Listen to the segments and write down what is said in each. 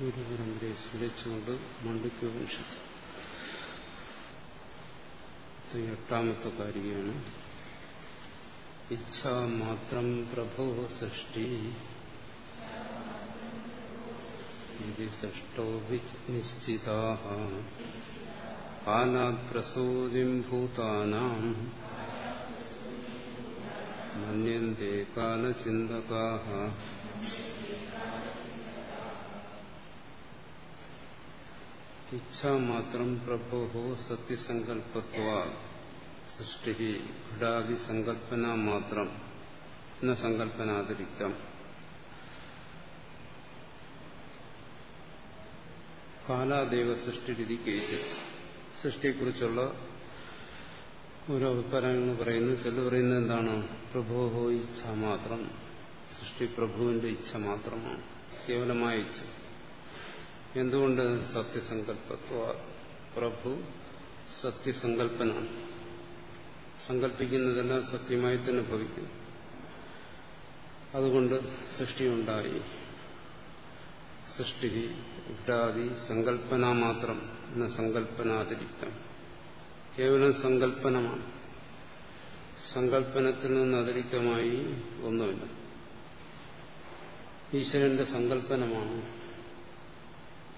ഗുരുപരമ്പരയെ സ്മരിച്ചുകൊണ്ട് മണ്ഡിക്യോപനിഷത്ത് എട്ടാമത്തെ കാരികയാണ്. ഇച്ഛാമാത്രം പ്രഭോ സൃഷ്ടി. ഇത് സൃഷ്ടോ നിശ്ചിതാ കാലാത് പ്രസൂതിം ഭൂതാനാം. മന്യന്തെ കാലചിന്തകാ ഇച്ഛാമാത്രം പ്രഭോ സത്യസങ്കല്പത്വ സൃഷ്ടി ഘടാദിസങ്കല്പന മാത്രം. എന്ന സങ്കല്പനാതിരിക്തം കാലാദേവ സൃഷ്ടിരീതി കേസ് സൃഷ്ടിയെക്കുറിച്ചുള്ള ഓരോ അഭിപ്രായങ്ങൾ പറയുന്നു ചില പറയുന്നത് എന്താണ്? പ്രഭോഹോ ഇച്ഛ മാത്രം. സൃഷ്ടി പ്രഭുവിന്റെ ഇച്ഛ മാത്രമാണ്. കേവലമായ ഇച്ഛ. എന്തുകൊണ്ട് സത്യസങ്കല്പത്വ പ്രഭു സത്യസങ്കല്പനാണ്? സങ്കല്പിക്കുന്നതെല്ലാം സത്യമായി തന്നെ ഭവിക്കും. അതുകൊണ്ട് സൃഷ്ടിയുണ്ടായി. സൃഷ്ടി ഇട്ടാതി സങ്കല്പന മാത്രം എന്ന സങ്കല്പനാതിരിക്തം. കേവലം സങ്കല്പനമാണ്. സങ്കല്പനത്തിൽ നിന്ന് അതിരിക്തമായി ഒന്നുമില്ല. ഈശ്വരന്റെ സങ്കല്പനമാണ്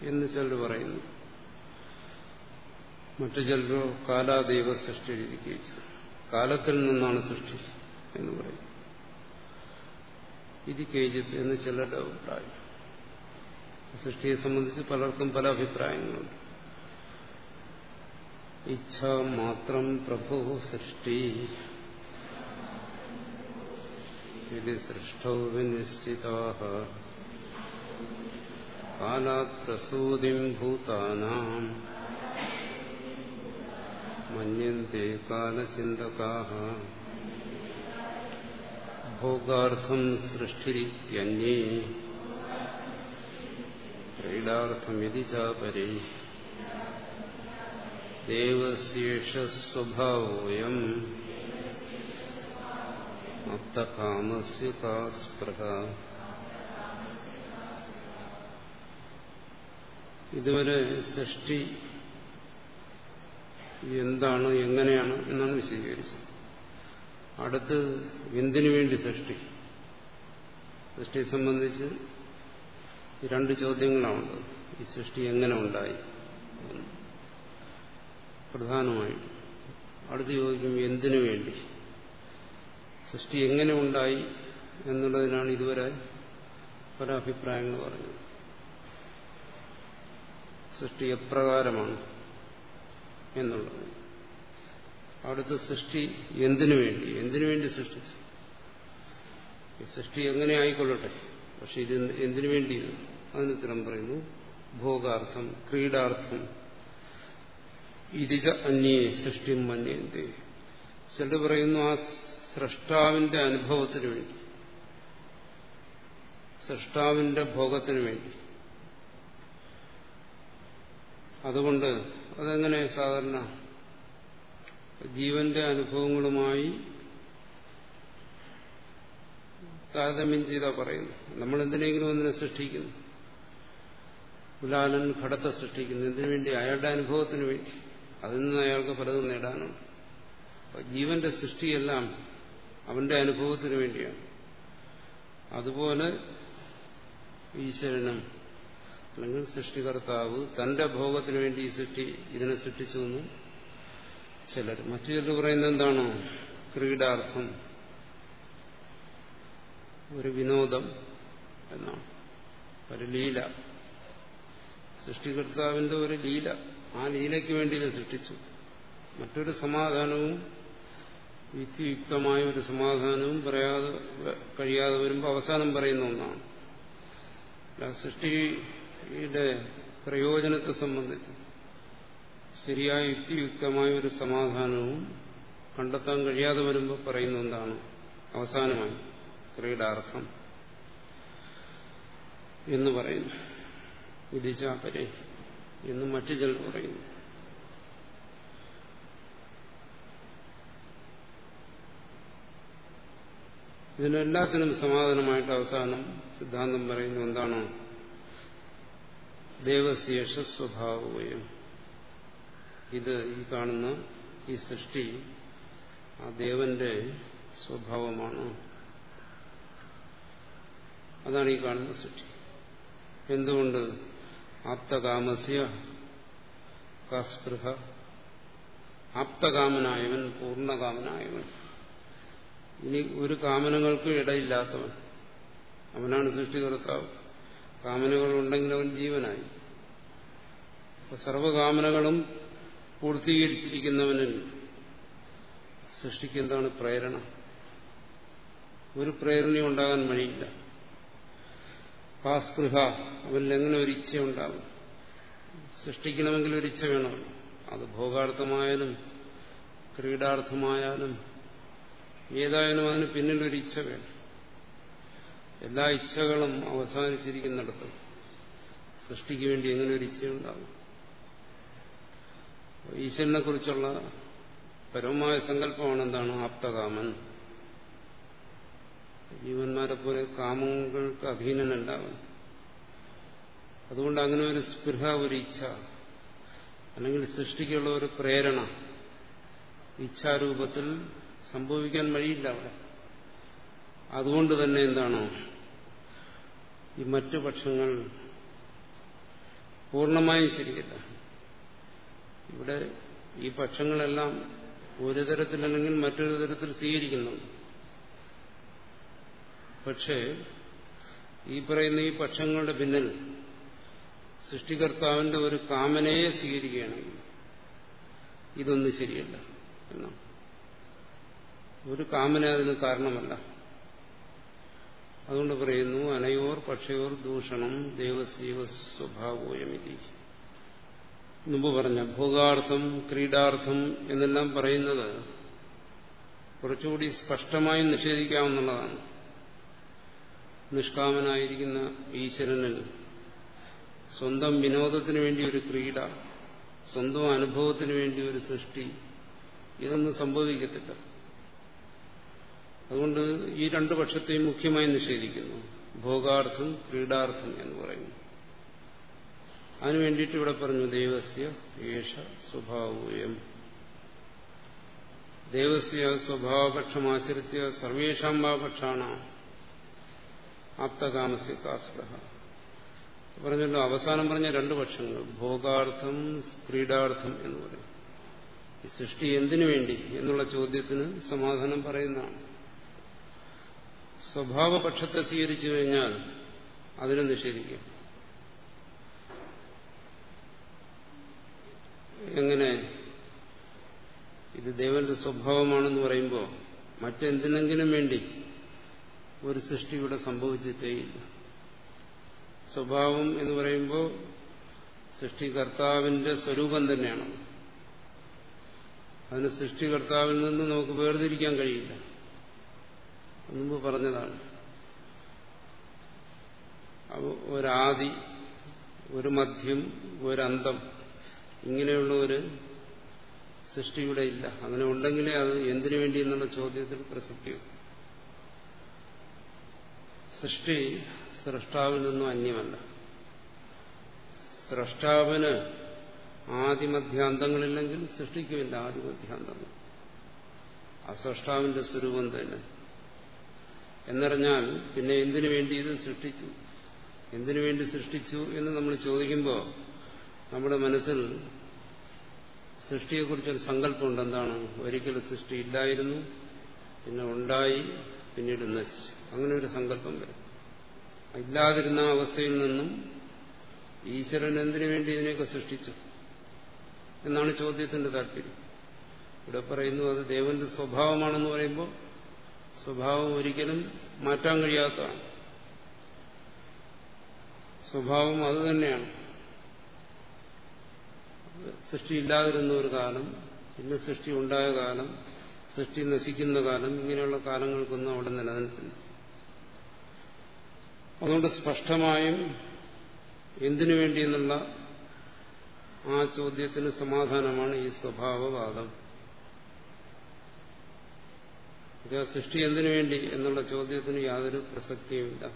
എന്ന് ചിലർ പറയുന്നു. മറ്റു ചിലരോ കാലാദൈവ സൃഷ്ടി രീതിക്ക് കാലത്തിൽ നിന്നാണ് സൃഷ്ടി എന്ന് പറയും ഇത് കേജിത്ത് എന്ന് ചിലരുടെ അഭിപ്രായം. സൃഷ്ടിയെ സംബന്ധിച്ച് പലർക്കും പല അഭിപ്രായങ്ങളുണ്ട്. ഇച്ഛ മാത്രം പ്രഭു സൃഷ്ടി. സൃഷ്ടോ വിനിശ്ചിതാ കാലാത് പ്രസൂതിം ഭൂതാനാം മന്യന്തെ കാലചിന്തകാ ഭോഗാർത്ഥം സൃഷ്ടിരിത്യന്യേ ക്രീഡാർത്ഥമിതി ചാപരേ ദേവശേഷ സ്വഭാവോയം ഇതുവരെ സൃഷ്ടി എന്താണ് എങ്ങനെയാണ് എന്നാണ് വിശദീകരിച്ചത്. അടുത്ത് എന്തിനു വേണ്ടി സൃഷ്ടി. സൃഷ്ടിയെ സംബന്ധിച്ച് രണ്ട് ചോദ്യങ്ങളാണുള്ളത്. ഈ സൃഷ്ടി എങ്ങനെ ഉണ്ടായി? പ്രധാനമായിട്ട് അടുത്ത് ചോദിക്കും എന്തിനു വേണ്ടി? സൃഷ്ടി എങ്ങനെ ഉണ്ടായി എന്നുള്ളതിനാണ് ഇതുവരെ പല അഭിപ്രായങ്ങൾ പറഞ്ഞത്. സൃഷ്ടി എപ്രകാരമാണ് എന്നുള്ളത്. അവിടുത്തെ സൃഷ്ടി എന്തിനു വേണ്ടി? എന്തിനു വേണ്ടി സൃഷ്ടിച്ചു? ഈ സൃഷ്ടി എങ്ങനെ ആയിക്കൊള്ളട്ടെ? പക്ഷെ ഇത് എന്തിനു വേണ്ടി? അതിന് ഉത്തരം പറയുന്നു ഭോഗാർത്ഥം ക്രീഡാർത്ഥം. ഇതിജ അന്യേ സൃഷ്ടി മന്യന്തി. ചിലർ പറയുന്നു ആ സൃഷ്ടാവിന്റെ അനുഭവത്തിന് വേണ്ടി സൃഷ്ടാവിന്റെ ഭോഗത്തിന് വേണ്ടി. അതുകൊണ്ട് അതെങ്ങനെ സാധാരണ ജീവന്റെ അനുഭവങ്ങളുമായി താരതമ്യം ചെയ്താ പറയുന്നു. നമ്മൾ എന്തിനെങ്കിലും ഒന്നിനെ സൃഷ്ടിക്കുന്നു. കുലാലൻ ഘടത്തെ സൃഷ്ടിക്കുന്നു. എന്തിനു വേണ്ടി? അയാളുടെ അനുഭവത്തിന് വേണ്ടി. അതിൽ നിന്ന് അയാൾക്ക് പലതും നേടാനുണ്ട്. ജീവന്റെ സൃഷ്ടിയെല്ലാം അവന്റെ അനുഭവത്തിന് വേണ്ടിയാണ്. അതുപോലെ ഈശ്വരനും അല്ലെങ്കിൽ സൃഷ്ടികർത്താവ് തന്റെ ഭോഗത്തിന് വേണ്ടി ഈ സൃഷ്ടി ഇതിനെ സൃഷ്ടിച്ചു എന്ന് ചിലർ മറ്റു ചിലർ പറയുന്നത് എന്താണ്? ക്രീഡാർത്ഥം. ഒരു വിനോദം എന്നാണ്. ഒരു ലീല. സൃഷ്ടികർത്താവിന്റെ ഒരു ലീല. ആ ലീലയ്ക്ക് വേണ്ടി ഇത് സൃഷ്ടിച്ചു. മറ്റൊരു സമാധാനവും യുക്തിയുക്തമായ ഒരു സമാധാനവും പറയാതെ കഴിയാതെ വരുമ്പോൾ അവസാനം പറയുന്ന ഒന്നാണ്. സൃഷ്ടിയുടെ പ്രയോജനത്തെ സംബന്ധിച്ച് ശരിയായ യുക്തിയുക്തമായ ഒരു സമാധാനവും കണ്ടെത്താൻ കഴിയാതെ വരുമ്പോൾ പറയുന്ന എന്താണ്? അവസാനമായി ക്രീഡാർത്ഥം എന്ന് പറയുന്നു. വിധിച്ചാപരെ എന്ന് മറ്റു ചിലർ പറയുന്നു. ഇതിന് ഇതിനെല്ലാത്തിനും സമാധാനമായിട്ട് അവസാനം സിദ്ധാന്തം പറയുന്നു എന്താണ്? ദേവശേഷ സ്വഭാവവും ഇത് ഈ കാണുന്ന ഈ സൃഷ്ടി ആ ദേവന്റെ സ്വഭാവമാണ്. അതാണ് ഈ കാണുന്ന സൃഷ്ടി. എന്തുകൊണ്ട് ആപ്തകാമസ്യ കസ്പൃഹ? ആപ്തകാമനായവൻ പൂർണകാമനായവൻ. ഇനി ഒരു കാമനങ്ങൾക്കും ഇടയില്ലാത്തവൻ. അവനാണ് സൃഷ്ടികർത്താവ്. കാമനകൾ ഉണ്ടെങ്കിൽ അവൻ ജീവനായി സർവകാമനകളും പൂർത്തീകരിച്ചിരിക്കുന്നവനിൽ സൃഷ്ടിക്ക് എന്താണ് പ്രേരണ? ഒരു പ്രേരണയും ഉണ്ടാകാൻ വഴിയില്ല. കാസ്പൃഹ അവനിൽ എങ്ങനെ ഒരു ഇച്ഛ ഉണ്ടാകും സൃഷ്ടിക്കണമെങ്കിൽ ഒരു ഇച്ഛ വേണം. അത് ഭോഗാർത്ഥമായാലും ക്രീഡാർത്ഥമായാലും ഏതായാലും അതിന് ഇച്ഛ വേണം. എല്ലാ ഇച്ഛകളും അവസാനിച്ചിരിക്കുന്നിടത്ത് സൃഷ്ടിക്ക് വേണ്ടി എങ്ങനെ ഒരു ഇച്ഛയുണ്ടാകും? ഈശ്വരനെ കുറിച്ചുള്ള പരമമായ സങ്കല്പമാണ് എന്താണ്? ആപ്തകാമൻ. ജീവന്മാരെ പോലെ കാമങ്ങൾക്ക് അധീനനല്ലാവൻ അതുകൊണ്ട് അങ്ങനെ ഒരു സ്പൃഹ ഒരു ഇച്ഛ അല്ലെങ്കിൽ സൃഷ്ടിക്കുള്ള ഒരു പ്രേരണ ഇച്ഛാരൂപത്തിൽ സംഭവിക്കാൻ വഴിയില്ല അവിടെ. അതുകൊണ്ട് തന്നെ എന്താണോ? ഈ മറ്റു പക്ഷങ്ങൾ പൂർണമായും ശരിയല്ല. ഇവിടെ ഈ പക്ഷങ്ങളെല്ലാം ഒരു തരത്തിലല്ലെങ്കിൽ മറ്റൊരു തരത്തിൽ സ്വീകരിക്കുന്നുണ്ട്. പക്ഷേ ഈ പറയുന്ന ഈ പക്ഷങ്ങളുടെ പിന്നിൽ സൃഷ്ടികർത്താവിന്റെ ഒരു കാമനയെ സ്വീകരിക്കുകയാണെങ്കിൽ ഇതൊന്നും ശരിയല്ല ഒരു കാമന അതിന് കാരണമല്ല. അതുകൊണ്ട് പറയുന്നു അനയോർ പക്ഷയോർ ദൂഷണം ദേവസീവ സ്വഭാവോയമിതി. മുമ്പ് പറഞ്ഞ ഭോഗാർത്ഥം ക്രീഡാർത്ഥം എന്നെല്ലാം പറയുന്നത് കുറച്ചുകൂടി സ്പഷ്ടമായി നിഷേധിക്കാവുന്നതാണ്. നിഷ്കാമനായിരിക്കുന്ന ഈശ്വരന് സ്വന്തം വിനോദത്തിന് വേണ്ടി ഒരു ക്രീഡ സ്വന്തം അനുഭവത്തിന് വേണ്ടി ഒരു സൃഷ്ടി ഇതൊന്നും സംഭവിക്കത്തില്ല. അതുകൊണ്ട് ഈ രണ്ടു പക്ഷത്തെയും മുഖ്യമായി നിഷേധിക്കുന്നു. ഭോഗാർത്ഥം ക്രീഡാർത്ഥം എന്ന് പറയുന്നു. അതിനു വേണ്ടിയിട്ട് ഇവിടെ പറഞ്ഞു ദേവസ്യ ഏഷ സ്വഭാവം ദേവസ്യ സ്വഭാവപക്ഷമാശ്രിത്യ സർവേഷാം ഭാവപക്ഷാണ് പക്ഷാണ് ആപ്തകാമസ്യ കാസ്ത പറഞ്ഞല്ലോ അവസാനം പറഞ്ഞ രണ്ടു പക്ഷങ്ങൾ ഭോഗാർത്ഥം ക്രീഡാർത്ഥം എന്ന് പറയും. സൃഷ്ടി എന്തിനു വേണ്ടി എന്നുള്ള ചോദ്യത്തിന് സമാധാനം പറയുന്നതാണ്. സ്വഭാവപക്ഷത്തെ സ്വീകരിച്ചു കഴിഞ്ഞാൽ അതിനെ നിഷേധിക്കും. എങ്ങനെ? ഇത് ദേവന്റെ സ്വഭാവമാണെന്ന് പറയുമ്പോൾ മറ്റെന്തിനെങ്കിലും വേണ്ടി ഒരു സൃഷ്ടി ഇവിടെ സംഭവിച്ചിട്ടേയില്ല. സ്വഭാവം എന്ന് പറയുമ്പോൾ സൃഷ്ടികർത്താവിന്റെ സ്വരൂപം തന്നെയാണ്. അതിന് സൃഷ്ടികർത്താവിൽ നിന്ന് നമുക്ക് വേർതിരിക്കാൻ കഴിയില്ല. മുമ്പ് പറഞ്ഞതാണ്. ഒരാദി ഒരു മധ്യം ഒരന്തം ഇങ്ങനെയുള്ള ഒരു സൃഷ്ടി ഇവിടെ ഇല്ല. അങ്ങനെ ഉണ്ടെങ്കിലേ അത് എന്തിനു വേണ്ടി എന്നുള്ള ചോദ്യത്തിൽ പ്രസക്തിയും സൃഷ്ടി സൃഷ്ടാവിൽ നിന്നും അന്യമല്ല. സൃഷ്ടാവിന് ആദിമധ്യാന്തങ്ങളില്ലെങ്കിൽ സൃഷ്ടിക്കുമില്ല ആദിമധ്യാന്തങ്ങൾ ആ സൃഷ്ടാവിന്റെ സ്വരൂപം തന്നെ. എന്നറിഞ്ഞാൽ പിന്നെ എന്തിനു വേണ്ടി ഇത് സൃഷ്ടിച്ചു? എന്തിനു വേണ്ടി സൃഷ്ടിച്ചു എന്ന് നമ്മൾ ചോദിക്കുമ്പോൾ നമ്മുടെ മനസ്സിൽ സൃഷ്ടിയെക്കുറിച്ചൊരു സങ്കല്പമുണ്ട്. എന്താണ്? ഒരിക്കലും സൃഷ്ടി ഇല്ലായിരുന്നു പിന്നെ ഉണ്ടായി പിന്നീട് നശിച്ചു. അങ്ങനെ ഒരു സങ്കല്പം വരും. ഇല്ലാതിരുന്ന അവസ്ഥയിൽ നിന്നും ഈശ്വരൻ എന്തിനു വേണ്ടി ഇതിനെയൊക്കെ സൃഷ്ടിച്ചു എന്നാണ് ചോദ്യത്തിന്റെ താല്പര്യം. ഇവിടെ പറയുന്നു അത് ദേവന്റെ സ്വഭാവമാണെന്ന് പറയുമ്പോൾ സ്വഭാവം ഒരിക്കലും മാറ്റാൻ കഴിയാത്തതാണ്. സ്വഭാവം അത് തന്നെയാണ്. സൃഷ്ടിയില്ലാതിരുന്ന ഒരു കാലം പിന്നെ സൃഷ്ടി ഉണ്ടായ കാലം സൃഷ്ടി നശിക്കുന്ന കാലം ഇങ്ങനെയുള്ള കാലങ്ങൾക്കൊന്നും അവിടെ നിലനിൽക്കുന്നു അതുകൊണ്ട് സ്പഷ്ടമായും എന്തിനു വേണ്ടി എന്നുള്ള ആ ചോദ്യത്തിന് സമാധാനമാണ് ഈ സ്വഭാവവാദം. സൃഷ്ടി എന്തിനു വേണ്ടി എന്നുള്ള ചോദ്യത്തിന് യാതൊരു പ്രസക്തിയുമില്ല.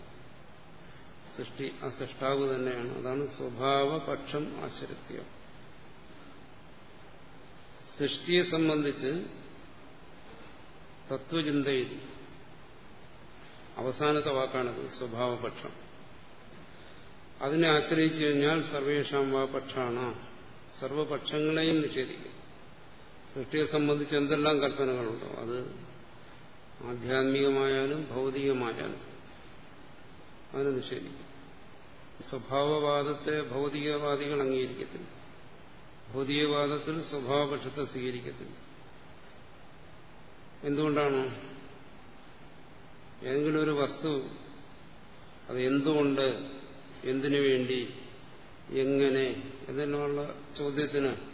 സൃഷ്ടി ആ സൃഷ്ടാവ് തന്നെയാണ്. അതാണ് സ്വഭാവപക്ഷം ആശ്രിത്യം സൃഷ്ടിയെ സംബന്ധിച്ച് തത്വചിന്തയിൽ അവസാനത്തെ വാക്കാണത് സ്വഭാവപക്ഷം. അതിനെ ആശ്രയിച്ചു കഴിഞ്ഞാൽ സർവേഷാം വാ പക്ഷാണ്. സർവപക്ഷങ്ങളെയും നിഷേധിക്കും. സൃഷ്ടിയെ സംബന്ധിച്ച് എന്തെല്ലാം കൽപ്പനകളുണ്ടോ? അത് ആധ്യാത്മികമായാലും ഭൗതികമായാലും അവന് നിഷേധിക്കും. സ്വഭാവവാദത്തെ ഭൗതികവാദികൾ അംഗീകരിക്കത്തില്ല. ഭൗതികവാദത്തിൽ സ്വഭാവപക്ഷത്തെ സ്വീകരിക്കത്തില്ല. എന്തുകൊണ്ടാണ്? ഏതെങ്കിലും ഒരു വസ്തു അത് എന്തുകൊണ്ട് എന്തിനു വേണ്ടി എങ്ങനെ എന്നുള്ള ചോദ്യത്തിന്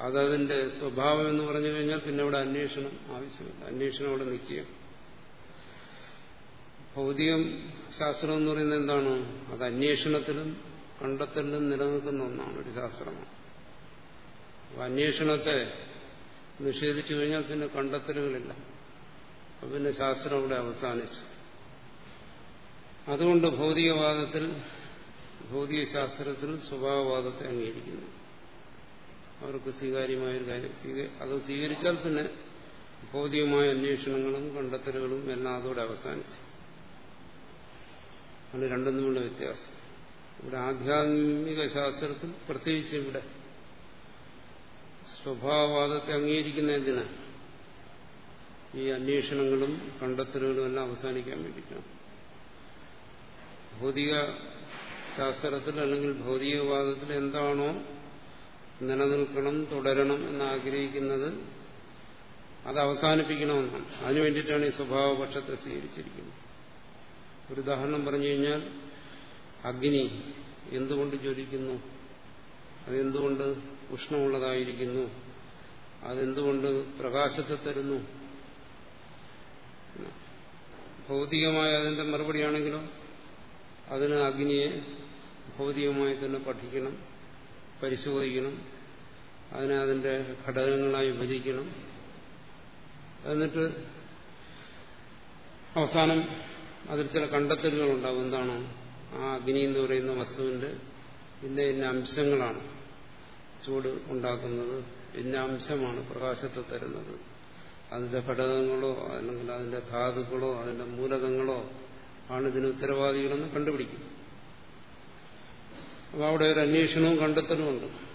അതതിന്റെ സ്വഭാവം എന്ന് പറഞ്ഞു കഴിഞ്ഞാൽ പിന്നെ അവിടെ അന്വേഷണം ആവശ്യമില്ല. അന്വേഷണം അവിടെ നിൽക്കുക ഭൗതികം ശാസ്ത്രം എന്ന് പറയുന്നത് എന്താണ്? അത് അന്വേഷണത്തിലും കണ്ടെത്തലിലും നിലനിൽക്കുന്ന ഒന്നാണ് ഒരു ശാസ്ത്രമാണ്. അന്വേഷണത്തെ നിഷേധിച്ചു കഴിഞ്ഞാൽ പിന്നെ കണ്ടെത്തലുകളില്ല. അപ്പൊ പിന്നെ ശാസ്ത്രം അവിടെ അവസാനിച്ചു. അതുകൊണ്ട് ഭൗതികവാദത്തിൽ ഭൗതിക ശാസ്ത്രത്തിൽ സ്വഭാവവാദത്തെ അംഗീകരിക്കുന്നു. അവർക്ക് സ്വീകാര്യമായൊരു കാര്യം. അത് സ്വീകരിച്ചാൽ പിന്നെ ഭൗതികമായ അന്വേഷണങ്ങളും കണ്ടെത്തലുകളും എല്ലാം അതോടെ അവസാനിച്ചു. അത് രണ്ടും തമ്മിലുള്ള വ്യത്യാസം. ഇവിടെ ആധ്യാത്മിക ശാസ്ത്രത്തിൽ പ്രത്യേകിച്ച് ഇവിടെ സ്വഭാവവാദത്തെ അംഗീകരിക്കുന്ന എന്തിനാ? ഈ അന്വേഷണങ്ങളും കണ്ടെത്തലുകളും എല്ലാം അവസാനിക്കാൻ വേണ്ടിയിട്ടാണ്. ഭൗതിക ശാസ്ത്രത്തിൽ അല്ലെങ്കിൽ ഭൗതികവാദത്തിൽ എന്താണോ നിലനിൽക്കണം തുടരണം എന്നാഗ്രഹിക്കുന്നത് അത് അവസാനിപ്പിക്കണമെന്നാണ്. അതിനു വേണ്ടിയിട്ടാണ് ഈ സ്വഭാവപക്ഷത്തെ സ്വീകരിച്ചിരിക്കുന്നത്. ഒരു ഉദാഹരണം പറഞ്ഞു കഴിഞ്ഞാൽ അഗ്നി എന്തുകൊണ്ട് ജ്വലിക്കുന്നു? അതെന്തുകൊണ്ട് ഉഷ്ണമുള്ളതായിരിക്കുന്നു? അതെന്തുകൊണ്ട് പ്രകാശത്തെ തരുന്നു? ഭൗതികമായ അതിന്റെ മറുപടിയാണെങ്കിലും അതിന് അഗ്നിയെ ഭൗതികമായി തന്നെ പഠിക്കണം. പരിശോധിക്കണം. അതിനെ അതിന്റെ ഘടകങ്ങളായി വിഭജിക്കണം. എന്നിട്ട് അവസാനം അതിൽ ചില കണ്ടെത്തലുകൾ ഉണ്ടാകും. എന്താണ്? ആ അഗ്നി എന്ന് പറയുന്ന വസ്തുവിന്റെ ഇന്ന ഇന്ന അംശങ്ങളാണ് ചൂട് ഉണ്ടാക്കുന്നത്. ഇന്ന അംശമാണ് പ്രകാശത്തെ തരുന്നത്. അതിന്റെ ഘടകങ്ങളോ അല്ലെങ്കിൽ അതിന്റെ ധാതുക്കളോ അതിന്റെ മൂലകങ്ങളോ ആണ് ഇതിന് ഉത്തരവാദികളെന്ന് കണ്ടുപിടിക്കും. അവിടെ ഒരു അന്വേഷണവും കണ്ടെത്തലുമുണ്ട്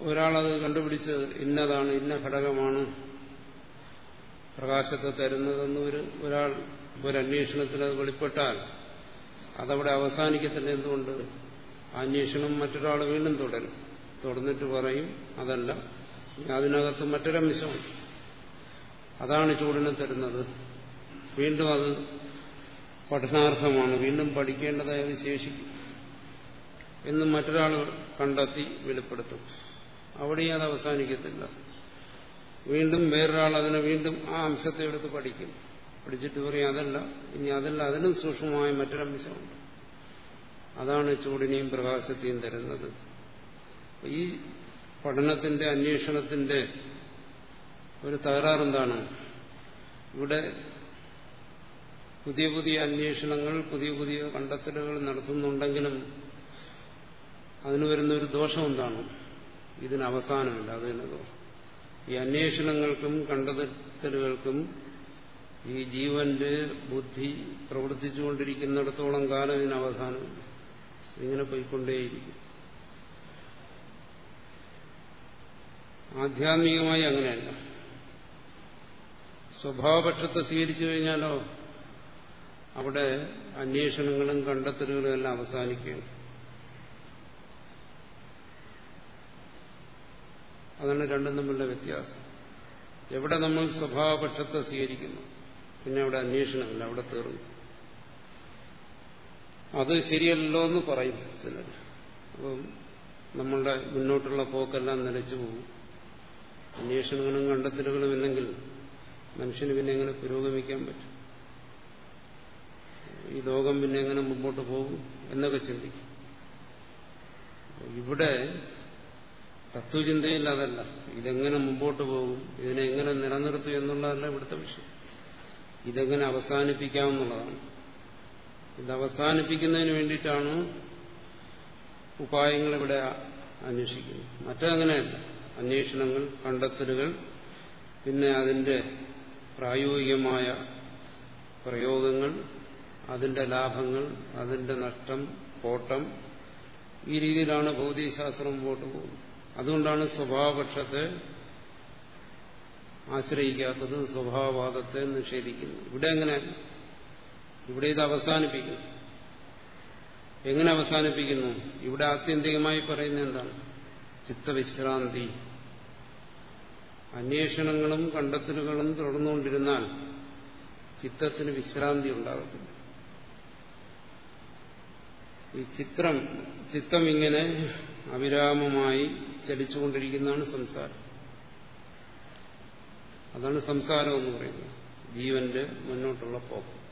ഒരാളത് കണ്ടുപിടിച്ച് ഇന്നതാണ് ഇന്ന ഘടകമാണ് പ്രകാശത്തെ തരുന്നതെന്ന് ഒരു ഒരാൾ ഒരു അന്വേഷണത്തിൽ അത് വെളിപ്പെട്ടാൽ അതവിടെ അവസാനിക്കത്തില്ല. എന്തുകൊണ്ട്? അന്വേഷണം മറ്റൊരാൾ വീണ്ടും തുടരും. തുടർന്നിട്ട് പറയും അതല്ല അതിനകത്ത് മറ്റൊരംശമുണ്ട്. അതാണ് ചൂടിനെ തരുന്നത്. വീണ്ടും അത് പഠനാർഹമാണ് വീണ്ടും പഠിക്കേണ്ടതായത് ശേഷിക്കും എന്ന് മറ്റൊരാൾ കണ്ടെത്തി വെളിപ്പെടുത്തും. അവിടെയും അത് അവസാനിക്കത്തില്ല. വീണ്ടും വേറൊരാൾ അതിനെ വീണ്ടും ആ അംശത്തെ എടുത്ത് പഠിക്കും. പഠിച്ചിട്ട് പറയും അതല്ല ഇനി അതല്ല അതിനും സൂക്ഷ്മമായ മറ്റൊരംശമുണ്ട്. അതാണ് ചൂടിനെയും പ്രകാശത്തെയും തരുന്നത്. ഈ പഠനത്തിന്റെ അന്വേഷണത്തിന്റെ ഒരു തകരാറെന്താണ് ഇവിടെ പുതിയ പുതിയ അന്വേഷണങ്ങൾ പുതിയ പുതിയ കണ്ടെത്തലുകൾ നടത്തുന്നുണ്ടെങ്കിലും അതിന് വരുന്ന ഒരു ദോഷം എന്താണ്? ഇതിന് അവസാനമില്ല അത് തന്നെ ദോഷം. ഈ അന്വേഷണങ്ങൾക്കും കണ്ടെത്തലുകൾക്കും ഈ ജീവന്റെ ബുദ്ധി പ്രവർത്തിച്ചുകൊണ്ടിരിക്കുന്നിടത്തോളം കാലം ഇതിന് അവസാനമില്ല. ഇങ്ങനെ പോയിക്കൊണ്ടേയിരിക്കും. ആധ്യാത്മികമായി അങ്ങനെയല്ല. സ്വഭാവപക്ഷത്തെ സ്വീകരിച്ചു കഴിഞ്ഞാലോ അവിടെ അന്വേഷണങ്ങളും കണ്ടെത്തലുകളും എല്ലാം അവസാനിക്കുകയാണ്. അതാണ് രണ്ടും തമ്മിലുള്ള വ്യത്യാസം. എവിടെ നമ്മൾ സ്വഭാവപക്ഷത്തെ സ്വീകരിക്കുന്നു പിന്നെ അവിടെ അന്വേഷണമില്ല അവിടെ തീർന്നു. അത് ശരിയല്ലോ എന്ന് പറയും ചിലർ. അപ്പം നമ്മളുടെ മുന്നോട്ടുള്ള പോക്കെല്ലാം നിലച്ചു പോകും. അന്വേഷണങ്ങളും കണ്ടെത്തലുകളും ഇല്ലെങ്കിൽ മനുഷ്യന് പിന്നെ എങ്ങനെ പുരോഗമിക്കാൻ പറ്റും? ഈ ലോകം പിന്നെ എങ്ങനെ മുമ്പോട്ട് പോകും എന്നൊക്കെ ചിന്തിക്കും. ഇവിടെ തത്വചിന്തയിൽ അതല്ല ഇതെങ്ങനെ മുമ്പോട്ട് പോകും ഇതിനെ എങ്ങനെ നിലനിർത്തും എന്നുള്ളതല്ല ഇവിടുത്തെ വിഷയം. ഇതെങ്ങനെ അവസാനിപ്പിക്കാമെന്നുള്ളതാണ് ഇത് അവസാനിപ്പിക്കുന്നതിന് വേണ്ടിയിട്ടാണ് ഉപായങ്ങൾ ഇവിടെ അന്വേഷിക്കുന്നത്. മറ്റങ്ങനെയല്ല അന്വേഷണങ്ങൾ കണ്ടെത്തലുകൾ പിന്നെ അതിന്റെ പ്രായോഗികമായ പ്രയോഗങ്ങൾ അതിന്റെ ലാഭങ്ങൾ അതിന്റെ നഷ്ടം കോട്ടം. ഈ രീതിയിലാണ് ഭൗതികശാസ്ത്രം മുമ്പോട്ട് പോകുന്നത്. അതുകൊണ്ടാണ് സ്വഭാവപക്ഷത്തെ ആശ്രയിക്കാത്തത് സ്വഭാവവാദത്തെ നിഷേധിക്കുന്നത്. ഇവിടെ എങ്ങനെ? ഇവിടെ ഇത് അവസാനിപ്പിക്കുന്നു. എങ്ങനെ അവസാനിപ്പിക്കുന്നു? ഇവിടെ ആത്യന്തികമായി പറയുന്നത് എന്താണ്? ചിത്തവിശ്രാന്തി. അന്വേഷണങ്ങളും കണ്ടെത്തലുകളും തുടർന്നുകൊണ്ടിരുന്നാൽ ചിത്തത്തിന് വിശ്രാന്തി ഉണ്ടാകത്തില്ല. ഈ ചിത്രം ചിത്തം ഇങ്ങനെ അവിരാമമായി ചലിച്ചുകൊണ്ടിരിക്കുന്നതാണ് സംസാരം. അതാണ് സംസാരം എന്ന് പറയുന്നത്. ജീവന്റെ മുന്നോട്ടുള്ള പോക്ക്.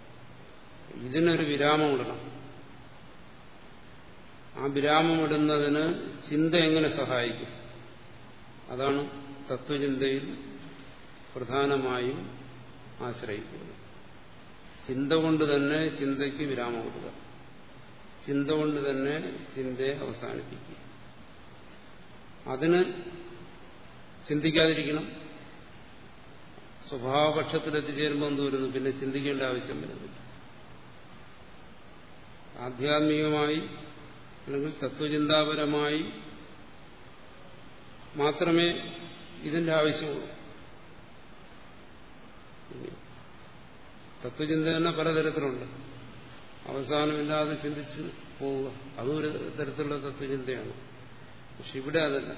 ഇതിനൊരു വിരാമം വിരാമമിടണം. ആ വിരാമം ഇടുന്നതിന് ചിന്ത എങ്ങനെ സഹായിക്കും? അതാണ് തത്വചിന്തയിൽ പ്രധാനമായും ആശ്രയിക്കുന്നത്. ചിന്ത കൊണ്ട് തന്നെ ചിന്തയ്ക്ക് വിരാമം കൊടുക്കുക. ചിന്ത കൊണ്ട് തന്നെ ചിന്തയെ അവസാനിപ്പിക്കുക. അതിന് ചിന്തിക്കാതിരിക്കണം. സ്വഭാവപക്ഷത്തിലെത്തിച്ചേരുമ്പോൾ എന്ത് വരുന്നു? പിന്നെ ചിന്തിക്കേണ്ട ആവശ്യം വരുന്നില്ല. ആധ്യാത്മികമായി അല്ലെങ്കിൽ തത്വചിന്താപരമായി മാത്രമേ ഇതിന്റെ ആവശ്യമുള്ളൂ. തത്വചിന്ത തന്നെ പലതരത്തിലുണ്ട്. അവസാനമില്ലാതെ ചിന്തിച്ച് പോവുക അതും ഒരു തരത്തിലുള്ള തത്വചിന്തയാണ്. പക്ഷെ ഇവിടെ അതല്ല.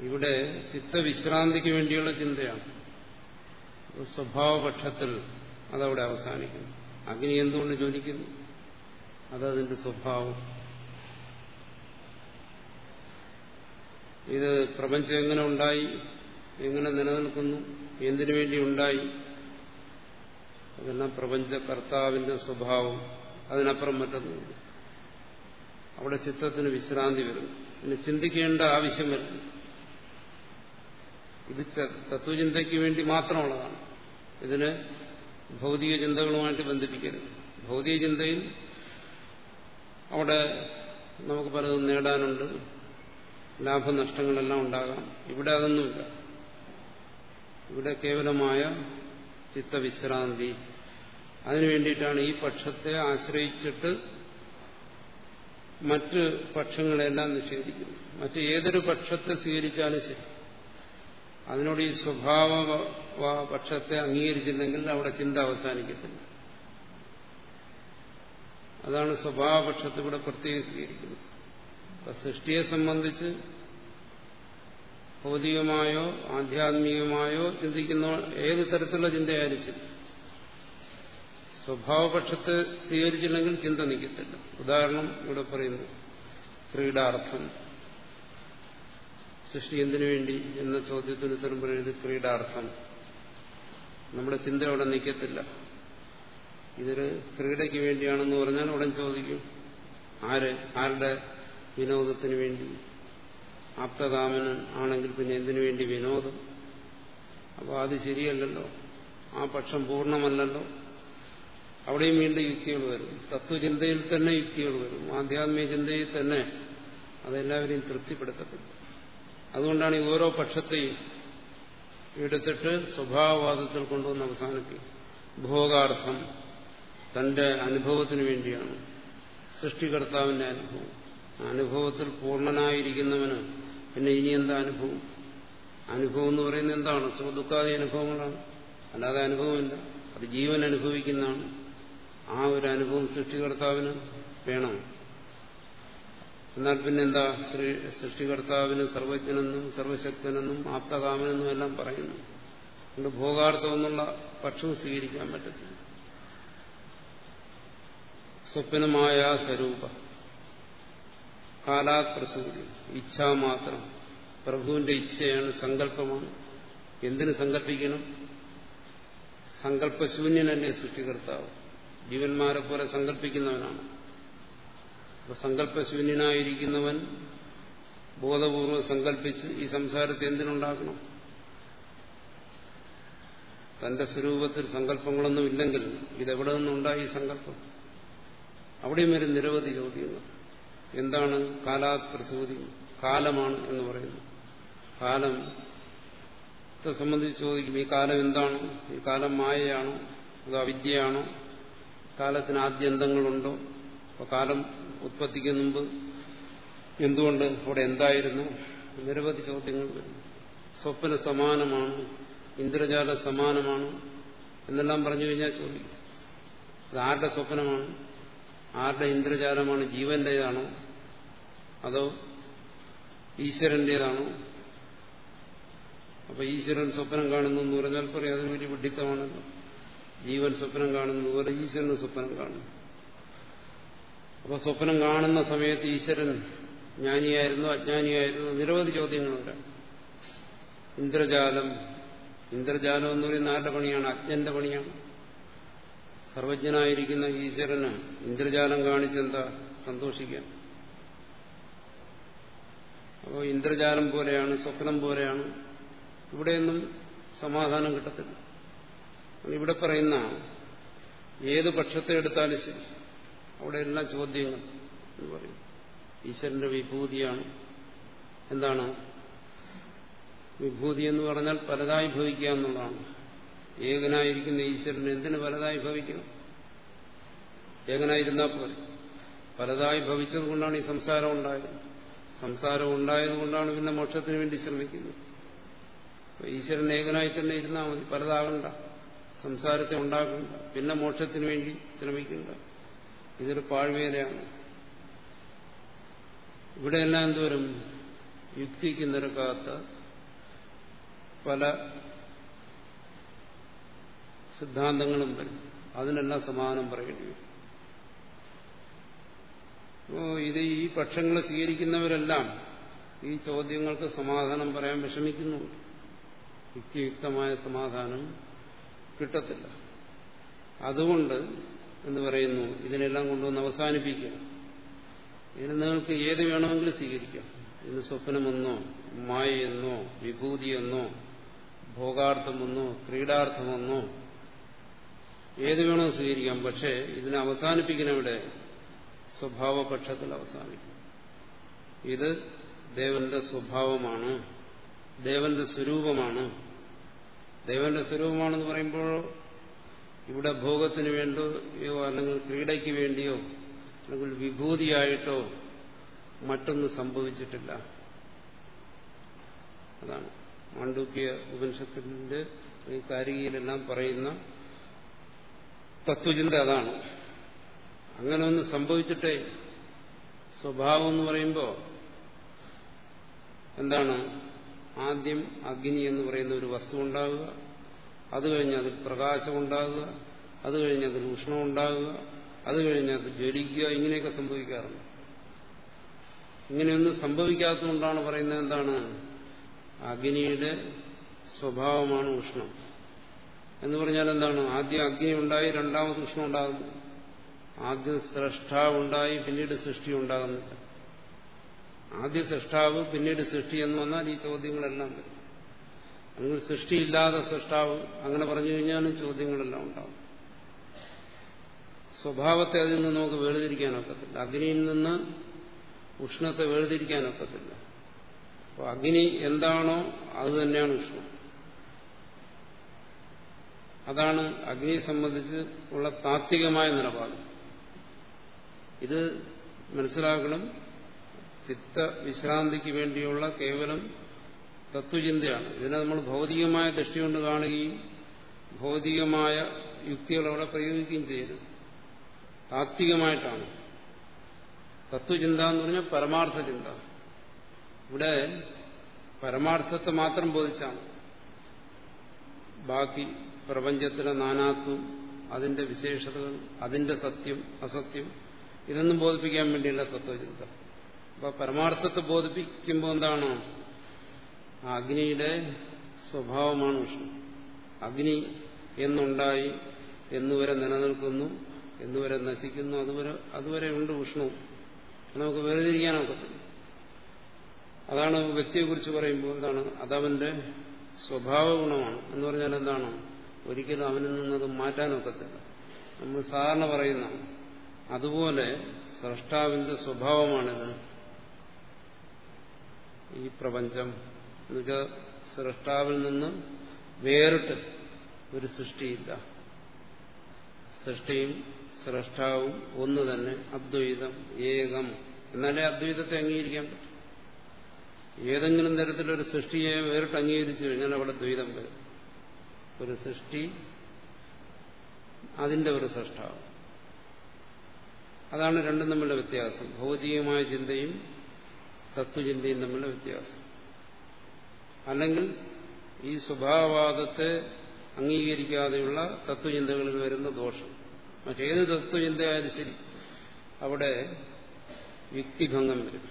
ഇവിടെ ചിത്തവിശ്രാന്തിക്ക് വേണ്ടിയുള്ള ചിന്തയാണ്. സ്വഭാവപക്ഷത്തിൽ അതവിടെ അവസാനിക്കുന്നു. അഗ്നി എന്തുകൊണ്ട് ജ്വലിക്കുന്നു? അതതിന്റെ സ്വഭാവം. ഇത് പ്രപഞ്ചം എങ്ങനെ ഉണ്ടായി? എങ്ങനെ നിലനിൽക്കുന്നു? എന്തിനു വേണ്ടി ഉണ്ടായി? അതെല്ലാം പ്രപഞ്ചകർത്താവിന്റെ സ്വഭാവം. അതിനപ്പുറം മറ്റൊന്നുമില്ല. അവിടെ ചിത്രത്തിന് വിശ്രാന്തി വരുന്നു പിന്നെ ചിന്തിക്കേണ്ട ആവശ്യം വരുന്നു. ഇത് തത്വചിന്തയ്ക്ക് വേണ്ടി മാത്രമുള്ളതാണ്. ഇതിന് ഭൗതിക ചിന്തകളുമായിട്ട് ബന്ധിപ്പിക്കരുത്. ഭൗതിക ചിന്തയിൽ അവിടെ നമുക്ക് പലതും നേടാനുണ്ട്. ലാഭനഷ്ടങ്ങളെല്ലാം ഉണ്ടാകാം. ഇവിടെ അതൊന്നുമില്ല. ഇവിടെ കേവലമായ ചിത്തവിശ്രാന്തി. അതിനു വേണ്ടിയിട്ടാണ് ഈ പക്ഷത്തെ ആശ്രയിച്ചിട്ട് മറ്റ് പക്ഷങ്ങളെല്ലാം നിഷേധിക്കുന്നു മറ്റ് ഏതൊരു പക്ഷത്തെ സ്വീകരിച്ചാലും ശരി. അതിനോട് ഈ സ്വഭാവ പക്ഷത്തെ അംഗീകരിച്ചില്ലെങ്കിൽ അവിടെ ചിന്ത അവസാനിക്കത്തില്ല. അതാണ് സ്വഭാവപക്ഷത്തെ ഇവിടെ പ്രത്യേകം സ്വീകരിക്കുന്നത്. സൃഷ്ടിയെ സംബന്ധിച്ച് ഭൗതികമായോ ആധ്യാത്മികമായോ ചിന്തിക്കുന്ന ഏത് തരത്തിലുള്ള ചിന്തയായാലും ശരി സ്വഭാവപക്ഷത്തെ സ്വീകരിച്ചില്ലെങ്കിൽ ചിന്ത നിൽക്കത്തില്ല. ഉദാഹരണം ഇവിടെ പറയുന്നു ക്രീഡാർത്ഥം. സൃഷ്ടി എന്തിനു വേണ്ടി എന്ന ചോദ്യത്തിന് ഉത്തരം പറയുന്നത് ക്രീഡാർത്ഥം. നമ്മുടെ ചിന്ത അവിടെ നിൽക്കത്തില്ല. ഇതൊരു ക്രീഡയ്ക്ക് വേണ്ടിയാണെന്ന് പറഞ്ഞാൽ ഉടൻ ചോദിക്കും ആര്? ആരുടെ വിനോദത്തിന് വേണ്ടി? ആപ്തകാമനൻ ആണെങ്കിൽ പിന്നെ എന്തിനു വേണ്ടി വിനോദം? അപ്പോൾ അത് ശരിയല്ലല്ലോ. ആ പക്ഷം പൂർണമല്ലല്ലോ. അവിടെയും വീണ്ടും യുക്തികൾ വരും. തത്വചിന്തയിൽ തന്നെ യുക്തികൾ വരും. ആധ്യാത്മിക ചിന്തയിൽ തന്നെ അതെല്ലാവരെയും തൃപ്തിപ്പെടുത്തത്തില്ല അതുകൊണ്ടാണ് ഈ ഓരോ പക്ഷത്തെയും എടുത്തിട്ട് സ്വഭാവവാദത്തിൽ കൊണ്ടുവന്ന് അവസാനിപ്പിക്കും. ഭോഗാർത്ഥം തന്റെ അനുഭവത്തിന് വേണ്ടിയാണ്. സൃഷ്ടികർത്താവിന്റെ അനുഭവം. അനുഭവത്തിൽ പൂർണനായിരിക്കുന്നവന് പിന്നെ ഇനി എന്താ അനുഭവം? അനുഭവം എന്ന് പറയുന്നത് എന്താണ്? സുഖദുഃഖാദി അനുഭവങ്ങളാണ്. അല്ലാതെ അനുഭവമില്ല. അത് ജീവൻ അനുഭവിക്കുന്നതാണ്. ആ ഒരു അനുഭവം സൃഷ്ടികർത്താവിന് വേണം. എന്നാൽ പിന്നെന്താ സൃഷ്ടികർത്താവിന് സർവജ്ഞനെന്നും സർവശക്തനെന്നും ആപ്തകാമനെന്നും എല്ലാം പറയുന്നു. അതുകൊണ്ട് ഭോഗാർത്ഥം എന്നുള്ള പക്ഷവും സ്വീകരിക്കാൻ പറ്റത്തില്ല. സ്വപ്നമായ സ്വരൂപ. കാലാത് ഇച്ഛ മാത്രം. പ്രഭുവിന്റെ ഇച്ഛയാണ് സങ്കല്പമാണ്. എന്തിനു സങ്കല്പിക്കണം? സങ്കല്പശൂന്യനല്ലേ സൃഷ്ടികർത്താവ്. ജീവന്മാരെ പോലെ സങ്കല്പിക്കുന്നവനാണ്. അപ്പൊ സങ്കല്പശൂന്യനായിരിക്കുന്നവൻ ബോധപൂർവം സങ്കല്പിച്ച് ഈ സംസാരത്തെ എന്തിനുണ്ടാക്കണം? തന്റെ സ്വരൂപത്തിൽ സങ്കല്പങ്ങളൊന്നും ഇല്ലെങ്കിൽ ഇതെവിടെ നിന്നുണ്ടായി സങ്കല്പം? അവിടെയും വരും നിരവധി ചോദ്യങ്ങൾ. എന്താണ് കാലാത് പ്രസൂതി കാലമാണ് എന്ന് പറയുന്നു. കാലം സംബന്ധിച്ച് ചോദിക്കും ഈ കാലം എന്താണ്? ഈ കാലം മായയാണോ? അത് അവിദ്യയാണോ? കാലത്തിന് ആദ്യന്തങ്ങളുണ്ടോ അപ്പോൾ കാലം ഉത്പത്തിക്ക് മുമ്പ് എന്തുകൊണ്ട് അവിടെ എന്തായിരുന്നു? നിരവധി ചോദ്യങ്ങൾ സ്വപ്ന സമാനമാണ് ഇന്ദ്രജാല സമാനമാണ് എന്നെല്ലാം പറഞ്ഞു കഴിഞ്ഞാൽ ചോദിക്കും. അത് ആരുടെ സ്വപ്നമാണ്? ആരുടെ ഇന്ദ്രജാലമാണ്? ജീവന്റേതാണോ? അതോ ഈശ്വരന്റേതാണോ? അപ്പൊ ഈശ്വരൻ സ്വപ്നം കാണുന്നു എന്ന് പറഞ്ഞാൽ പറയും അതൊരു വലിയ വിഡിത്തമാണല്ലോ ജീവൻ സ്വപ്നം കാണുന്നു അതുപോലെ ഈശ്വരന് സ്വപ്നം കാണുന്നു. അപ്പൊ സ്വപ്നം കാണുന്ന സമയത്ത് ഈശ്വരൻ ജ്ഞാനിയായിരുന്നു അജ്ഞാനിയായിരുന്നു നിരവധി ചോദ്യങ്ങളുണ്ട്. ഇന്ദ്രജാലം ഇന്ദ്രജാലം എന്ന് പറയുന്ന ആരുടെ പണിയാണ്? അജ്ഞന്റെ പണിയാണ്. സർവജ്ഞനായിരിക്കുന്ന ഈശ്വരന് ഇന്ദ്രജാലം കാണിച്ചെന്താ? സന്തോഷിക്കാം. അപ്പോൾ ഇന്ദ്രജാലം പോലെയാണ് സ്വപ്നം പോലെയാണ്. ഇവിടെയൊന്നും സമാധാനം കിട്ടത്തില്ല. ഇവിടെ പറയുന്ന ഏത് പക്ഷത്തെ എടുത്താലും ശരി. അവിടെ എല്ലാം ചോദ്യങ്ങൾ എന്ന് പറയും. ഈശ്വരന്റെ വിഭൂതിയാണ്. എന്താണ്? വിഭൂതി എന്ന് പറഞ്ഞാൽ പലതായി ഭവിക്കുക എന്നുള്ളതാണ്. ഏകനായിരിക്കുന്ന ഈശ്വരൻ എന്തിനു പലതായി ഭവിക്കണം? ഏകനായിരുന്നാൽ പോലെ പലതായി ഭവിച്ചത് കൊണ്ടാണ് ഈ സംസാരം ഉണ്ടായത്. സംസാരം ഉണ്ടായതുകൊണ്ടാണ് പിന്നെ മോക്ഷത്തിന് വേണ്ടി ശ്രമിക്കുന്നത്. ഈശ്വരൻ ഏകനായി തന്നെ ഇരുന്നാൽ മതി. പലതാകണ്ട സംസാരത്തെ ഉണ്ടാക്കണ്ട. പിന്നെ മോക്ഷത്തിന് വേണ്ടി ശ്രമിക്കണ്ട. ഇതൊരു പാഴ്വേലയാണ്. ഇവിടെയെല്ലാം എന്തോരം യുക്തിക്ക് നിരക്കാത്ത പല സിദ്ധാന്തങ്ങളും വരും. അതിനെല്ലാം സമാധാനം പറയേണ്ടി വരും. ഇത് ഈ പക്ഷങ്ങളെ സ്വീകരിക്കുന്നവരെല്ലാം ഈ ചോദ്യങ്ങൾക്ക് സമാധാനം പറയാൻ വിഷമിക്കുന്നു. യുക്തിയുക്തമായ സമാധാനം കിട്ടത്തില്ല. അതുകൊണ്ട് എന്ന് പറയുന്നു ഇതിനെല്ലാം കൊണ്ടുവന്ന് അവസാനിപ്പിക്കുക. ഇതിന് നിങ്ങൾക്ക് ഏത് വേണമെങ്കിലും സ്വീകരിക്കാം. ഇന്ന് സ്വപ്നമെന്നോ മായയെന്നോ വിഭൂതിയെന്നോ ഭോഗാർത്ഥമെന്നോ ക്രീഡാർത്ഥമെന്നോ ഏത് വേണോ സ്വീകരിക്കാം. പക്ഷേ ഇതിനെ അവസാനിപ്പിക്കുന്ന ഇവിടെ സ്വഭാവപക്ഷത്തിൽ അവസാനിക്കും ഇത് ദേവന്റെ സ്വഭാവമാണ് ദേവന്റെ സ്വരൂപമാണ്. ദേവന്റെ സ്വരൂപമാണെന്ന് പറയുമ്പോൾ ഇവിടെ ഭോഗത്തിന് വേണ്ടിയോ അല്ലെങ്കിൽ ക്രീഡയ്ക്ക് വേണ്ടിയോ അല്ലെങ്കിൽ വിഭൂതിയായിട്ടോ മറ്റൊന്നും സംഭവിച്ചിട്ടില്ല. അതാണ് മാണ്ഡൂക്യ ഉപനിഷത്തിന്റെ ഈ കാരികയിലെല്ലാം പറയുന്ന തത്വചിന്ത അതാണ്. അങ്ങനെ ഒന്ന് സംഭവിച്ചിട്ടേ സ്വഭാവം എന്ന് പറയുമ്പോൾ എന്താണ്? ആദ്യം അഗ്നി എന്ന് പറയുന്ന ഒരു വസ്തു ഉണ്ടാകുക അത് കഴിഞ്ഞ് അതിൽ പ്രകാശം ഉണ്ടാകുക അത് കഴിഞ്ഞ് അതിൽ ഉഷ്ണം ഉണ്ടാകുക അത് കഴിഞ്ഞ് അത് ജ്വലിക്കുക ഇങ്ങനെയൊക്കെ സംഭവിക്കാറുണ്ട്. ഇങ്ങനെയൊന്നും സംഭവിക്കാത്തതുകൊണ്ടാണ് പറയുന്നത് എന്താണ്? അഗ്നിയുടെ സ്വഭാവമാണ് ഉഷ്ണം. എന്ന് പറഞ്ഞാൽ എന്താണ്? ആദ്യം അഗ്നി ഉണ്ടായി രണ്ടാമത് ഉഷ്ണം ഉണ്ടാകുന്നു. ആദ്യം സ്രഷ്ടാവ് ഉണ്ടായി പിന്നീട് സൃഷ്ടി ഉണ്ടാകുന്നില്ല ആദ്യ സൃഷ്ടാവ് പിന്നീട് സൃഷ്ടി എന്ന് വന്നാൽ ഈ ചോദ്യങ്ങളെല്ലാം വരും. അല്ലെങ്കിൽ സൃഷ്ടിയില്ലാതെ സൃഷ്ടാവ് അങ്ങനെ പറഞ്ഞു കഴിഞ്ഞാലും ചോദ്യങ്ങളെല്ലാം ഉണ്ടാവും സ്വഭാവത്തെ അതിൽ നിന്ന് നമുക്ക് വേർതിരിക്കാനൊക്കത്തില്ല അഗ്നിയിൽ നിന്ന് ഉഷ്ണത്തെ വേർതിരിക്കാനൊക്കത്തില്ല അപ്പോൾ അഗ്നി എന്താണോ അത് തന്നെയാണ് ഉഷ്ണം. അതാണ് അഗ്നിയെ സംബന്ധിച്ച് ഉള്ള താത്വികമായ നിലപാട്. ഇത് മനസ്സിലാക്കണം. ചിത്ത വിശ്രാന്തിക്ക് വേണ്ടിയുള്ള കേവലം തത്വചിന്തയാണ്. ഇതിനെ നമ്മൾ ഭൗതികമായ ദൃഷ്ടി കൊണ്ട് കാണുകയും ഭൗതികമായ യുക്തികൾ അവിടെ പ്രയോഗിക്കുകയും ചെയ്യരുത്. താത്വികമായിട്ടാണ്. തത്വചിന്ത എന്ന് പറഞ്ഞാൽ പരമാർത്ഥ ചിന്ത ഇവിടെ പരമാർത്ഥത്തെ മാത്രം ബോധിച്ചാണ്. ബാക്കി പ്രപഞ്ചത്തിലെ നാനാത്വം അതിന്റെ വിശേഷതകൾ അതിന്റെ സത്യം അസത്യം ഇതൊന്നും ബോധിപ്പിക്കാൻ വേണ്ടിയുള്ള തത്വചിന്ത. അപ്പൊ പരമാർത്ഥത്തെ ബോധിപ്പിക്കുമ്പോൾ എന്താണ്? അഗ്നിയുടെ സ്വഭാവമാണ് വിഷ്ണു. അഗ്നി എന്നുണ്ടായി എന്നുവരെ നിലനിൽക്കുന്നു എന്നുവരെ നശിക്കുന്നു അതുവരെ അതുവരെ ഉണ്ട് വിഷ്ണു. നമുക്ക് വേർതിരിക്കാനൊക്കത്തില്ല അതാണ് വ്യക്തിയെക്കുറിച്ച് പറയുമ്പോൾ എന്താണ്? അതവന്റെ സ്വഭാവ ഗുണമാണ് എന്ന് പറഞ്ഞാൽ എന്താണ്? ഒരിക്കലും അവനിൽ നിന്നത് മാറ്റാനൊക്കത്തില്ല നമ്മൾ സാധാരണ പറയുന്ന അതുപോലെ സ്രഷ്ടാവിന്റെ സ്വഭാവമാണിത്. ഈ പ്രപഞ്ചം എന്നുവെച്ചാൽ സ്രഷ്ടാവിൽ നിന്നും വേറിട്ട് ഒരു സൃഷ്ടിയില്ല. സൃഷ്ടിയും സ്രഷ്ടാവും ഒന്ന് തന്നെ അദ്വൈതം ഏകം. എന്നാലേ അദ്വൈതത്തെ അംഗീകരിക്കാൻ പറ്റും. ഏതെങ്കിലും തരത്തിലൊരു സൃഷ്ടിയെ വേറിട്ട് അംഗീകരിച്ചു കഴിഞ്ഞാൽ അവിടെ ദ്വൈതം വരും. ഒരു സൃഷ്ടി അതിന്റെ ഒരു സൃഷ്ടാവ്. അതാണ് രണ്ടും തമ്മിലുള്ള വ്യത്യാസം. ഭൗതികമായ ചിന്തയും തത്വചിന്തയും തമ്മിലുള്ള വ്യത്യാസം. അല്ലെങ്കിൽ ഈ സ്വഭാവവാദത്തെ അംഗീകരിക്കാതെയുള്ള തത്വചിന്തകളിൽ വരുന്ന ദോഷം. മറ്റേത് തത്വചിന്തയായാലും ശരി അവിടെ യുക്തിഭംഗം വരും.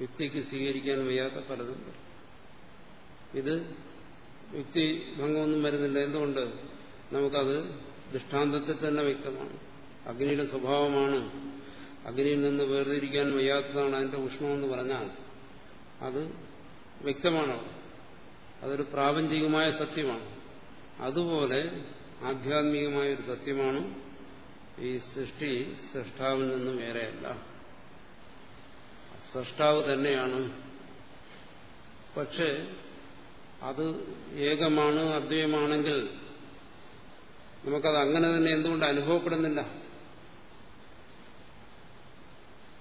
യുക്തിക്ക് സ്വീകരിക്കാൻ വയ്യാത്ത പലതും വരും. ഇത് യുക്തിഭംഗമൊന്നും വരുന്നില്ല. എന്തുകൊണ്ട്? നമുക്കത് ദൃഷ്ടാന്തത്തിൽ തന്നെ വ്യക്തമാണ്. അഗ്നിയുടെ സ്വഭാവമാണ്. അഗ്നിയിൽ നിന്ന് വേർതിരിക്കാൻ വയ്യാത്തതാണ് അതിന്റെ ഉഷ്ണമെന്ന് പറഞ്ഞാൽ അത് വ്യക്തമാണ്. അതൊരു പ്രാപഞ്ചികമായ സത്യമാണ്. അതുപോലെ ആധ്യാത്മികമായ ഒരു സത്യമാണ് ഈ സൃഷ്ടി സൃഷ്ടാവിൽ നിന്നും വേറെയല്ല. സൃഷ്ടാവ് തന്നെയാണ്. പക്ഷെ അത് ഏകമാണ് അദ്വയമാണെങ്കിൽ നമുക്കത് അങ്ങനെ തന്നെ എന്തുകൊണ്ട് അനുഭവപ്പെടുന്നില്ല?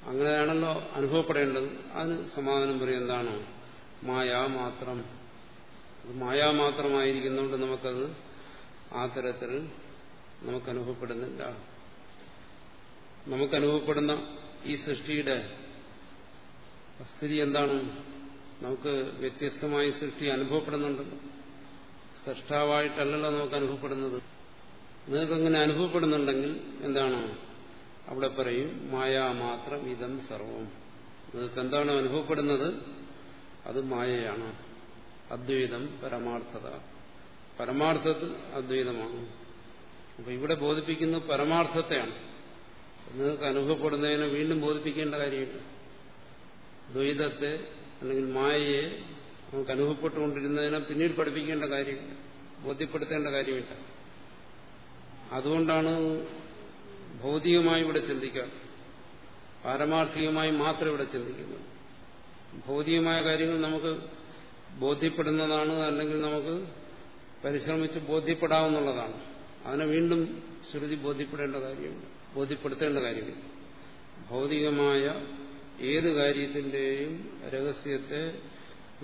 അങ്ങനെയാണല്ലോ അനുഭവപ്പെടേണ്ടത്. അതിന് സമാധാനം പറയും എന്താണ്? മായ മാത്രം. അത് മായാ മാത്രമായിരിക്കുന്നതുകൊണ്ട് നമുക്കത് ആ തരത്തിൽ നമുക്കനുഭവപ്പെടുന്നില്ല. നമുക്കനുഭവപ്പെടുന്ന ഈ സൃഷ്ടിയുടെ സ്ഥിതി എന്താണ്? നമുക്ക് വ്യത്യസ്തമായ സൃഷ്ടി അനുഭവപ്പെടുന്നുണ്ടല്ലോ സൃഷ്ടാവായിട്ടല്ലല്ലോ നമുക്ക് അനുഭവപ്പെടുന്നത്. നിങ്ങൾക്ക് അങ്ങനെ അനുഭവപ്പെടുന്നുണ്ടെങ്കിൽ എന്താണ്? അവിടെ പറയും മായ മാത്രം ഇതം സർവം. നിങ്ങൾക്ക് എന്താണ് അനുഭവപ്പെടുന്നത്? അത് മായയാണ്. അദ്വൈതം പരമാർത്ഥത. പരമാർത്ഥത്തിൽ അദ്വൈതമാണ്. അപ്പൊ ഇവിടെ ബോധിപ്പിക്കുന്ന പരമാർത്ഥത്തെയാണ്. നിങ്ങൾക്ക് അനുഭവപ്പെടുന്നതിനെ വീണ്ടും ബോധിപ്പിക്കേണ്ട കാര്യമില്ല. ദ്വൈതത്തെ അല്ലെങ്കിൽ മായയെ നമുക്ക് അനുഭവപ്പെട്ടുകൊണ്ടിരുന്നതിനെ പിന്നീട് പഠിപ്പിക്കേണ്ട കാര്യമില്ല ബോധ്യപ്പെടുത്തേണ്ട കാര്യമില്ല. അതുകൊണ്ടാണ് ഭൗതികമായി ഇവിടെ ചിന്തിക്കുക. പാരമാർത്ഥികമായി മാത്രം ഇവിടെ ചിന്തിക്കുന്നത് ഭൗതികമായ കാര്യങ്ങൾ നമുക്ക് ബോധ്യപ്പെടുന്നതാണ് അല്ലെങ്കിൽ നമുക്ക് പരിശ്രമിച്ച് ബോധ്യപ്പെടാവുന്നതാണ് അതിനെ വീണ്ടും ശ്രുതി ബോധ്യപ്പെടേണ്ട കാര്യമില്ല ബോധ്യപ്പെടുത്തേണ്ട കാര്യമില്ല. ഭൗതികമായ ഏത് കാര്യത്തിന്റെയും രഹസ്യത്തെ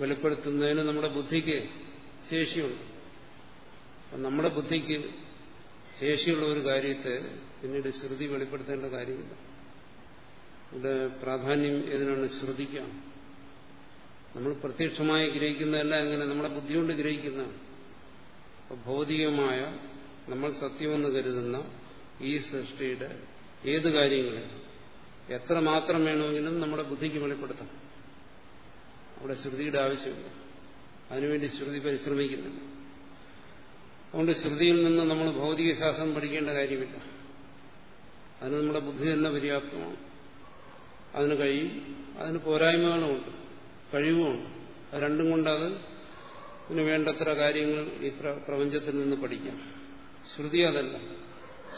വെളിപ്പെടുത്തുന്നതിന് നമ്മുടെ ബുദ്ധിക്ക് ശേഷിയുണ്ട്. നമ്മുടെ ബുദ്ധിക്ക് ശേഷിയുള്ള ഒരു കാര്യത്തെ പിന്നീട് ശ്രുതി വെളിപ്പെടുത്തേണ്ട കാര്യമില്ല. ഇവിടെ പ്രാധാന്യം ഏതിനാണ്? ശ്രുതിക്കാണ്. നമ്മൾ പ്രത്യക്ഷമായി ഗ്രഹിക്കുന്നതല്ല എങ്ങനെ നമ്മുടെ ബുദ്ധി കൊണ്ട് ഗ്രഹിക്കുന്നതാണ്. അപ്പോൾ ഭൗതികമായ നമ്മൾ സത്യമെന്ന് കരുതുന്ന ഈ സൃഷ്ടിയുടെ ഏത് കാര്യങ്ങളെ എത്ര മാത്രം വേണമെങ്കിലും നമ്മുടെ ബുദ്ധിക്ക് വെളിപ്പെടുത്താം. അവിടെ ശ്രുതിയുടെ ആവശ്യമില്ല. അതിനുവേണ്ടി ശ്രുതി പരിശ്രമിക്കുന്നില്ല. അതുകൊണ്ട് ശ്രുതിയിൽ നിന്ന് നമ്മൾ ഭൗതിക ശാസ്ത്രം പഠിക്കേണ്ട കാര്യമില്ല. അതിന് നമ്മുടെ ബുദ്ധി തന്നെ പര്യാപ്തമാണ്. അതിന് കഴിയും. അതിന് പോരായ്മകളുമുണ്ട്. കഴിവുമുണ്ട്. അത് രണ്ടും കൊണ്ട് അതിന് വേണ്ടത്ര കാര്യങ്ങൾ ഈ പ്രപഞ്ചത്തിൽ നിന്ന് പഠിക്കാം. ശ്രുതി അതല്ല.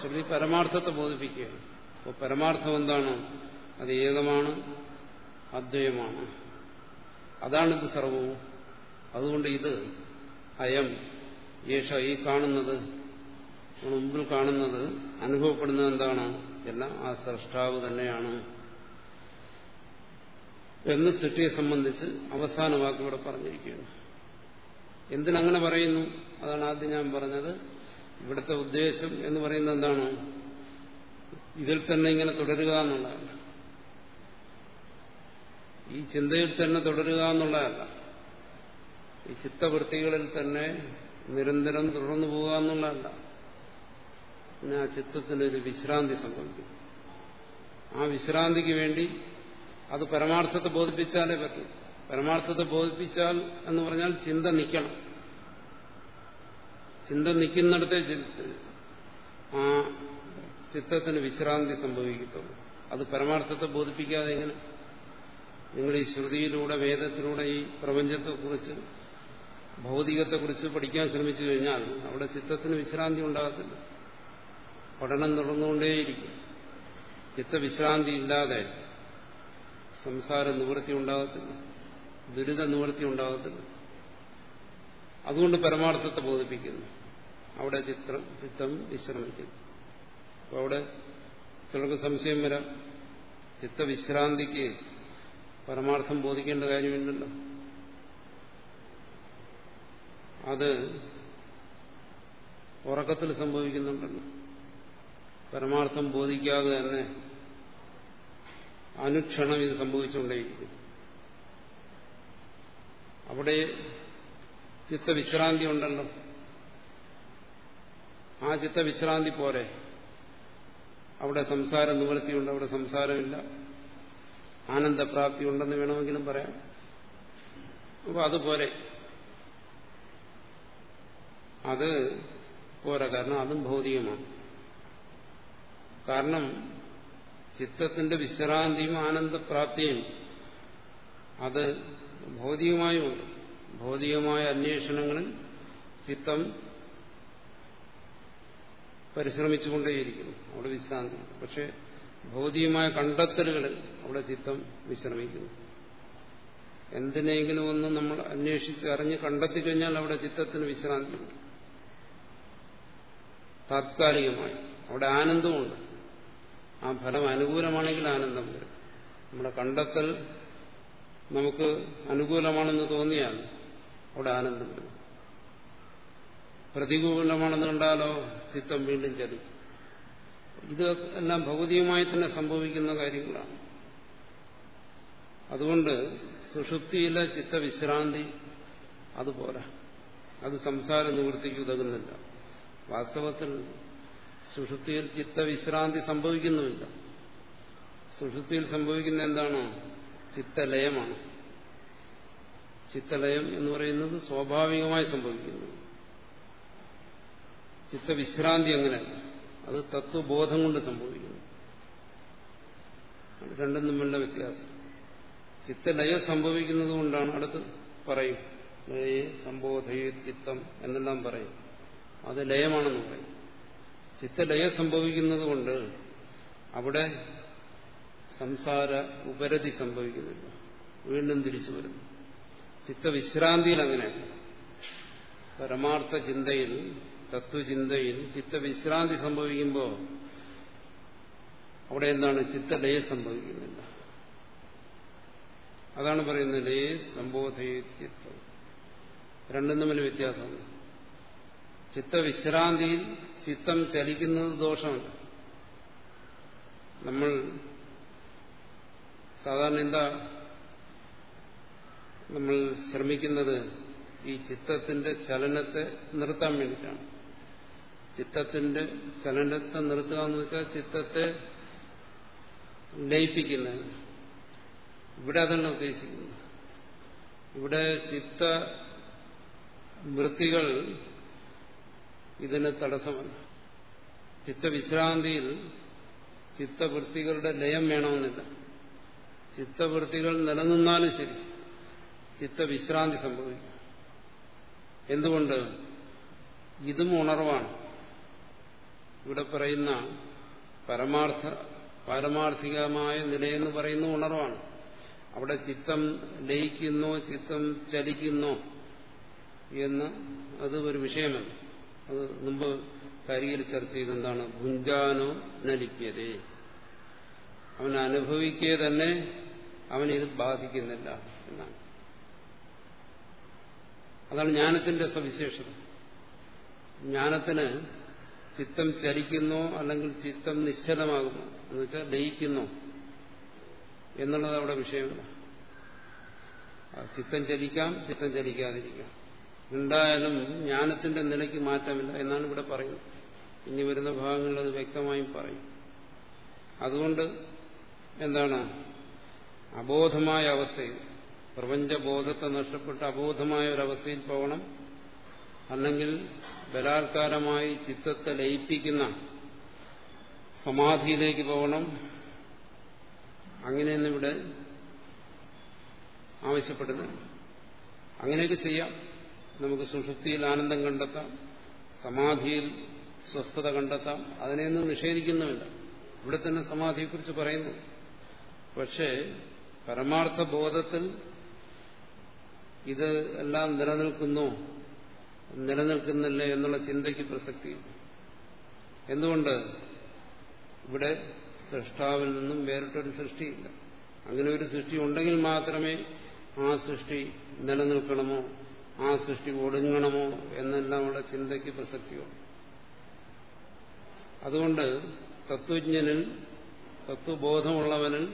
ശ്രുതി പരമാർത്ഥത്തെ ബോധിപ്പിക്കുകയാണ്. അപ്പോൾ പരമാർത്ഥം എന്താണ്? അത് ഏകമാണ് അദ്വയമാണ്. അതാണിത് സർവവും. അതുകൊണ്ട് ഇത് അയം യേശ ഈ കാണുന്നത് മുമ്പിൽ കാണുന്നത് അനുഭവപ്പെടുന്നത് എന്താണ്? എല്ലാം ആ സൃഷ്ടാവ് തന്നെയാണ്. എന്ന് സൃഷ്ടിയെ സംബന്ധിച്ച് അവസാന വാക്ക് പറഞ്ഞിരിക്കുകയാണ്. എന്തിനങ്ങനെ പറയുന്നു? അതാണ് ആദ്യം ഞാൻ പറഞ്ഞത്. ഇവിടുത്തെ ഉദ്ദേശം എന്ന് പറയുന്നത് എന്താണ്? ഇതിൽ തന്നെ ഇങ്ങനെ തുടരുക എന്നുള്ളതല്ല. ഈ ചിന്തയിൽ തന്നെ തുടരുക എന്നുള്ളതല്ല. ഈ ചിത്തവൃത്തികളിൽ തന്നെ നിരന്തരം തുടർന്നു പോവുക എന്നുള്ളതല്ല. പിന്നെ ആ ചിത്തത്തിനൊരു വിശ്രാന്തി സംഭവിക്കും. ആ വിശ്രാന്തിക്ക് വേണ്ടി അത് പരമാർത്ഥത്തെ ബോധിപ്പിച്ചാലേ പറ്റും. പരമാർത്ഥത്തെ ബോധിപ്പിച്ചാൽ എന്ന് പറഞ്ഞാൽ ചിന്ത നിൽക്കണം ചിന്ത നിൽക്കുന്നിടത്തെ ആ ചിത്തത്തിന് വിശ്രാന്തി സംഭവിക്കത്തുള്ളൂ. അത് പരമാർത്ഥത്തെ ബോധിപ്പിക്കാതെ എങ്ങനെ? നിങ്ങൾ ഈ ശ്രുതിയിലൂടെ വേദത്തിലൂടെ ഈ പ്രപഞ്ചത്തെക്കുറിച്ച് ഭൗതികത്തെക്കുറിച്ച് പഠിക്കാൻ ശ്രമിച്ചു കഴിഞ്ഞാൽ അവിടെ ചിത്തത്തിന് വിശ്രാന്തി ഉണ്ടാകത്തില്ല. പഠനം തുടർന്നുകൊണ്ടേയിരിക്കും ചിത്തവിശ്രാന്തി ഇല്ലാതെ സംസാര നിവൃത്തി ഉണ്ടാകത്തില്ല. ദുരിത നിവൃത്തി ഉണ്ടാകത്തില്ല. അതുകൊണ്ട് പരമാർത്ഥത്തെ ബോധിപ്പിക്കുന്നു. അവിടെ ചിത്രം ചിത്തം വിശ്രമിക്കുന്നു. അവിടെ ചിലർക്ക് സംശയം വരാം. ചിത്തവിശ്രാന്തിക്ക് പരമാർത്ഥം ബോധിക്കേണ്ട കാര്യമില്ലല്ലോ. അത് ഉറക്കത്തിൽ സംഭവിക്കുന്നുണ്ടല്ലോ. പരമാർത്ഥം ബോധിക്കാതെ തന്നെ അനുക്ഷണം ഇത് സംഭവിച്ചുകൊണ്ടേയിരിക്കും. അവിടെ ചിത്തവിശ്രാന്തി ഉണ്ടല്ലോ. ആ ചിത്തവിശ്രാന്തി പോരെ. അവിടെ സംസാര നിവൃത്തിയുണ്ട് അവിടെ സംസാരമില്ല. ആനന്ദപ്രാപ്തി ഉണ്ടെന്ന് വേണമെങ്കിലും പറയാം. അപ്പോൾ അതുപോലെ. അത് പോരാ. കാരണം അതും ഭൗതികമാണ്. കാരണം ചിത്തത്തിന്റെ വിശ്രാന്തിയും ആനന്ദപ്രാപ്തിയും അത് ഭൗതികമായും ഭൗതികമായ അന്വേഷണങ്ങളിൽ ചിത്തം പരിശ്രമിച്ചുകൊണ്ടേയിരിക്കുന്നു. അവിടെ വിശ്രാന്തി. പക്ഷെ ഭൗതികമായ കണ്ടെത്തലുകളിൽ അവിടെ ചിത്തം വിശ്രമിക്കുന്നു. എന്തിനെങ്കിലും ഒന്ന് നമ്മൾ അന്വേഷിച്ച് അറിഞ്ഞ് കണ്ടെത്തി കഴിഞ്ഞാൽ അവിടെ ചിത്തത്തിന് വിശ്രാന്തി. താത്കാലികമായി. അവിടെ ആനന്ദമുണ്ട്. ആ ഫലം അനുകൂലമാണെങ്കിൽ ആനന്ദം വരും. നമ്മുടെ കണ്ടെത്തൽ നമുക്ക് അനുകൂലമാണെന്ന് തോന്നിയാൽ അവിടെ ആനന്ദം വരും. പ്രതികൂലമാണെന്ന് കണ്ടാലോ ചിത്തം വീണ്ടും ചലിക്കും. ഇത് എല്ലാം ഭൗതികമായി തന്നെ സംഭവിക്കുന്ന കാര്യങ്ങളാണ്. അതുകൊണ്ട് സുഷുപ്തിയിലെ ചിത്തവിശ്രാന്തി അതുപോലെ. അത് സംസാര നിവൃത്തിക്ക് ഉതകുന്നില്ല വാസ്തവത്തിൽ സുഷുപ്തിയിൽ ചിത്തവിശ്രാന്തി സംഭവിക്കുന്നുമില്ല. സുഷുപ്തിയിൽ സംഭവിക്കുന്ന എന്താണ്? ചിത്തലയമാണ്. ചിത്തലയം എന്ന് പറയുന്നത് സ്വാഭാവികമായി സംഭവിക്കുന്നു. ചിത്തവിശ്രാന്തി അങ്ങനെ. അത് തത്വബോധം കൊണ്ട് സംഭവിക്കുന്നു. രണ്ടും തമ്മിലുള്ള വ്യത്യാസം. ചിത്തലയ സംഭവിക്കുന്നത് കൊണ്ടാണ് അടുത്ത് പറയും. ലയെ സംബോധയ ചിത്തം എന്നെല്ലാം പറയും. അത് ലയമാണെന്ന് പറയും. ചിത്തലയ സംഭവിക്കുന്നത് കൊണ്ട് അവിടെ സംസാര ഉപരതി സംഭവിക്കുന്നില്ല. വീണ്ടും തിരിച്ചു വരുന്നു ചിത്തവിശ്രാന്തിയിൽ അങ്ങനെ പരമാർത്ഥ ചിന്തയിൽ തത്വചിന്തയിൽ ചിത്തവിശ്രാന്തി സംഭവിക്കുമ്പോൾ അവിടെ എന്താണ് ചിത്തലയ സംഭവിക്കുന്നില്ല. അതാണ് പറയുന്നത് ലയ സംബോധയത്വം. രണ്ടും തമ്മിൽ വ്യത്യാസമുണ്ട് ചിത്തവിശ്രാന്തിയിൽ ചിത്തം ചലിക്കുന്നത് ദോഷമല്ല. നമ്മൾ സാധാരണ എന്താ നമ്മൾ ശ്രമിക്കുന്നത് ഈ ചിത്തത്തിന്റെ ചലനത്തെ നിർത്താൻ വേണ്ടിയിട്ടാണ്. ചിത്തത്തിന്റെ ചലനത്തെ നിർത്തുക എന്ന് വെച്ചാൽ ചിത്തത്തെ ലയിപ്പിക്കുന്നത്. ഇവിടെ അതല്ല ഉദ്ദേശിക്കുന്നത്. ഇവിടെ ചിത്ത വൃത്തികൾ ഇതിന് തടസ്സമല്ല ചിത്തവിശ്രാന്തിയിൽ ചിത്തവൃത്തികളുടെ ലയം വേണമെന്നില്ല. ചിത്തവൃത്തികൾ നിലനിന്നാലും ശരി ചിത്തവിശ്രാന്തി സംഭവിക്കും. എന്തുകൊണ്ട്? ഇതും ഉണർവാണ്. ഇവിടെ പറയുന്ന പരമാർത്ഥ പാരമാർത്ഥികമായ നിലയെന്ന് പറയുന്ന ഉണർവാണ്. അവിടെ ചിത്തം ലയിക്കുന്നോ ചിത്തം ചലിക്കുന്നോ എന്ന് അത് ഒരു വിഷയമല്ല. അത് മുമ്പ് കരിയിൽ ചർച്ച ചെയ്തെന്താണ്? ഭുഞ്ചാനോ നലിപ്യതേ. അവൻ അനുഭവിക്കുക തന്നെ അവനിത് ബാധിക്കുന്നില്ല എന്നാണ്. അതാണ് ജ്ഞാനത്തിന്റെ സവിശേഷത. ജ്ഞാനത്തിന് ചിത്തം ചരിക്കുന്നോ അല്ലെങ്കിൽ ചിത്തം നിശ്ചലമാകുമോ എന്ന് വെച്ചാൽ ലയിക്കുന്നോ എന്നുള്ളത് അവിടെ വിഷയമല്ല. ചിത്തം ചലിക്കാം ചിത്തം ചലിക്കാതിരിക്കാം. എന്തായാലും ജ്ഞാനത്തിന്റെ നിലയ്ക്ക് മാറ്റമില്ല എന്നാണ് ഇവിടെ പറയുന്നത്. ഇനി വരുന്ന ഭാഗങ്ങളിൽ അത് വ്യക്തമായും പറയും. അതുകൊണ്ട് എന്താണ്? അബോധമായ അവസ്ഥയിൽ പ്രപഞ്ചബോധത്തെ നഷ്ടപ്പെട്ട അബോധമായ ഒരവസ്ഥയിൽ പോകണം. അല്ലെങ്കിൽ ബലാത്കാരമായി ചിത്തത്തെ ലയിപ്പിക്കുന്ന സമാധിയിലേക്ക് പോകണം. അങ്ങനെയൊന്നും ഇവിടെ ആവശ്യപ്പെടുന്നില്ല അങ്ങനെയൊക്കെ ചെയ്യാം. നമുക്ക് സുഷുപ്തിയിൽ ആനന്ദം കണ്ടെത്താം. സമാധിയിൽ സ്വസ്ഥത കണ്ടെത്താം. അതിനെയൊന്നും നിഷേധിക്കുന്നുമില്ല. ഇവിടെ തന്നെ സമാധിയെക്കുറിച്ച് പറയുന്നു. പക്ഷേ പരമാർത്ഥ ബോധത്തിൽ ഇത് എല്ലാം നിലനിൽക്കുന്നോ നിലനിൽക്കുന്നില്ല എന്നുള്ള ചിന്തയ്ക്ക് പ്രസക്തി. എന്തുകൊണ്ട്? ഇവിടെ സൃഷ്ടാവിൽ നിന്നും വേറിട്ടൊരു സൃഷ്ടിയില്ല. അങ്ങനെ ഒരു സൃഷ്ടി ഉണ്ടെങ്കിൽ മാത്രമേ ആ സൃഷ്ടി നിലനിൽക്കണമോ ആ സൃഷ്ടി ഒടുങ്ങണമോ എന്നെല്ലാം ഉള്ള ചിന്തയ്ക്ക് പ്രസക്തിയുണ്ട് അതുകൊണ്ട് തത്വജ്ഞനിൽ തത്വബോധമുള്ളവനിൽ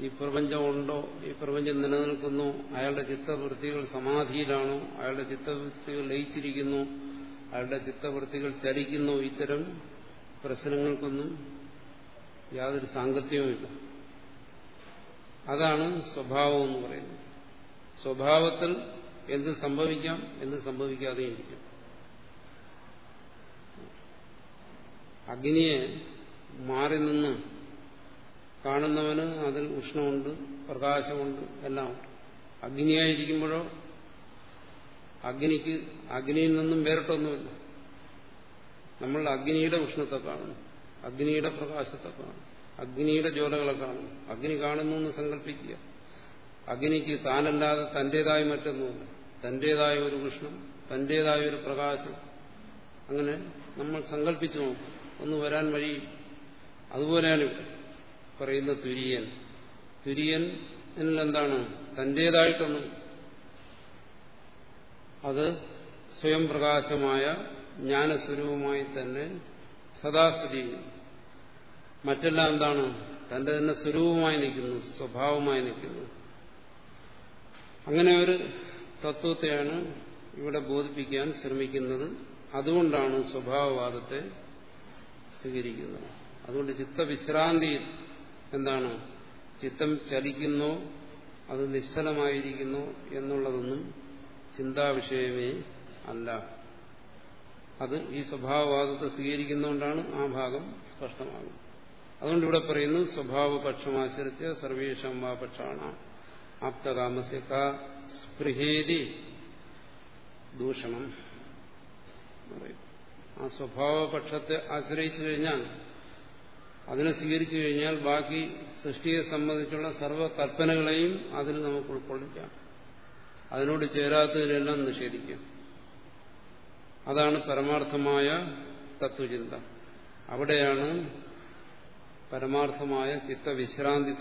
ഈ പ്രപഞ്ചമുണ്ടോ ഈ പ്രപഞ്ചം നിലനിൽക്കുന്നു. അയാളുടെ ചിത്തവൃത്തികൾ സമാധിയിലാണോ. അയാളുടെ ചിത്തവൃത്തികൾ ലയിച്ചിരിക്കുന്നു. അയാളുടെ ചിത്തവൃത്തികൾ ചലിക്കുന്നു. ഇത്തരം പ്രശ്നങ്ങൾക്കൊന്നും യാതൊരു സാങ്കത്യവുമില്ല. അതാണ് സ്വഭാവം എന്ന് പറയുന്നത്. സ്വഭാവത്തിൽ എന്ത് സംഭവിക്കാം? എന്ത് സംഭവിക്കാതെയും ഇരിക്കും അഗ്നിയെ മാറി നിന്ന് കാണുന്നവന് അതിൽ ഉഷ്ണമുണ്ട് പ്രകാശമുണ്ട് എല്ലാം ഉണ്ട്. അഗ്നിയായിരിക്കുമ്പോഴോ? അഗ്നിക്ക് അഗ്നിയിൽ നിന്നും വേറിട്ടൊന്നുമില്ല. നമ്മൾ അഗ്നിയുടെ ഉഷ്ണത്തെ കാണുന്നു അഗ്നിയുടെ പ്രകാശത്തെ കാണുന്നു അഗ്നിയുടെ ജ്വലകളെ കാണുന്നു. അഗ്നി കാണുന്നു എന്ന് സങ്കല്പിക്കുക. അഗ്നിക്ക് താനല്ലാതെ തന്റേതായ മറ്റൊന്നുമില്ല. തന്റേതായ ഒരു ഉഷ്ണം തന്റേതായ ഒരു പ്രകാശം. അങ്ങനെ നമ്മൾ സങ്കല്പിച്ചു നോക്കും ഒന്ന് വരാൻ വഴി അതുപോലെയാണ് ഇവിടെ. പറയുന്ന തുര്യൻ. തുര്യൻ എന്നെന്താണ് തന്റേതായിട്ടൊന്നും. അത് സ്വയം പ്രകാശമായ ജ്ഞാനസ്വരൂപമായി തന്നെ സദാസ്ഥിതി മറ്റെല്ലാം എന്താണ്? തന്റെ തന്നെ സ്വരൂപമായി നിൽക്കുന്നു സ്വഭാവമായി നിൽക്കുന്നു. അങ്ങനെ ഒരു തത്വത്തെയാണ് ഇവിടെ ബോധിപ്പിക്കാൻ ശ്രമിക്കുന്നത്. അതുകൊണ്ടാണ് സ്വഭാവവാദത്തെ സ്വീകരിക്കുന്നത്. അതുകൊണ്ട് ചിത്തവിശ്രാന്തിയിൽ എന്താണ്? ചിത്തം ചലിക്കുന്നോ അത് നിശ്ചലമായിരിക്കുന്നു എന്നുള്ളതൊന്നും ചിന്താവിഷയമേ അല്ല. അത് ഈ സ്വഭാവവാദത്തെ സ്വീകരിക്കുന്നതുകൊണ്ടാണ് ആ ഭാഗം സ്പഷ്ടമാകുന്നത്. അതുകൊണ്ട് ഇവിടെ പറയുന്നു സ്വഭാവപക്ഷമാശ്രിത്യ സർവേഷം വാ പക്ഷാണ്. ആപ്തകാമസ്യ സ്പൃഹേതി ദൂഷണം ആ സ്വഭാവപക്ഷത്തെ ആശ്രയിച്ചു കഴിഞ്ഞാൽ അതിനെ സ്വീകരിച്ചു കഴിഞ്ഞാൽ ബാക്കി സൃഷ്ടിയെ സംബന്ധിച്ചുള്ള സർവ കൽപ്പനകളെയും അതിൽ നമുക്ക് ഉൾക്കൊള്ളിക്കാം. അതിനോട് ചേരാത്തതിനെല്ലാം നിഷേധിക്കാം. അതാണ് പരമാർത്ഥമായ തത്വചിന്ത. അവിടെയാണ് പരമാർത്ഥമായ ചിത്തവിശ്രാന്തി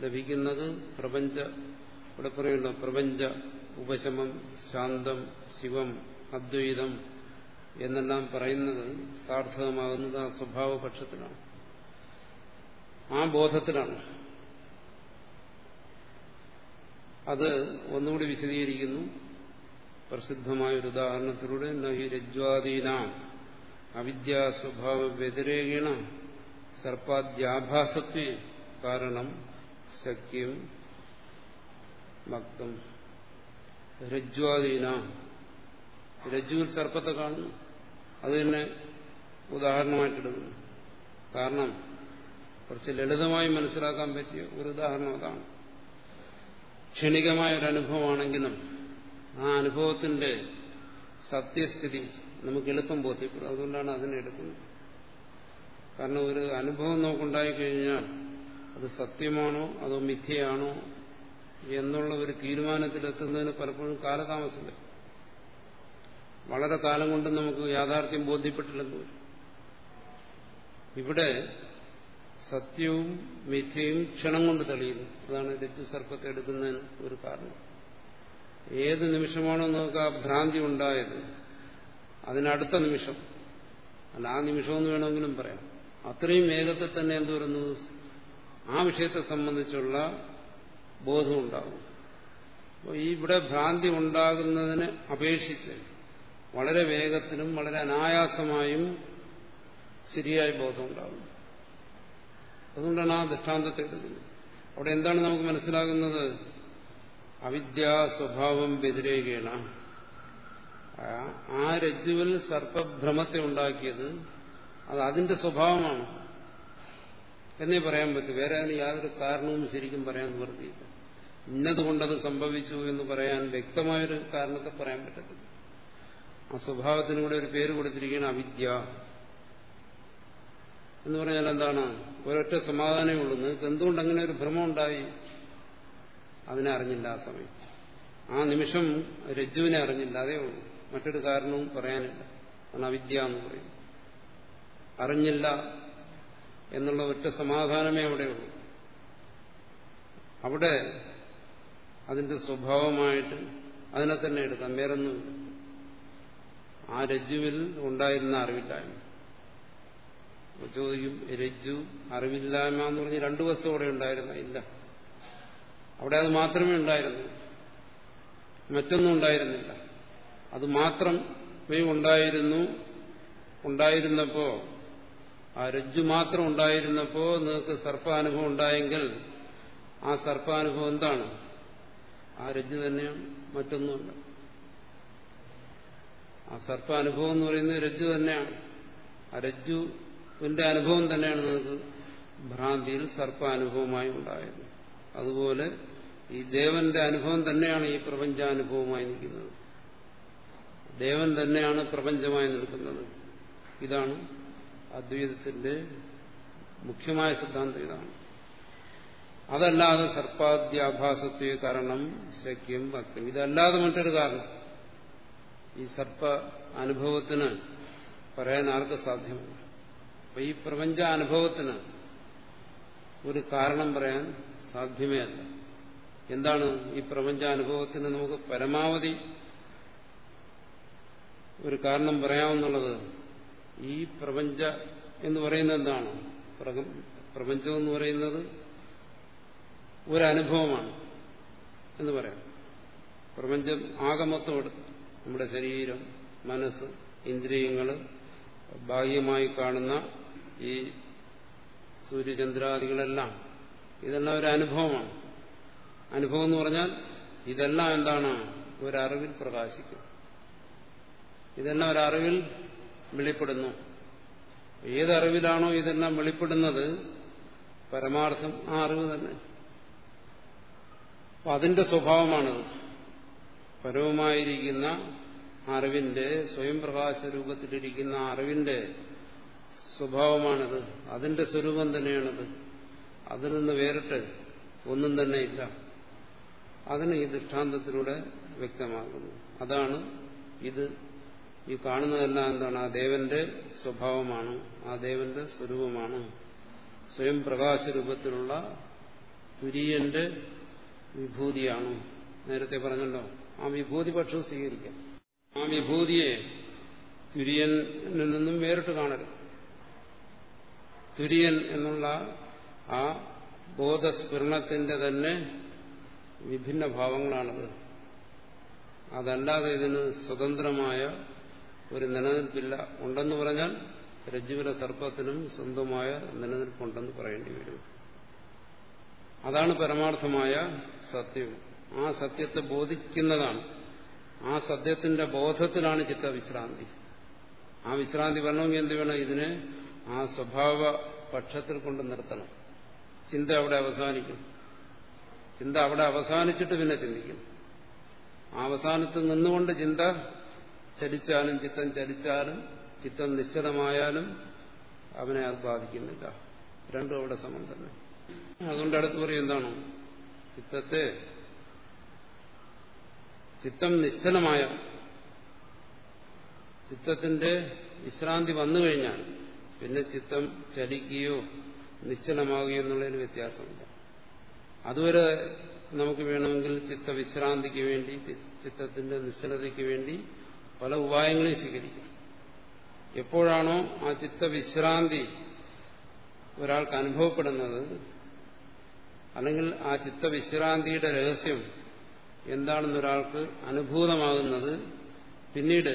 ലഭിക്കുന്നത്. പ്രപഞ്ച ഇവിടെ പറയുന്നു പ്രപഞ്ച ഉപശമം ശാന്തം ശിവം അദ്വൈതം എന്നെല്ലാം പറയുന്നത് സാർത്ഥകമാകുന്നത് ആ സ്വഭാവപക്ഷത്തിലാണ് ആ ബോധത്തിലാണ് അത് ഒന്നുകൂടി വിശദീകരിക്കുന്നു. പ്രസിദ്ധമായ ഒരു ഉദാഹരണത്തിലൂടെ നഹി രജ്വാദീന അവിദ്യാസ്വഭാവ വ്യതിരേകേണ സർപ്പാദ്യാഭാസത്വ കാരണം ശക്യം ഭക്തം. രജ്വാദീന. രജ്ജുവിൽ സർപ്പത്തെ കാണുന്നു. അത് തന്നെ ഉദാഹരണമായിട്ടെടുക്കുന്നു. കാരണം കുറച്ച് ലളിതമായി മനസ്സിലാക്കാൻ പറ്റിയ ഒരു ഉദാഹരണം അതാണ്. ക്ഷണികമായ ഒരു അനുഭവമാണെങ്കിലും ആ അനുഭവത്തിന്റെ സത്യസ്ഥിതി നമുക്ക് എളുപ്പം ബോധ്യപ്പെടും. അതുകൊണ്ടാണ് അതിനെ എടുക്കുന്നത്. കാരണം ഒരു അനുഭവം നമുക്കുണ്ടായിക്കഴിഞ്ഞാൽ അത് സത്യമാണോ അതോ മിഥ്യയാണോ എന്നുള്ള ഒരു തീരുമാനത്തിലെത്തുന്നതിന് പലപ്പോഴും കാലതാമസം വരും വളരെ കാലം കൊണ്ട് നമുക്ക് യാഥാർത്ഥ്യം ബോധ്യപ്പെട്ടില്ലെന്ന് വരും ഇവിടെ സത്യവും മിഥ്യയും ക്ഷണം കൊണ്ട് തെളിയുന്നു. അതാണ് രജ്ജുസർപ്പത്തെ എടുക്കുന്നതിന് ഒരു കാരണം. ഏത് നിമിഷമാണോ നമുക്ക് ആ ഭ്രാന്തി ഉണ്ടായത് അതിനടുത്ത നിമിഷം അല്ല ആ നിമിഷമെന്ന് വേണമെങ്കിലും പറയാം. അത്രയും വേഗത്തിൽ തന്നെ എന്ത് വരുന്നു? ആ വിഷയത്തെ സംബന്ധിച്ചുള്ള ബോധം ഉണ്ടാകും അപ്പോൾ ഇവിടെ ഭ്രാന്തി ഉണ്ടാകുന്നതിന് അപേക്ഷിച്ച് വളരെ വേഗത്തിലും വളരെ അനായാസമായും ശരിയായ ബോധമുണ്ടാകും അതുകൊണ്ടാണ് ആ ദൃഷ്ടാന്തത്തെ എടുക്കുന്നത്. അവിടെ എന്താണ് നമുക്ക് മനസ്സിലാകുന്നത്? അവിദ്യാ സ്വഭാവം വ്യതിരേകേണ. ആ രജ്ജുവിൽ സർപ്പഭ്രമത്തെ ഉണ്ടാക്കിയത് അത് അതിന്റെ സ്വഭാവമാണ്. എന്നേ പറയാൻ പറ്റും. വേറെ അതിന് യാതൊരു കാരണവും ശരിക്കും പറയാൻ നിവർത്തിയില്ല ഇന്നതുകൊണ്ടത് സംഭവിച്ചു എന്ന് പറയാൻ വ്യക്തമായൊരു കാരണത്തെ പറയാൻ പറ്റത്തില്ല. ആ സ്വഭാവത്തിന് കൂടെ ഒരു പേര് കൊടുത്തിരിക്കുകയാണ് അവിദ്യ. എന്ന് പറഞ്ഞാൽ എന്താണ്? ഒരൊറ്റ സമാധാനമേ ഉള്ളൂ. നിങ്ങൾക്ക് എന്തുകൊണ്ട് അങ്ങനെ ഒരു ഭ്രമം ഉണ്ടായി? അതിനെ അറിഞ്ഞില്ല ആ സമയം. ആ നിമിഷം രജ്ജുവിനെ അറിഞ്ഞില്ല. അതേ ഉള്ളൂ. മറ്റൊരു കാരണവും പറയാനില്ല. അതാണ് അവിദ്യ എന്ന് പറയും അറിഞ്ഞില്ല എന്നുള്ള ഒറ്റ സമാധാനമേ അവിടെയുള്ളൂ അവിടെ അതിന്റെ സ്വഭാവമായിട്ട് അതിനെ തന്നെ എടുക്കാം. വേറൊന്നുമില്ല. ആ രജ്ജുവിൽ ഉണ്ടായിരുന്ന അറിവില്ലായ്മ. ചോദിക്കും രജ്ജു അറിവില്ലായ്മ എന്ന് പറഞ്ഞ് രണ്ടു വസ്തു അവിടെ ഉണ്ടായിരുന്ന? ഇല്ല. അവിടെ അത് മാത്രമേ ഉണ്ടായിരുന്നു മറ്റൊന്നും ഉണ്ടായിരുന്നില്ല. അത് മാത്രമേ ഉണ്ടായിരുന്നു. ഉണ്ടായിരുന്നപ്പോ ആ രജ്ജു മാത്രം ഉണ്ടായിരുന്നപ്പോ നിങ്ങൾക്ക് സർപ്പാനുഭവം ഉണ്ടായെങ്കിൽ ആ സർപ്പാനുഭവം എന്താണ്? ആ രജ്ജു തന്നെയാണ്. മറ്റൊന്നുമല്ല. ആ സർപ്പാനുഭവം എന്ന് പറയുന്നത് രജ്ജു തന്നെയാണ്. ആ രജ്ജുവിന്റെ അനുഭവം തന്നെയാണ് നമുക്ക് ഭ്രാന്തിയിൽ സർപ്പാനുഭവമായി ഉണ്ടായത്. അതുപോലെ ഈ ദേവന്റെ അനുഭവം തന്നെയാണ് ഈ പ്രപഞ്ചാനുഭവമായി നിൽക്കുന്നത്. ദേവൻ തന്നെയാണ് പ്രപഞ്ചമായി നിൽക്കുന്നത്. ഇതാണ് അദ്വൈതത്തിന്റെ മുഖ്യമായ സിദ്ധാന്തം ഇതാണ്. അതല്ലാതെ സർപ്പാദ്യാഭാസത്തെ കാരണം ശക്യം ഭക്തം ഇതല്ലാതെ മറ്റൊരു കാരണം. ഈ സർപ്പ അനുഭവത്തിന് പറയാൻ ആർക്ക് സാധ്യമല്ല? അപ്പൊ ഈ പ്രപഞ്ച അനുഭവത്തിന് ഒരു കാരണം പറയാൻ സാധ്യമേ അല്ല. എന്താണ് ഈ പ്രപഞ്ചാനുഭവത്തിന് നമുക്ക് പരമാവധി ഒരു കാരണം പറയാമെന്നുള്ളത് ഈ പ്രപഞ്ച എന്ന് പറയുന്നത് എന്താണ്? പ്രപഞ്ചം എന്ന് പറയുന്നത് ഒരനുഭവമാണ് എന്ന് പറയാം. പ്രപഞ്ചം ആകമത്തോട് നമ്മുടെ ശരീരം മനസ്സ് ഇന്ദ്രിയങ്ങൾ ബാഹ്യമായി കാണുന്ന ഈ സൂര്യചന്ദ്രാദികളെല്ലാം. ഇതെല്ലാം ഒരു അനുഭവമാണ്. അനുഭവം എന്ന് പറഞ്ഞാൽ ഇതെല്ലാം എന്താണ്? ഒരറിവിൽ പ്രകാശിക്കും ഇതെല്ലാം ഒരറിവിൽ വെളിപ്പെടുന്നു. ഏതറിവിലാണോ ഇതെല്ലാം വെളിപ്പെടുന്നത്? പരമാർത്ഥം ആ അറിവ് തന്നെ. അപ്പൊ അതിന്റെ സ്വഭാവമാണത്. പരവുമായിരിക്കുന്ന അറിവിന്റെ സ്വയം പ്രകാശ രൂപത്തിലിരിക്കുന്ന അറിവിന്റെ സ്വഭാവമാണത്. അതിന്റെ സ്വരൂപം തന്നെയാണത്. അതിൽ നിന്ന് വേറിട്ട് ഒന്നും തന്നെ ഇല്ല. അതിന് ഈ ദൃഷ്ടാന്തത്തിലൂടെ വ്യക്തമാകുന്നു. അതാണ് ഇത്. ഈ കാണുന്നതെല്ലാം എന്താണ്? ആ ദേവന്റെ സ്വഭാവമാണ്. ആ ദേവന്റെ സ്വരൂപമാണ്. സ്വയം പ്രകാശ രൂപത്തിലുള്ള തുര്യന്റെ വിഭൂതിയാണ്. നേരത്തെ പറഞ്ഞല്ലോ. ആ വിഭൂതി പക്ഷവും സ്വീകരിക്കാം. ആ വിഭൂതിയെ തുര്യനിൽ നിന്നും വേറിട്ട് കാണരുത്. തുര്യൻ എന്നുള്ള ആ ബോധസ്ഫുരണത്തിന്റെ തന്നെ വിഭിന്ന ഭാവങ്ങളാണത്. അതല്ലാതെ ഇതിന് സ്വതന്ത്രമായ ഒരു നിലനിൽപ്പില്ല ഉണ്ടെന്ന് പറഞ്ഞാൽ രജ്ജുവിലെ സർപ്പത്തിനും സ്വന്തമായ നിലനിൽപ്പുണ്ടെന്ന് പറയേണ്ടി വരും. അതാണ് പരമാർത്ഥമായ സത്യം ആ സത്യത്തെ ബോധിക്കുന്നതാണ്. ആ സത്യത്തിന്റെ ബോധത്തിലാണ് ചിത്തവിശ്രാന്തി. ആ വിശ്രാന്തി വരണമെങ്കിൽ എന്ത് വേണം ഇതിനെ ആ സ്വഭാവ പക്ഷത്തിൽ കൊണ്ട് നിർത്തണം. ചിന്ത അവിടെ അവസാനിക്കും. ചിന്ത അവിടെ അവസാനിച്ചിട്ട് പിന്നെ ചിന്തിക്കും. അവസാനത്ത് നിന്നുകൊണ്ട് ചിന്ത ചലിച്ചാലും ചിത്തം ചലിച്ചാലും ചിത്തം നിശ്ചലമായാലും അവനെ അത് ബാധിക്കുന്നില്ല. രണ്ടും അവിടെ സമം തന്നെ. അതുകൊണ്ട് അടുത്ത് പറയും എന്താണോ? ചിത്തത്തെ ചിത്തം നിശ്ചലമായ ചിത്തത്തിന്റെ വിശ്രാന്തി വന്നു കഴിഞ്ഞാൽ പിന്നെ ചിത്തം ചലിക്കുകയോ നിശ്ചലമാകുകയോ എന്നുള്ളതിന് വ്യത്യാസമില്ല അതുവരെ നമുക്ക് വേണമെങ്കിൽ ചിത്തവിശ്രാന്തിക്ക് വേണ്ടി ചിത്തത്തിന്റെ നിശ്ചലതയ്ക്ക് വേണ്ടി പല ഉപായങ്ങളെയും സ്വീകരിക്കാം. എപ്പോഴാണോ ആ ചിത്തവിശ്രാന്തി ഒരാൾക്ക് അനുഭവപ്പെടുന്നത് അല്ലെങ്കിൽ ആ ചിത്തവിശ്രാന്തിയുടെ രഹസ്യം എന്താണെന്ന് ഒരാൾക്ക് അനുഭൂതമാകുന്നത് പിന്നീട്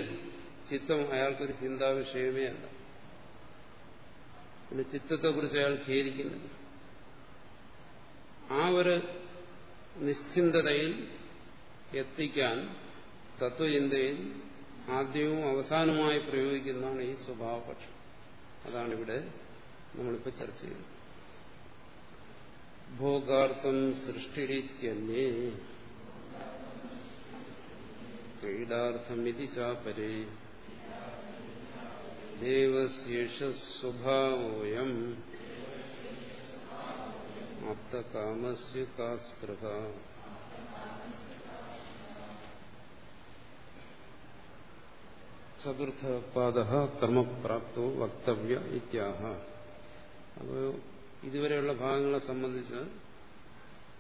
ചിത്തം അയാൾക്കൊരു ചിന്താവിഷയമേ അല്ല. പിന്നെ ചിത്തത്തെക്കുറിച്ച് അയാൾ ഖേദിക്കുന്നത് ആ ഒരു നിശ്ചിന്തതയിൽ എത്തിക്കാൻ തത്വചിന്തയിൽ ആദ്യവും അവസാനമായി പ്രയോഗിക്കുന്നതാണ് ഈ സ്വഭാവപക്ഷം. അതാണിവിടെ നമ്മളിപ്പോൾ ചർച്ച ചെയ്യുന്നത്. ഭോഗാർത്ഥം സൃഷ്ടിരിത്യന്യേ ക്രീഡാർത്ഥമിതി ചാപരേ. ദേവശേഷ സ്വഭാവോയം. ആപ്തകാമസ്യ കാ സ്പൃഹ ചതുർത്ഥ പാദ കർമ്മപ്രാപ്തോ വക്തവ്യ ഇത്യാഹ. അപ്പോൾ ഇതുവരെയുള്ള ഭാഗങ്ങളെ സംബന്ധിച്ച്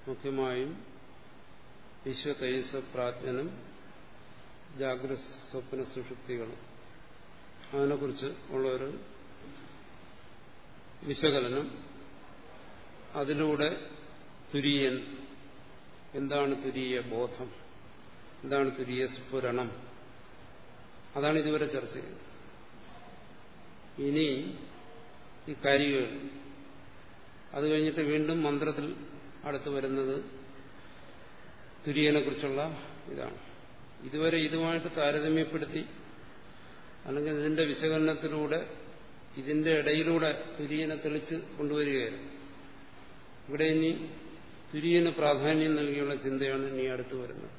മുഖ്യമായും വിശ്വതൈസ പ്രാജ്ഞനും ജാഗ്രത സ്വപ്ന സുഷുപ്തികളും. അതിനെക്കുറിച്ച് ഉള്ളൊരു വിശകലനം. അതിലൂടെ തുര്യൻ എന്താണ് തുരീയ ബോധം? എന്താണ് തുരീയ സ്ഫുരണം? അതാണ് ഇതുവരെ ചർച്ച ചെയ്തത്. ഇനി ഈ കാര്യങ്ങൾ. അത് കഴിഞ്ഞിട്ട് വീണ്ടും മന്ത്രത്തിൽ അടുത്ത് വരുന്നത് തുര്യനെ കുറിച്ചുള്ള ഇതാണ്. ഇതുവരെ ഇതുമായിട്ട് താരതമ്യപ്പെടുത്തി അല്ലെങ്കിൽ ഇതിന്റെ വിശകലനത്തിലൂടെ ഇതിന്റെ ഇടയിലൂടെ തുര്യനെ തെളിച്ച് കൊണ്ടുവരികയായിരുന്നു. ഇവിടെ ഇനി തുര്യന് പ്രാധാന്യം നൽകിയുള്ള ചിന്തയാണ് ഇനി അടുത്തു വരുന്നത്.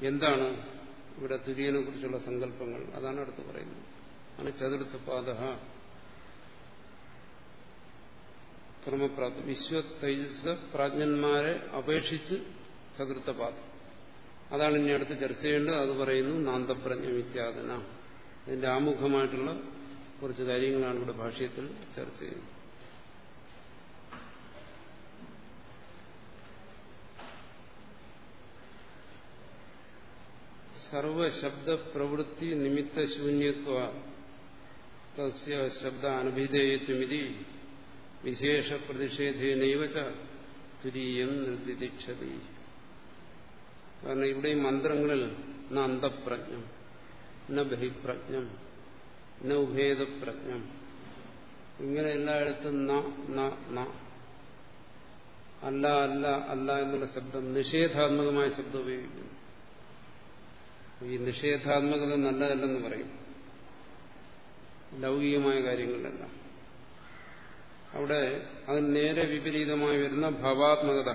എന്താണ് ഇവിടെ തുര്യനെ കുറിച്ചുള്ള സങ്കല്പങ്ങൾ? അതാണ് അടുത്ത് പറയുന്നത്. ആണ് ചതുർത്ഥ പാത ക്രമപ്രാപ്തി. വിശ്വ തൈജസ് പ്രാജ്ഞന്മാരെ അപേക്ഷിച്ച് ചതുർത്ഥ പാദം. അതാണ് ഇനി അടുത്ത് ചർച്ച ചെയ്യേണ്ടത്. അത് പറയുന്നു നാന്തപ്രജ്ഞ വിത്യാദന അതിന്റെ ആമുഖമായിട്ടുള്ള കുറച്ച് കാര്യങ്ങളാണ് ഇവിടെ ഭാഷ്യത്തിൽ ചർച്ച ചെയ്യുന്നത്. സർവശബ്ദ പ്രവൃത്തി നിമിത്ത ശൂന്യത്വ തസ്യ ശബ്ദ അനുഭിധേയത്വമിതി വിശേഷ പ്രതിഷേധേനൈവ തുരീയം നിർദ്ദിക്ഷതി കാരണം ഇവിടെ ഈ മന്ത്രങ്ങളിൽ ന അന്തപ്രജ്ഞം ന ബഹിപ്രജ്ഞം ന ഉഭേദപ്രജ്ഞം. ഇങ്ങനെ എല്ലായിടത്തും ന ന ന. അല്ല അല്ല അല്ല എന്നുള്ള ശബ്ദം നിഷേധാത്മകമായ ശബ്ദം ഉപയോഗിക്കുന്നു. ഈ നിഷേധാത്മകത നല്ലതല്ലെന്ന് പറയും. ലൗകികമായ കാര്യങ്ങളല്ല. അവിടെ അതിന് നേരെ വിപരീതമായി വരുന്ന ഭാവാത്മകത.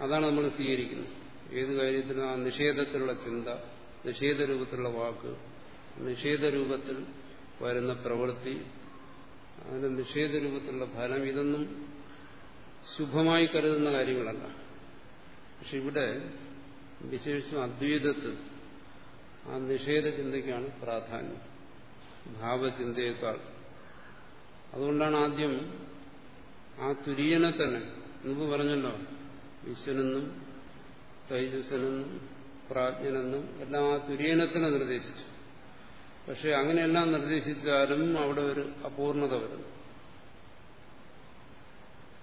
അതാണ് നമ്മൾ സ്വീകരിക്കുന്നത്. ഏത് കാര്യത്തിനും ആ നിഷേധത്തിലുള്ള ചിന്ത നിഷേധ രൂപത്തിലുള്ള വാക്ക് നിഷേധ രൂപത്തിൽ വരുന്ന പ്രവൃത്തി അതിന്റെ നിഷേധരൂപത്തിലുള്ള ഫലം ഇതൊന്നും ശുഭമായി കരുതുന്ന കാര്യങ്ങളല്ല. പക്ഷെ ഇവിടെ വിശേഷിച്ചും അദ്വൈതത്തിൽ ആ നിഷേധ ചിന്തയ്ക്കാണ് പ്രാധാന്യം ഭാവചിന്തയേക്കാൾ. അതുകൊണ്ടാണ് ആദ്യം ആ തുര്യനെ തന്നെ മുമ്പ് പറഞ്ഞല്ലോ വിശ്വനെന്നും തൈജസ്സനെന്നും പ്രാജ്ഞനെന്നും എല്ലാം ആ തുര്യനത്തിനെ നിർദ്ദേശിച്ചു. പക്ഷെ അങ്ങനെയെല്ലാം നിർദ്ദേശിച്ചാലും അവിടെ ഒരു അപൂർണത വരുന്നു.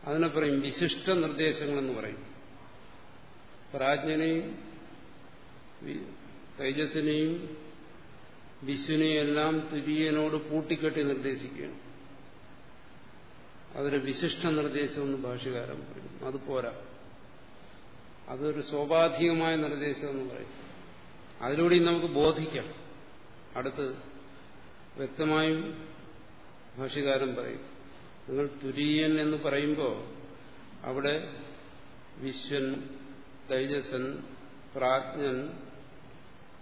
അതിനെ പറയും വിശിഷ്ട നിർദ്ദേശങ്ങളെന്ന് പറയും. പ്രാജ്ഞനെയും തൈജസ്സിനെയും വിശ്വനെയെല്ലാം തുര്യനോട് കൂട്ടിക്കെട്ടി നിർദ്ദേശിക്കുകയാണ്. അതൊരു വിശിഷ്ട നിർദ്ദേശമെന്ന് ഭാഷകാരൻ പറയും അത് പോരാ. അതൊരു സ്വാഭാവികമായ നിർദ്ദേശം എന്ന് പറയും അതിലൂടെയും നമുക്ക് ബോധിക്കാം. അടുത്ത് വ്യക്തമായും ഭാഷകാരൻ പറയും. നിങ്ങൾ തുര്യൻ എന്ന് പറയുമ്പോൾ അവിടെ വിശ്വൻ തൈജസൻ പ്രാജ്ഞൻ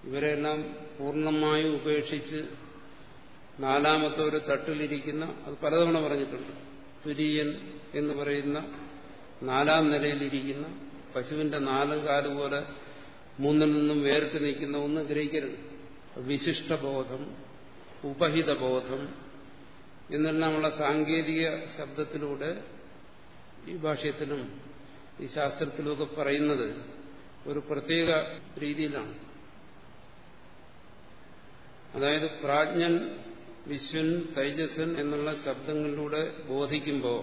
ഇവരെല്ലാം പൂർണമായും ഉപേക്ഷിച്ച് നാലാമത്തെ ഒരു തട്ടിലിരിക്കുന്ന അത് പലതവണ പറഞ്ഞിട്ടുണ്ട് തുര്യൻ എന്ന് പറയുന്ന നാലാം നിലയിലിരിക്കുന്ന പശുവിന്റെ നാല് കാൽ പോലെ മൂന്നിൽ നിന്നും വേറിട്ട് നിൽക്കുന്ന ഒന്ന് ഗ്രഹിക്കരുത്. വിശിഷ്ടബോധം ഉപഹിതബോധം എന്നെല്ലാമുള്ള സാങ്കേതിക ശബ്ദത്തിലൂടെ ഈ ഭാഷയത്തിലും ഈ ശാസ്ത്രത്തിലുമൊക്കെ പറയുന്നത് ഒരു പ്രത്യേക രീതിയിലാണ്. അതായത് പ്രാജ്ഞൻ വിശ്വൻ തൈജസ്വൻ എന്നുള്ള ശബ്ദങ്ങളിലൂടെ ബോധിക്കുമ്പോൾ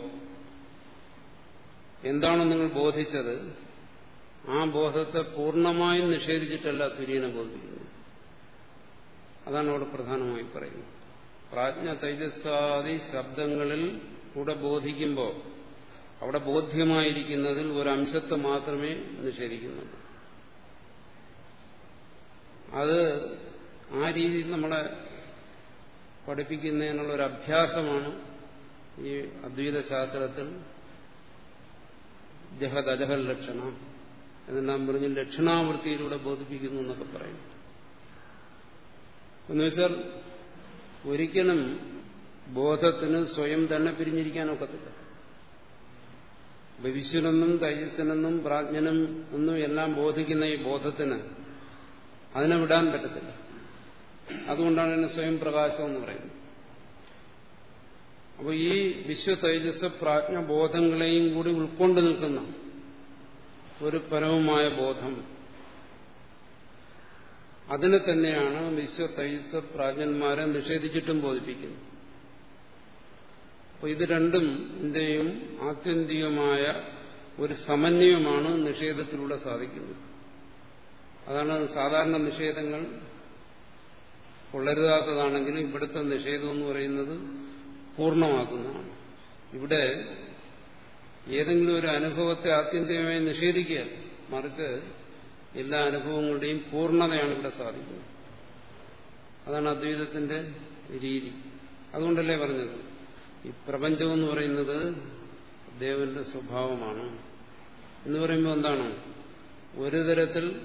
എന്താണോ നിങ്ങൾ ബോധിച്ചത് ആ ബോധത്തെ പൂർണമായും നിഷേധിച്ചിട്ടല്ല തുര്യനെ ബോധിപ്പിക്കുന്നത്. അതാണ് അവിടെ പ്രധാനമായി പറയുന്നത്. പ്രാജ്ഞ തൈജസ്സാദി ശബ്ദങ്ങളിൽ കൂടെ ബോധിക്കുമ്പോൾ അവിടെ ബോധ്യമായിരിക്കുന്നതിൽ ഒരു അംശത്തെ മാത്രമേ നിഷേധിക്കുന്നുള്ളൂ. അത് ആ രീതിയിൽ നമ്മളെ പഠിപ്പിക്കുന്നതിനുള്ള ഒരു അഭ്യാസമാണ് ഈ അദ്വൈത ശാസ്ത്രത്തിൽ ലക്ഷണം എന്നെല്ലാം പറഞ്ഞ് ലക്ഷണാവൃത്തിയിലൂടെ ബോധിപ്പിക്കുന്നു എന്നൊക്കെ പറയും. എന്നുവെച്ചാൽ ഒരിക്കലും ബോധത്തിന് സ്വയം തന്നെ പിരിഞ്ഞിരിക്കാൻ ഒക്കത്തില്ല. വിശ്വനെന്നും തൈജസ്സനെന്നും പ്രാജ്ഞനും ഒന്നും എല്ലാം ബോധിക്കുന്ന ഈ ബോധത്തിന് അതിനെ വിടാൻ പറ്റത്തില്ല. അതുകൊണ്ടാണ് എന്നെ സ്വയം പ്രകാശം എന്ന് പറയുന്നത്. അപ്പോൾ ഈ വിശ്വ തേജസ് പ്രാജ്ഞ ബോധങ്ങളെയും കൂടി ഉൾക്കൊണ്ട് നിൽക്കുന്ന ഒരു പരമമായ ബോധം. അതിനെ തന്നെയാണ് വിശ്വ തൈജസ് പ്രാജ്ഞന്മാരെ നിഷേധിച്ചിട്ടും ബോധിപ്പിക്കുന്നത്. അപ്പോൾ ഇത് രണ്ടും ഇന്ത്യയും ആത്യന്തികമായ ഒരു സമന്വയമാണ് നിഷേധത്തിലൂടെ സാധിക്കുന്നത്. അതാണ് സാധാരണ നിഷേധങ്ങൾ. കൊള്ളരുതാത്തതാണെങ്കിലും ഇവിടുത്തെ നിഷേധം എന്ന് പറയുന്നത് പൂർണമാക്കുന്നതാണ്. ഇവിടെ ഏതെങ്കിലും ഒരു അനുഭവത്തെ ആത്യന്തികമായി നിഷേധിക്കുക. മറിച്ച് എല്ലാ അനുഭവങ്ങളുടെയും പൂർണതയാണ് ഇവിടെ സാധിക്കുന്നത്. അതാണ് അദ്വൈതത്തിന്റെ രീതി. അതുകൊണ്ടല്ലേ പറഞ്ഞത്? ഈ പ്രപഞ്ചം എന്ന് പറയുന്നത് ദേവന്റെ സ്വഭാവമാണ്. എന്ന് പറയുമ്പോൾ എന്താണ്? ഒരു തരത്തിൽ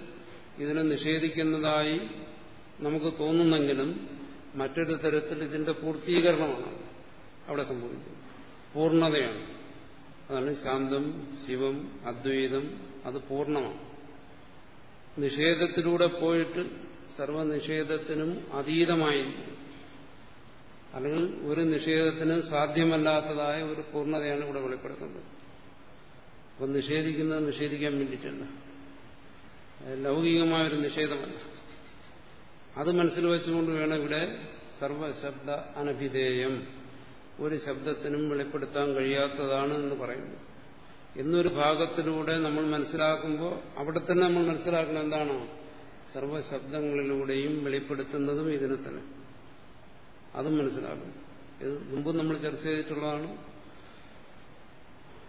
ഇതിനെ നിഷേധിക്കുന്നതായി നമുക്ക് തോന്നുന്നെങ്കിലും മറ്റൊരു തരത്തിൽ ഇതിന്റെ പൂർത്തീകരണമാണ് അവിടെ സംഭവിക്കുന്നത്. പൂർണതയാണ്. അതാണ് ശാന്തം ശിവം അദ്വൈതം അത് പൂർണമാണ്. നിഷേധത്തിലൂടെ പോയിട്ട് സർവനിഷേധത്തിനും അതീതമായിരിക്കും. അല്ലെങ്കിൽ ഒരു നിഷേധത്തിന് സാധ്യമല്ലാത്തതായ ഒരു പൂർണതയാണ് ഇവിടെ വെളിപ്പെടുത്തുന്നത്. അപ്പം നിഷേധിക്കുന്നത് നിഷേധിക്കാൻ വേണ്ടിയിട്ടല്ല. ലൗകികമായൊരു നിഷേധമല്ല. അത് മനസ്സിൽ വെച്ചുകൊണ്ട് വേണം ഇവിടെ സർവശബ്ദ അനഭിധേയം. ഒരു ശബ്ദത്തിനും വെളിപ്പെടുത്താൻ കഴിയാത്തതാണ് എന്ന് പറയുന്നു. എന്നൊരു ഭാഗത്തിലൂടെ നമ്മൾ മനസ്സിലാക്കുമ്പോൾ അവിടെ തന്നെ നമ്മൾ മനസ്സിലാക്കണം എന്താണോ. സർവശബ്ദങ്ങളിലൂടെയും വെളിപ്പെടുത്തുന്നതും ഇതിനെ തന്നെ. അതും മനസ്സിലാക്കും ഇത് മുമ്പും നമ്മൾ ചർച്ച ചെയ്തിട്ടുള്ളതാണ്.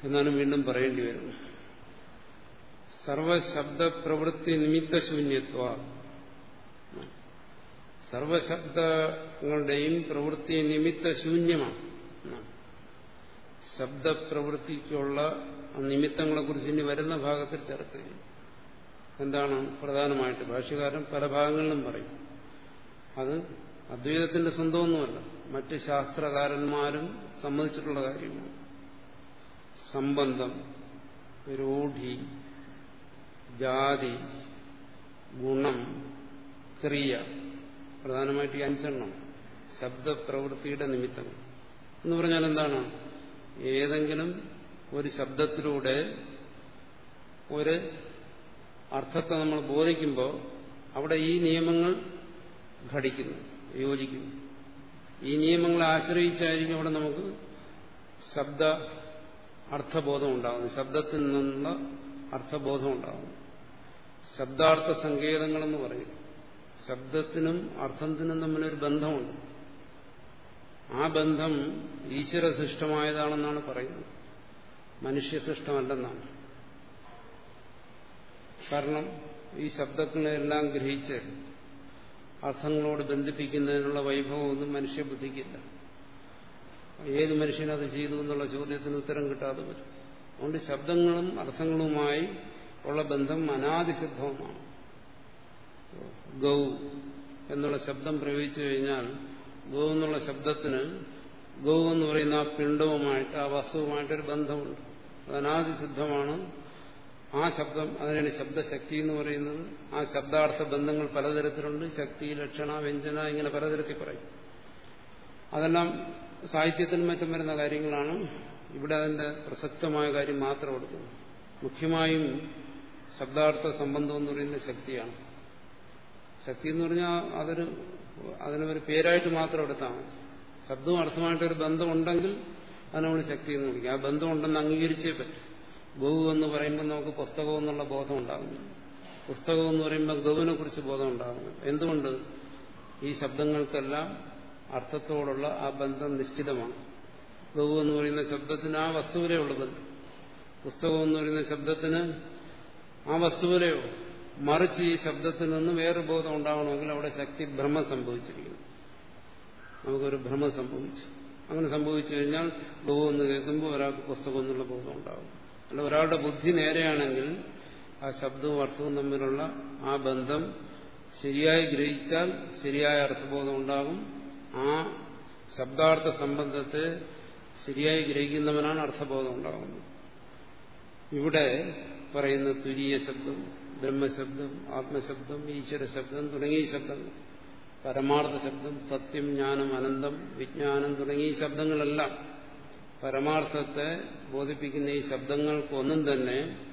എന്നാലും വീണ്ടും പറയേണ്ടി വരും സർവശബ്ദ പ്രവൃത്തി നിമിത്തശൂന്യത്വ സർവശബ്ദങ്ങളുടെയും പ്രവൃത്തി നിമിത്തശൂന്യമാണ് ശബ്ദപ്രവൃത്തിക്കുള്ള നിമിത്തങ്ങളെക്കുറിച്ച് ഇനി വരുന്ന ഭാഗത്തിൽ ചർച്ച ചെയ്യും. എന്താണ് പ്രധാനമായിട്ട്? ഭാഷ്യകാരൻ പല ഭാഗങ്ങളിലും പറയും. അത് അദ്വൈതത്തിന്റെ സ്വന്തമൊന്നുമല്ല. മറ്റ് ശാസ്ത്രകാരന്മാരും സമ്മതിച്ചിട്ടുള്ള കാര്യമാണ്. സംബന്ധം രൂഢി ജാതി ഗുണം ക്രിയ. പ്രധാനമായിട്ട് ഈ അഞ്ചെണ്ണം. ശബ്ദപ്രവൃത്തിയുടെ നിമിത്തങ്ങൾ. എന്ന് പറഞ്ഞാൽ എന്താണ്? ഏതെങ്കിലും ഒരു ശബ്ദത്തിലൂടെ ഒരു അർത്ഥത്തെ നമ്മൾ ബോധിക്കുമ്പോൾ അവിടെ ഈ നിയമങ്ങൾ ഘടിക്കുന്നു യോജിക്കുന്നു. ഈ നിയമങ്ങളെ ആശ്രയിച്ചായിരിക്കും അവിടെ നമുക്ക് ശബ്ദ അർത്ഥബോധം ഉണ്ടാകുന്നു ശബ്ദത്തിൽ നിന്നുള്ള അർത്ഥബോധം ഉണ്ടാകുന്നു ശബ്ദാർത്ഥ സങ്കേതങ്ങളെന്ന് പറയും. ശബ്ദത്തിനും അർത്ഥത്തിനും തമ്മിലൊരു ബന്ധമുണ്ട്. ആ ബന്ധം ഈശ്വരസൃഷ്ടമായതാണെന്നാണ് പറയുന്നത്. മനുഷ്യസൃഷ്ടമല്ലെന്നാണ്. കാരണം ഈ ശബ്ദങ്ങളെല്ലാം ഗ്രഹിച്ച് അർത്ഥങ്ങളോട് ബന്ധിപ്പിക്കുന്നതിനുള്ള വൈഭവമൊന്നും മനുഷ്യബുദ്ധിക്കില്ല. ഏത് മനുഷ്യനത് ചെയ്തു എന്നുള്ള ചോദ്യത്തിന് ഉത്തരം കിട്ടാതെ വരും. അതുകൊണ്ട് ശബ്ദങ്ങളും അർത്ഥങ്ങളുമായി ഉള്ള ബന്ധം അനാദിസിദ്ധവുമാണ് ഗൗ എന്നുള്ള ശബ്ദം പ്രയോഗിച്ചു കഴിഞ്ഞാൽ ഗൗ എന്നുള്ള ശബ്ദത്തിന് ഗോ എന്ന് പറയുന്ന ആ പിണ്ഡവുമായിട്ട് ആ വസ്തുവുമായിട്ടൊരു ബന്ധമുണ്ട്. അത് അനാദിസിദ്ധമാണ് ആ ശബ്ദം അതിനാണ് ശബ്ദശക്തി എന്ന് പറയുന്നത്. ആ ശബ്ദാർത്ഥ ബന്ധങ്ങൾ പലതരത്തിലുണ്ട്. ശക്തി ലക്ഷണ വ്യഞ്ജന ഇങ്ങനെ പലതരത്തിൽ പറയും അതെല്ലാം സാഹിത്യത്തിനും മറ്റും വരുന്ന കാര്യങ്ങളാണ്. ഇവിടെ അതിന്റെ പ്രസക്തമായ കാര്യം മാത്രം എടുക്കുന്നത് മുഖ്യമായും ശബ്ദാർത്ഥ സംബന്ധം എന്ന് പറയുന്ന ശക്തിയാണ്. ശക്തി എന്ന് പറഞ്ഞാൽ അതൊരു അതിനൊരു പേരായിട്ട് മാത്രം എടുത്താൽ മതി. ശബ്ദവും അർത്ഥമായിട്ടൊരു ബന്ധമുണ്ടെങ്കിൽ അതിനോട് ശക്തി എന്ന് വിളിക്കും. ആ ബന്ധമുണ്ടെന്ന് അംഗീകരിച്ചേ പറ്റും. ഗൗ എന്ന് പറയുമ്പോൾ നമുക്ക് പുസ്തകം എന്നുള്ള ബോധം ഉണ്ടാകുന്നു. പുസ്തകം എന്ന് പറയുമ്പോൾ ഗൗവിനെ കുറിച്ച് ബോധം ഉണ്ടാകുന്നു. എന്തുകൊണ്ട്? ഈ ശബ്ദങ്ങൾക്കെല്ലാം അർത്ഥത്തോടുള്ള ആ ബന്ധം നിശ്ചിതമാണ്. ഗൗ എന്ന് പറയുന്ന ശബ്ദത്തിന് ആ വസ്തുവിലെയുള്ള ബന്ധം പുസ്തകം എന്ന് പറയുന്ന ശബ്ദത്തിന് ആ വസ്തുവിലെയോ മറിച്ച് ഈ ശബ്ദത്തിൽ നിന്ന് വേറെ ബോധം ഉണ്ടാവണമെങ്കിൽ അവിടെ ശക്തി ഭ്രമം സംഭവിച്ചിരിക്കുന്നു. നമുക്കൊരു ഭ്രമം സംഭവിച്ചു. അങ്ങനെ സംഭവിച്ചു കഴിഞ്ഞാൽ ബോധം എന്ന് കേൾക്കുമ്പോൾ ഒരാൾക്ക് പുസ്തകം എന്നുള്ള ബോധം ഉണ്ടാവും. അല്ല ഒരാളുടെ ബുദ്ധി നേരെയാണെങ്കിൽ ആ ശബ്ദവും അർത്ഥവും തമ്മിലുള്ള ആ ബന്ധം ശരിയായി ഗ്രഹിച്ചാൽ ശരിയായ അർത്ഥബോധം ഉണ്ടാകും. ആ ശബ്ദാർത്ഥ സംബന്ധത്തെ ശരിയായി ഗ്രഹിക്കുന്നവനാണ് അർത്ഥബോധം ഉണ്ടാകുന്നത്. ഇവിടെ പറയുന്ന തുരീയ ശബ്ദം ബ്രഹ്മശബ്ദം ആത്മശബ്ദം ഈശ്വര ശബ്ദം തുടങ്ങിയ ശബ്ദങ്ങൾ. പരമാർത്ഥ ശബ്ദം സത്യം ജ്ഞാനം അനന്തം വിജ്ഞാനം തുടങ്ങിയ ശബ്ദങ്ങളെല്ലാം പരമാർത്ഥത്തെ ബോധിപ്പിക്കുന്ന ഈ ശബ്ദങ്ങൾക്കൊന്നും തന്നെ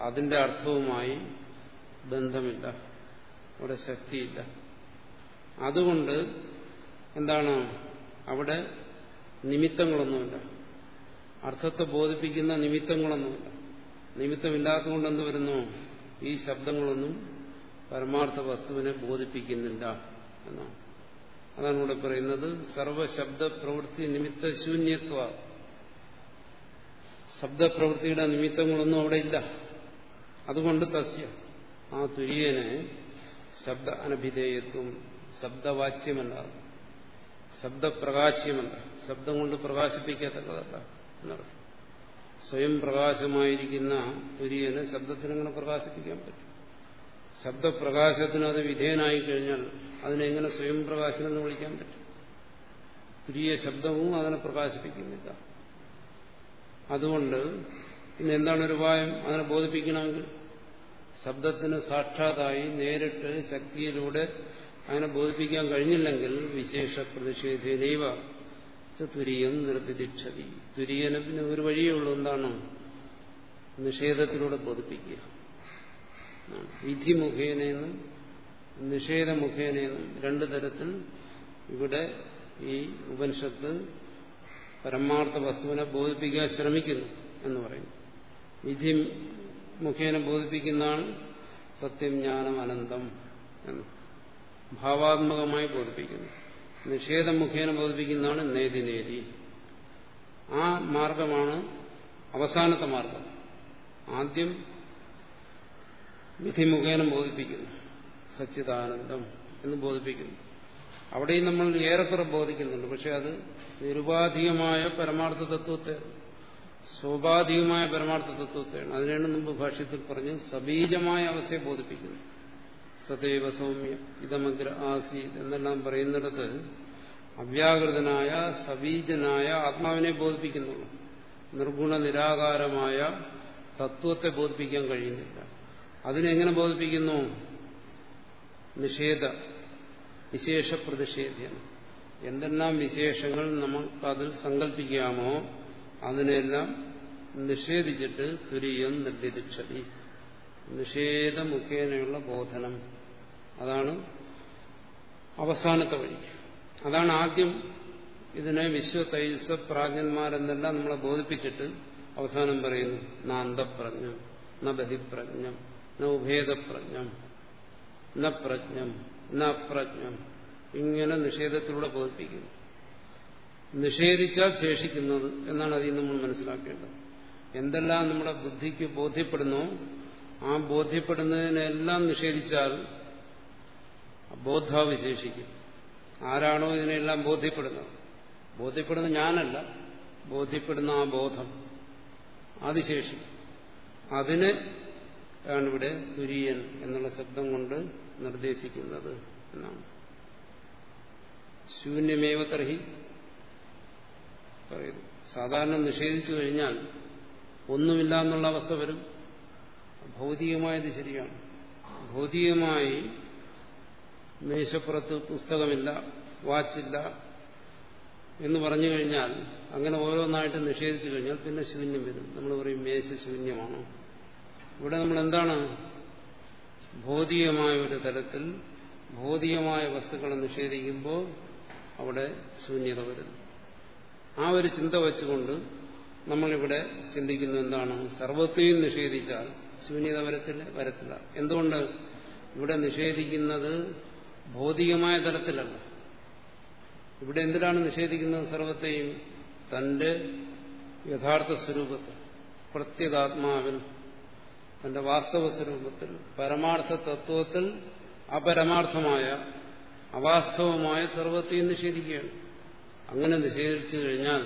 അതിന്റെ അർത്ഥവുമായി ബന്ധമില്ല. അവിടെ ശക്തിയില്ല. അതുകൊണ്ട് എന്താണ്? അവിടെ നിമിത്തങ്ങളൊന്നുമില്ല. അർത്ഥത്തെ ബോധിപ്പിക്കുന്ന നിമിത്തങ്ങളൊന്നുമില്ല. നിമിത്തമില്ലാത്തതുകൊണ്ട് എന്ത് വരുന്നു? ഈ ശബ്ദങ്ങളൊന്നും പരമാർത്ഥ വസ്തുവിനെ ബോധിപ്പിക്കുന്നില്ല എന്നാണ്. അതാണ് ഇവിടെ പറയുന്നത് സർവശബ്ദ പ്രവൃത്തി നിമിത്ത ശൂന്യത്വ. ശബ്ദപ്രവൃത്തിയുടെ നിമിത്തങ്ങളൊന്നും അവിടെ ഇല്ല. അതുകൊണ്ട് തസ്യ ആ തുര്യനെ ശബ്ദ അനഭിധേയത്വം ശബ്ദവാച്യമല്ല ശബ്ദപ്രകാശ്യമല്ല ശബ്ദം കൊണ്ട് പ്രകാശിപ്പിക്കത്തക്കതല്ല എന്നർത്ഥം. സ്വയം പ്രകാശമായിരിക്കുന്ന തുര്യനെ ശബ്ദത്തിനെങ്ങനെ പ്രകാശിപ്പിക്കാൻ പറ്റും. ശബ്ദപ്രകാശത്തിന് അത് വിധേയനായി കഴിഞ്ഞാൽ അതിനെങ്ങനെ സ്വയം പ്രകാശനം എന്ന് വിളിക്കാൻ പറ്റും? തുരിയ ശബ്ദവും അതിനെ പ്രകാശിപ്പിക്കുന്നില്ല. അതുകൊണ്ട് ഇന്ന് എന്താണ് ഒരു ഉപായം അതിനെ ബോധിപ്പിക്കണമെങ്കിൽ? ശബ്ദത്തിന് സാക്ഷാതായി നേരിട്ട് ശക്തിയിലൂടെ അതിനെ ബോധിപ്പിക്കാൻ കഴിഞ്ഞില്ലെങ്കിൽ വിശേഷ പ്രതിഷേധനൈവ തുരിയം നിർദ്ദിക്ഷതി തുര്യന് പിന്നെ ഒരു വഴിയേ ഉള്ളൂ എന്താണ്? നിഷേധത്തിലൂടെ ബോധിപ്പിക്കുക. വിധി മുഖേനയെന്നും നിഷേധ മുഖേനയെന്നും രണ്ടു തരത്തിൽ ഇവിടെ ഈ ഉപനിഷത്ത് പരമാർത്ഥ വസ്തുവിനെ ബോധിപ്പിക്കാൻ ശ്രമിക്കുന്നു എന്ന് പറയും വിധി മുഖേന ബോധിപ്പിക്കുന്നതാണ് സത്യം ജ്ഞാനം അനന്തം എന്ന് ഭാവാത്മകമായി ബോധിപ്പിക്കുന്നു. നിഷേധം മുഖേന ബോധിപ്പിക്കുന്നതാണ് നേതി നേതി. ആ മാർഗമാണ് അവസാനത്തെ മാർഗം. ആദ്യം വിധി മുഖേന ബോധിപ്പിക്കുന്നു. സച്ചിദാനന്ദം എന്ന് ബോധിപ്പിക്കുന്നു. അവിടെയും നമ്മൾ ഏറെക്കുറെ ബോധിക്കുന്നുണ്ട്. പക്ഷെ അത് നിരുപാധികമായ പരമാർത്ഥ തത്വത്തെ സ്വാഭാവികമായ പരമാർത്ഥ തത്വത്തെയാണ്. അതിനാണ് മുമ്പ് ഭാഷ്യത്തിൽ പറഞ്ഞ് സബീജമായ അവസ്ഥയെ ബോധിപ്പിക്കുന്നു സദൈവ സൗമ്യ. ഇതമഗ്ര ആസീത് എന്നെല്ലാം പറയുന്നിടത്ത് അവ്യാകൃതനായ സബീജനായ ആത്മാവിനെ ബോധിപ്പിക്കുന്നുള്ളൂ. നിർഗുണ നിരാകാരമായ തത്വത്തെ ബോധിപ്പിക്കാൻ കഴിയുന്നില്ല. അതിനെങ്ങനെ ബോധിപ്പിക്കുന്നു? നിഷേധ വിശേഷ പ്രതിഷേധ്യം എന്തെല്ലാം വിശേഷങ്ങൾ നമുക്കതിൽ സങ്കല്പിക്കാമോ അതിനെല്ലാം നിഷേധിച്ചിട്ട് തുരിയം നിഷേധ മുഖേനയുള്ള ബോധനം. അതാണ് അവസാനത്തെ വഴി. അതാണ് ആദ്യം ഇതിനെ വിശ്വ തൈസ പ്രാജ്ഞന്മാരെന്നെല്ലാം നമ്മളെ ബോധിപ്പിച്ചിട്ട് അവസാനം പറയുന്നു ന അന്തപ്രജ്ഞം ന ബഹിപ്രജ്ഞം ന ഉഭേദപ്രജ്ഞം ന പ്രജ്ഞം ന അപ്രജ്ഞം. ഇങ്ങനെ നിഷേധത്തിലൂടെ ബോധിപ്പിക്കുന്നു. നിഷേധിച്ചാൽ ശേഷിക്കുന്നത് എന്നാണ് അതിൽ നമ്മൾ മനസ്സിലാക്കേണ്ടത്. എന്തെല്ലാം നമ്മുടെ ബുദ്ധിക്ക് ബോധ്യപ്പെടുന്നോ ആ ബോധ്യപ്പെടുന്നതിനെല്ലാം നിഷേധിച്ചാൽ ബോധാവിശേഷിക്കും ആരാണോ ഇതിനെല്ലാം ബോധ്യപ്പെടുന്നത്? ബോധ്യപ്പെടുന്ന ഞാനല്ല. ബോധ്യപ്പെടുന്ന ആ ബോധം. അത് അതിന് ആണ് ഇവിടെ തുര്യൻ എന്നുള്ള ശബ്ദം കൊണ്ട് നിർദ്ദേശിക്കുന്നത് എന്നാണ്. ശൂന്യമേവ തർഹി പറയുന്നു. സാധാരണ നിഷേധിച്ചു കഴിഞ്ഞാൽ ഒന്നുമില്ല എന്നുള്ള അവസ്ഥ വരും. ഭൗതികമായത് ശരിയാണ്. ഭൗതികമായി മേശപ്പുറത്ത് പുസ്തകമില്ല വാച്ചില്ല എന്ന് പറഞ്ഞു കഴിഞ്ഞാൽ അങ്ങനെ ഓരോന്നായിട്ട് നിഷേധിച്ചു കഴിഞ്ഞാൽ പിന്നെ ശൂന്യം വരും. നമ്മൾ പറയും മേശ ശൂന്യമാണ്. ഇവിടെ നമ്മൾ എന്താണ്? ഭൗതികമായ ഒരു തലത്തിൽ ഭൗതികമായ വസ്തുക്കളെ നിഷേധിക്കുമ്പോൾ അവിടെ ശൂന്യത വരുന്നു ആ ഒരു ചിന്ത വെച്ചുകൊണ്ട് നമ്മളിവിടെ ചിന്തിക്കുന്നത് എന്താണ്? സർവത്തെയും നിഷേധിച്ചാൽ ശൂന്യത വരത്തില്ല വരത്തില്ല. എന്തുകൊണ്ട്? ഇവിടെ നിഷേധിക്കുന്നത് ഭൗതികമായ തലത്തിലല്ല ഇവിടെ എന്തിനാണ് നിഷേധിക്കുന്നത് സർവത്തെയും? തന്റെ യഥാർത്ഥ സ്വരൂപത്തിൽ പ്രത്യേകാത്മാവിൽ തന്റെ വാസ്തവ സ്വരൂപത്തിൽ പരമാർത്ഥ തത്വത്തിൽ അപരമാർത്ഥമായ അവാസ്തവമായ സർവത്തെയും നിഷേധിക്കുകയാണ്. അങ്ങനെ നിഷേധിച്ചു കഴിഞ്ഞാൽ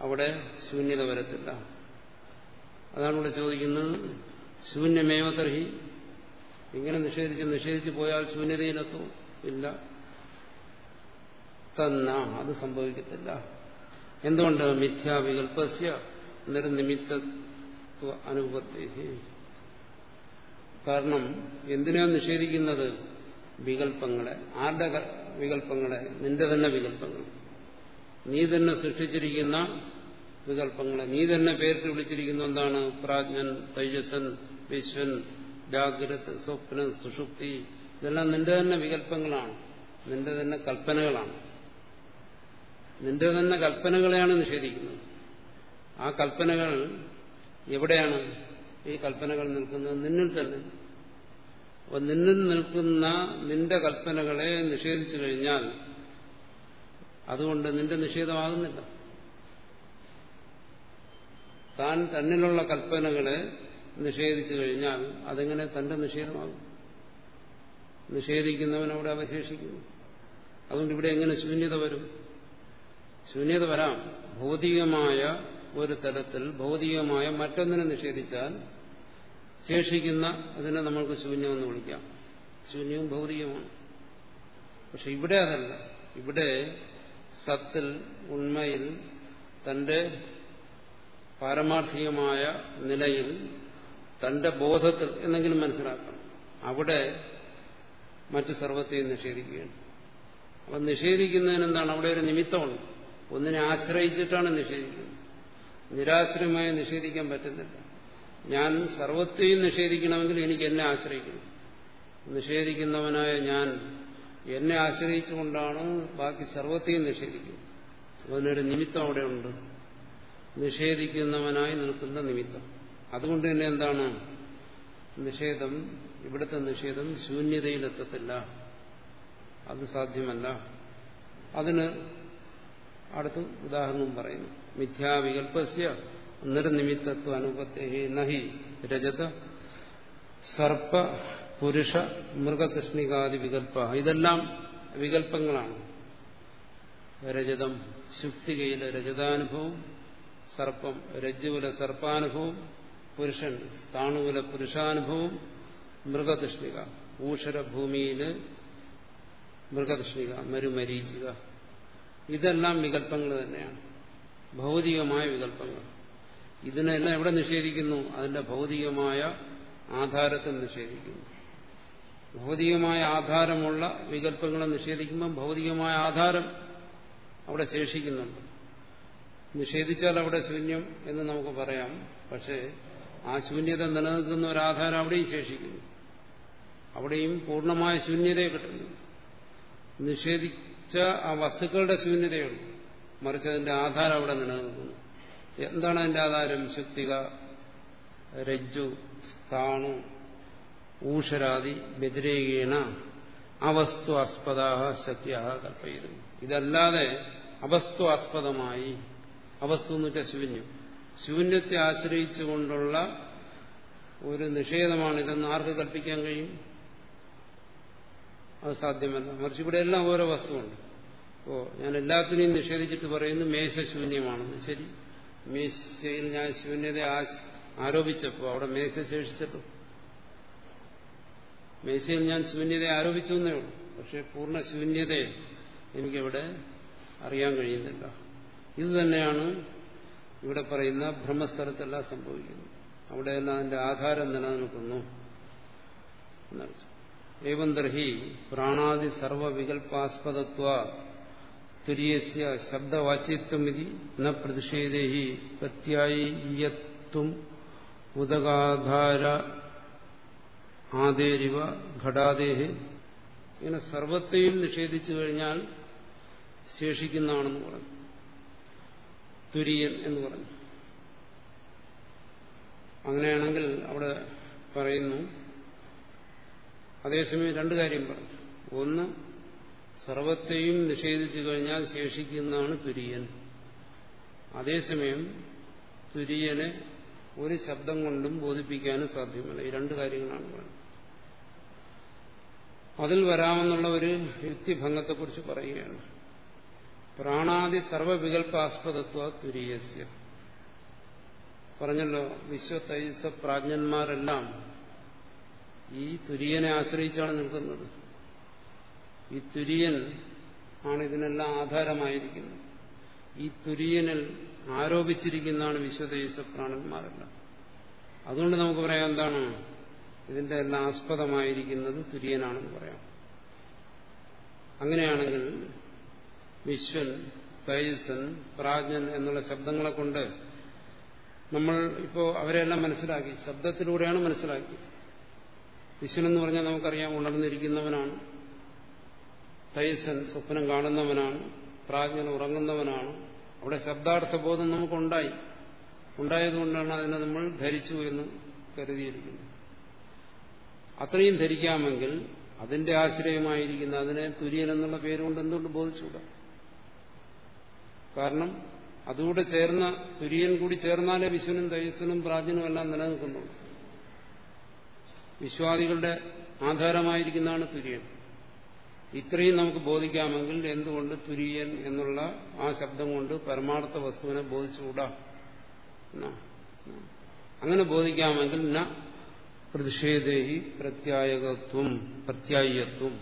അവിടെ ശൂന്യത വരത്തില്ല. അതാണ് ഇവിടെ ചോദിക്കുന്നത്. ശൂന്യമേവ തർഹി ഇങ്ങനെ നിഷേധിച്ച് നിഷേധിച്ചു പോയാൽ ശൂന്യതയിലെത്തും. ഇല്ല. തന്ന അത് സംഭവിക്കത്തില്ല. എന്തുകൊണ്ട്? മിഥ്യാവികൽപ്പസ്യ നിർനിമിത്തത്വ അനുപത്തി കാരണം എന്തിനാ നിഷേധിക്കുന്നത്? വികല്പങ്ങളെ ആരുടെ വികല്പങ്ങളെ നിന്റെ തന്നെ വികല്പങ്ങൾ നീ തന്നെ സൃഷ്ടിച്ചിരിക്കുന്ന വികല്പങ്ങളെ നീ തന്നെ പേരിട്ട് വിളിച്ചിരിക്കുന്ന എന്താണ്? പ്രാജ്ഞൻ തൈജസൻ വിശ്വൻ ജാഗ്രത് സ്വപ്നം സുഷുപ്തി ഇതെല്ലാം നിന്റെ തന്നെ വികല്പങ്ങളാണ് നിന്റെ തന്നെ കൽപ്പനകളാണ്. നിന്റെ തന്നെ കൽപ്പനകളെയാണ് നിഷേധിക്കുന്നത്. ആ കൽപ്പനകൾ എവിടെയാണ്? ഈ കൽപ്പനകൾ നിൽക്കുന്നത് നിന്നിൽ തന്നെ. അപ്പൊ നിന്നിൽ നിൽക്കുന്ന നിന്റെ കൽപ്പനകളെ നിഷേധിച്ചു കഴിഞ്ഞാൽ അതുകൊണ്ട് നിന്റെ നിഷേധമാകുന്നില്ല. താൻ തന്നിലുള്ള കൽപ്പനകളെ നിഷേധിച്ചു കഴിഞ്ഞാൽ അതെങ്ങനെ തന്റെ നിഷേധമാകും? നിഷേധിക്കുന്നവൻ അവിടെ അവശേഷിക്കുന്നു. അതുകൊണ്ട് ഇവിടെ എങ്ങനെ ശൂന്യത വരും? ശൂന്യത വരാം. ഭൗതികമായ ഒരു തരത്തിൽ ഭൗതികമായ മറ്റൊന്നിനെ നിഷേധിച്ചാൽ ശേഷിക്കുന്ന അതിനെ നമ്മൾക്ക് ശൂന്യമെന്ന് വിളിക്കാം. ശൂന്യവും ഭൗതികമാണ് പക്ഷെ ഇവിടെ അതല്ല. ഇവിടെ സത്തിൽ ഉണ്മയിൽ തന്റെ പാരമാർത്ഥികമായ നിലയിൽ തന്റെ ബോധത്തിൽ എന്നെങ്കിലും മനസ്സിലാക്കണം. അവിടെ മറ്റു സർവത്തെയും നിഷേധിക്കുകയാണ്. അപ്പം നിഷേധിക്കുന്നതിന് എന്താണ്? അവിടെ ഒരു നിമിത്തമുണ്ട് ഒന്നിനെ ആശ്രയിച്ചിട്ടാണ് നിഷേധിക്കുന്നത്. നിരാശ്രയമായി നിഷേധിക്കാൻ പറ്റുന്നില്ല. ഞാൻ സർവത്തെയും നിഷേധിക്കണമെങ്കിൽ എനിക്ക് എന്നെ ആശ്രയിക്കണം. നിഷേധിക്കുന്നവനായ ഞാൻ എന്നെ ആശ്രയിച്ചുകൊണ്ടാണ് ബാക്കി സർവത്തെയും നിഷേധിക്കുന്നത്. അതിനൊരു നിമിത്തം അവിടെയുണ്ട് നിഷേധിക്കുന്നവനായി നിൽക്കുന്ന നിമിത്തം. അതുകൊണ്ട് തന്നെ എന്താണ്? നിഷേധം ഇവിടുത്തെ നിഷേധം ശൂന്യതയിലെത്തത്തില്ല. അത് സാധ്യമല്ല. അതിന് അടുത്ത് ഉദാഹരണം പറയുന്നു. മിഥ്യാവികൽപ്പസ്യ നിർനിമിത്തത്വ അനുപത്തെ നഹി രജത സർപ്പ പുരുഷ മൃഗകൃഷ്ണികാദി വികല്പ ഇതെല്ലാം വികല്പങ്ങളാണ് രജതം ശുക്തികയിലെ രജതാനുഭവം സർപ്പം രജ്ജുവിലെ സർപ്പാനുഭവം പുരുഷൻ താണുകുല പുരുഷാനുഭവം മൃഗതൃഷ്ണിക ഊഷരഭൂമിയിലെ മൃഗതൃഷ്ണിക മരുമരീചിക. ഇതെല്ലാം വികല്പങ്ങൾ തന്നെയാണ്. ഭൗതികമായ വികല്പങ്ങൾ ഇതിനെല്ലാം എവിടെ നിഷേധിക്കുന്നു? അതിന്റെ ഭൗതികമായ ആധാരത്തിൽ നിഷേധിക്കുന്നു. ഭൗതികമായ ആധാരമുള്ള വികല്പങ്ങളെ നിഷേധിക്കുമ്പോൾ ഭൗതികമായ ആധാരം അവിടെ ശേഷിക്കുന്നുണ്ട്. നിഷേധിച്ചാൽ അവിടെ ശൂന്യം എന്ന് നമുക്ക് പറയാം. പക്ഷേ ആ ശൂന്യത നിലനിൽക്കുന്ന ഒരു ആധാരം അവിടെയും ശേഷിക്കുന്നു. അവിടെയും പൂർണമായ ശൂന്യതയെ കിട്ടുന്നു. നിഷേധിച്ച ആ വസ്തുക്കളുടെ ശൂന്യതയുള്ളൂ മറിച്ച് അതിന്റെ ആധാരം അവിടെ നിലനിൽക്കുന്നു. എന്താണ് അതിന്റെ ആധാരം? ശക്തിക രജ്ജു സ്ഥാണു ഊഷരാദി വ്യതിരേകീണ അവസ്തു ആസ്പദാഹ ശക്യ കൽപ്പയിരുന്നു ഇതല്ലാതെ അവസ്തു ആസ്പദമായി അവസ്തു എന്ന് വെച്ചാൽ ശൂന്യം. ശൂന്യത്തെ ആശ്രയിച്ചുകൊണ്ടുള്ള ഒരു നിഷേധമാണിതെന്ന് ആർക്ക് കൽപ്പിക്കാൻ കഴിയും? അത് സാധ്യമല്ല. മറിച്ച് ഇവിടെ എല്ലാം ഓരോ വസ്തുവുണ്ട്. ഓ ഞാൻ എല്ലാത്തിനെയും നിഷേധിച്ചിട്ട് പറയുന്നു മേശ ശൂന്യമാണെന്ന് ശരി. മേശയിൽ ഞാൻ ശൂന്യത ആരോപിച്ചപ്പോൾ അവിടെ മേശ ശേഷിച്ചല്ലോ മേശയിൽ ഞാൻ ശൂന്യത ആരോപിച്ചു എന്നേ ഉള്ളൂ. പക്ഷെ പൂർണ ശൂന്യതയെ എനിക്കിവിടെ അറിയാൻ കഴിയുന്നില്ല. ഇത് തന്നെയാണ് ഇവിടെ പറയുന്ന ബ്രഹ്മസ്ഥലത്തെല്ലാം സംഭവിക്കുന്നു. അവിടെയെല്ലാം അതിന്റെ ആധാരം നിലനിൽക്കുന്നു. ഏവം പ്രാണാദി സർവവികൽപാസ്പദത്വ തുര്യസ്യ ശബ്ദവാച്യത്വമിതി ന പ്രതിഷേധേഹി പ്രത്യായിയത്വം ഉദകാധാര ആദേരിവ ഘടാദേഹി. ഇങ്ങനെ സർവത്തെയും നിഷേധിച്ചു കഴിഞ്ഞാൽ ശേഷിക്കുന്നതാണെന്ന് പറഞ്ഞു. തുര്യൻ എന്ന് പറഞ്ഞു. അങ്ങനെയാണെങ്കിൽ അവിടെ പറയുന്നു അതേസമയം രണ്ടു കാര്യം പറഞ്ഞു. ഒന്ന് സർവത്തെയും നിഷേധിച്ചു കഴിഞ്ഞാൽ ശേഷിക്കുന്നതാണ് തുര്യൻ. അതേസമയം തുര്യനെ ഒരു ശബ്ദം കൊണ്ടും ബോധിപ്പിക്കാനും സാധ്യമല്ല. ഈ രണ്ട് കാര്യങ്ങളാണ് പറയുന്നത് അതിൽ വരാമെന്നുള്ള ഒരു യുക്തിഭംഗത്തെക്കുറിച്ച് പറയുകയാണ്. പ്രാണാദി സർവവികൽപാസ്പദത്വ തുരീയസ്യ പറഞ്ഞല്ലോ വിശ്വതൈസ പ്രാജ്ഞന്മാരെല്ലാം ഈ തുര്യനെ ആശ്രയിച്ചാണ് നിൽക്കുന്നത്. ഈ തുര്യൻ ആണ് ഇതിനെല്ലാം ആധാരമായിരിക്കുന്നത്. ഈ തുര്യനിൽ ആരോപിച്ചിരിക്കുന്നതാണ് വിശ്വതൈസ പ്രാണന്മാരെല്ലാം. അതുകൊണ്ട് നമുക്ക് പറയാം എന്താണ്? ഇതിന്റെ എല്ലാം ആസ്പദമായിരിക്കുന്നത് തുര്യനാണെന്ന് പറയാം. അങ്ങനെയാണെങ്കിൽ വിശ്വൻ തൈജസൻ പ്രാജ്ഞൻ എന്നുള്ള ശബ്ദങ്ങളെ കൊണ്ട് നമ്മൾ ഇപ്പോ അവരെല്ലാം മനസ്സിലാക്കി. ശബ്ദത്തിലൂടെയാണ് മനസ്സിലാക്കി. വിശ്വൻ എന്ന് പറഞ്ഞാൽ നമുക്കറിയാം ഉണർന്നിരിക്കുന്നവനാണ്. തൈസൻ സ്വപ്നം കാണുന്നവനാണ്. പ്രാജ്ഞൻ ഉറങ്ങുന്നവനാണ്. അവിടെ ശബ്ദാർത്ഥബോധം നമുക്കുണ്ടായി. ഉണ്ടായതുകൊണ്ടാണ് അതിനെ നമ്മൾ ധരിച്ചു എന്ന് കരുതിയിരിക്കുന്നത്. അത്രയും ധരിക്കാമെങ്കിൽ അതിന്റെ ആശ്രയമായിരിക്കുന്ന അതിനെ തുര്യൻ എന്നുള്ള പേരുകൊണ്ട് എന്തുകൊണ്ട് ബോധിച്ചുകൂടാ? കാരണം അതുകൂടെ ചേർന്ന തുര്യൻ കൂടി ചേർന്നാലേ വിശ്വനും തേജസ്വനും പ്രാജ്ഞനും എല്ലാം നിലനിൽക്കുന്നുള്ളൂ വിശ്വാദികളുടെ ആധാരമായിരിക്കുന്നതാണ് തുര്യൻ. ഇത്രയും നമുക്ക് ബോധിക്കാമെങ്കിൽ എന്തുകൊണ്ട് തുര്യൻ എന്നുള്ള ആ ശബ്ദം കൊണ്ട് പരമാർത്ഥ വസ്തുവിനെ ബോധിച്ചുകൂടാ? അങ്ങനെ ബോധിക്കാമെങ്കിൽ ന പ്രതിഷേധേഹി പ്രത്യായകത്വം പ്രത്യായത്വം.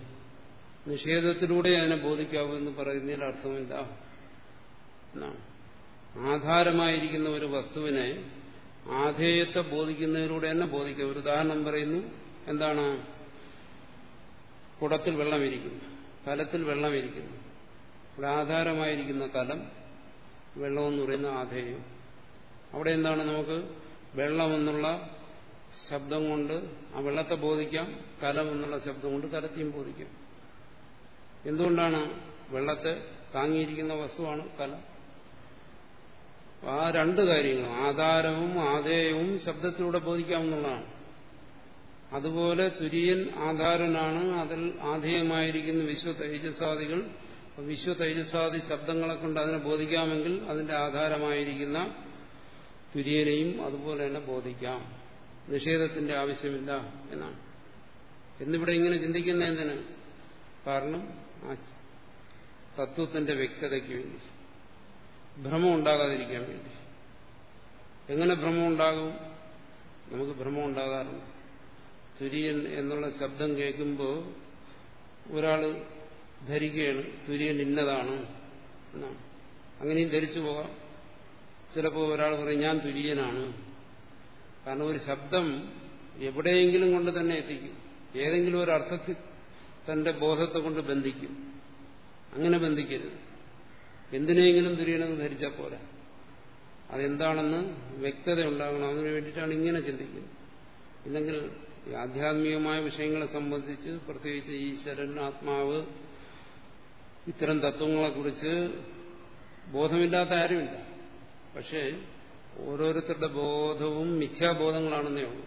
നിഷേധത്തിലൂടെ അതിനെ ബോധിക്കാവൂ എന്ന് പറയുന്നതിൽ അർത്ഥമില്ല. ആധാരമായിരിക്കുന്ന ഒരു വസ്തുവിനെ ആധേയത്തെ ബോധിക്കുന്നതിലൂടെ തന്നെ ബോധിക്കുക. ഒരു ഉദാഹരണം പറയുന്നു എന്താണ്? കുടത്തിൽ വെള്ളമിരിക്കുന്നു കലത്തിൽ വെള്ളമിരിക്കുന്നു. ഇവിടെ ആധാരമായിരിക്കുന്ന കലം വെള്ളമെന്ന് പറയുന്ന ആധേയം. അവിടെ എന്താണ് നമുക്ക്? വെള്ളമെന്നുള്ള ശബ്ദം കൊണ്ട് ആ വെള്ളത്തെ ബോധിക്കാം കലം എന്നുള്ള ശബ്ദം കൊണ്ട് കലത്തെയും ബോധിക്കാം. എന്തുകൊണ്ടാണ് വെള്ളത്തെ താങ്ങിയിരിക്കുന്ന വസ്തുവാണ് കലം? ആ രണ്ട് കാര്യങ്ങൾ ആധാരവും ആദേയവും ശബ്ദത്തിലൂടെ ബോധിക്കാവുന്നതാണ്. അതുപോലെ തുര്യൻ ആധാരനാണ് അതിൽ ആധേയമായിരിക്കുന്ന വിശ്വ തേജസ്വാദികൾ വിശ്വ തേജസ്വാദി ശബ്ദങ്ങളെ കൊണ്ട് അതിനെ ബോധിക്കാമെങ്കിൽ അതിന്റെ ആധാരമായിരിക്കുന്ന തുര്യനെയും അതുപോലെ തന്നെ ബോധിക്കാം. നിഷേധത്തിന്റെ ആവശ്യമില്ല എന്നാണ്. എന്നിവിടെ ഇങ്ങനെ ചിന്തിക്കുന്ന എന്തിന്? കാരണം ആ തത്വത്തിന്റെ വ്യക്തതയ്ക്ക് വേണ്ടി. ഭ്രമം ഉണ്ടാകാതിരിക്കാൻ വേണ്ടി. എങ്ങനെ ഭ്രമം ഉണ്ടാകും നമുക്ക് ഭ്രമം ഉണ്ടാകാറുണ്ട് തുര്യൻ എന്നുള്ള ശബ്ദം കേൾക്കുമ്പോൾ ഒരാൾ ധരിക്കുകയാണ് തുര്യൻ ഇന്നതാണ് എന്നാണ്. അങ്ങനെയും ധരിച്ചു പോകാം. ചിലപ്പോൾ ഒരാൾ പറയും ഞാൻ തുര്യനാണ്. കാരണം ഒരു ശബ്ദം എവിടെയെങ്കിലും കൊണ്ട് തന്നെ എത്തിക്കും. ഏതെങ്കിലും ഒരു അർത്ഥത്തിൽ തന്റെ ബോധത്തെ കൊണ്ട് ബന്ധിക്കും. അങ്ങനെ ബന്ധിക്കരുത്. എന്തിനെങ്കിലും തുര്യനെന്ന് ധരിച്ചാൽ പോരാ. അതെന്താണെന്ന് വ്യക്തത ഉണ്ടാകണം അതിനു വേണ്ടിയിട്ടാണ് ഇങ്ങനെ ചിന്തിക്കുന്നത്. ഇല്ലെങ്കിൽ ആധ്യാത്മികമായ വിഷയങ്ങളെ സംബന്ധിച്ച് പ്രത്യേകിച്ച് ഈശ്വരൻ ആത്മാവ് ഇത്തരം തത്വങ്ങളെക്കുറിച്ച് ബോധമില്ലാത്ത ആരുമില്ല. പക്ഷേ ഓരോരുത്തരുടെ ബോധവും മിഥ്യാബോധങ്ങളാണെന്നേ ഉള്ളൂ.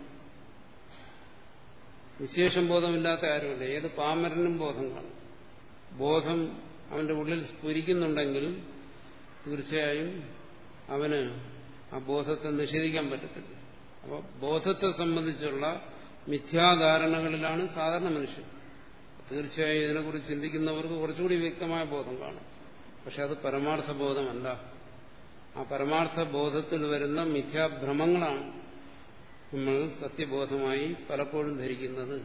വിശേഷം ബോധമില്ലാത്ത ആരുമില്ല. ഏത് പാമരനും ബോധം കാണും. ബോധം അവന്റെ ഉള്ളിൽ സ്ഫുരിക്കുന്നുണ്ടെങ്കിൽ തീർച്ചയായും അവന് ആ ബോധത്തെ നിഷേധിക്കാൻ പറ്റത്തില്ല. അപ്പോൾ ബോധത്തെ സംബന്ധിച്ചുള്ള മിഥ്യാധാരണകളിലാണ് സാധാരണ മനുഷ്യൻ. തീർച്ചയായും ഇതിനെക്കുറിച്ച് ചിന്തിക്കുന്നവർക്ക് കുറച്ചുകൂടി വ്യക്തമായ ബോധം കാണും. പക്ഷെ അത് പരമാർത്ഥ ബോധമല്ല. ആ പരമാർത്ഥ ബോധത്തിൽ വരുന്ന മിഥ്യാഭ്രമങ്ങളാണ് നമ്മൾ സത്യബോധമായി പലപ്പോഴും ധരിക്കുന്നത്.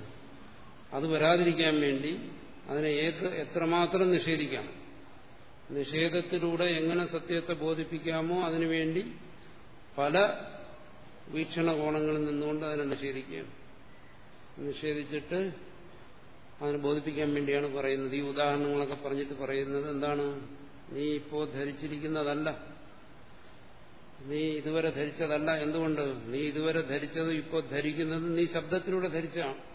അത് വരാതിരിക്കാൻ വേണ്ടി അതിനെ ഏത് എത്രമാത്രം നിഷേധിക്കാം? നിഷേധത്തിലൂടെ എങ്ങനെ സത്യത്തെ ബോധിപ്പിക്കാമോ അതിനുവേണ്ടി പല വീക്ഷണകോണങ്ങളിൽ നിന്നുകൊണ്ട് അതിനെ നിഷേധിക്കുകയാണ്. നിഷേധിച്ചിട്ട് അതിനെ ബോധിപ്പിക്കാൻ വേണ്ടിയാണ് പറയുന്നത്. ഈ ഉദാഹരണങ്ങളൊക്കെ പറഞ്ഞിട്ട് പറയുന്നത് എന്താണ്? നീ ഇപ്പോ ധരിച്ചിരിക്കുന്നതല്ല. നീ ഇതുവരെ ധരിച്ചതല്ല. എന്തുകൊണ്ട്? നീ ഇതുവരെ ധരിച്ചത് ഇപ്പോൾ ധരിക്കുന്നത് നീ ശബ്ദത്തിലൂടെ ധരിച്ചതാണ്.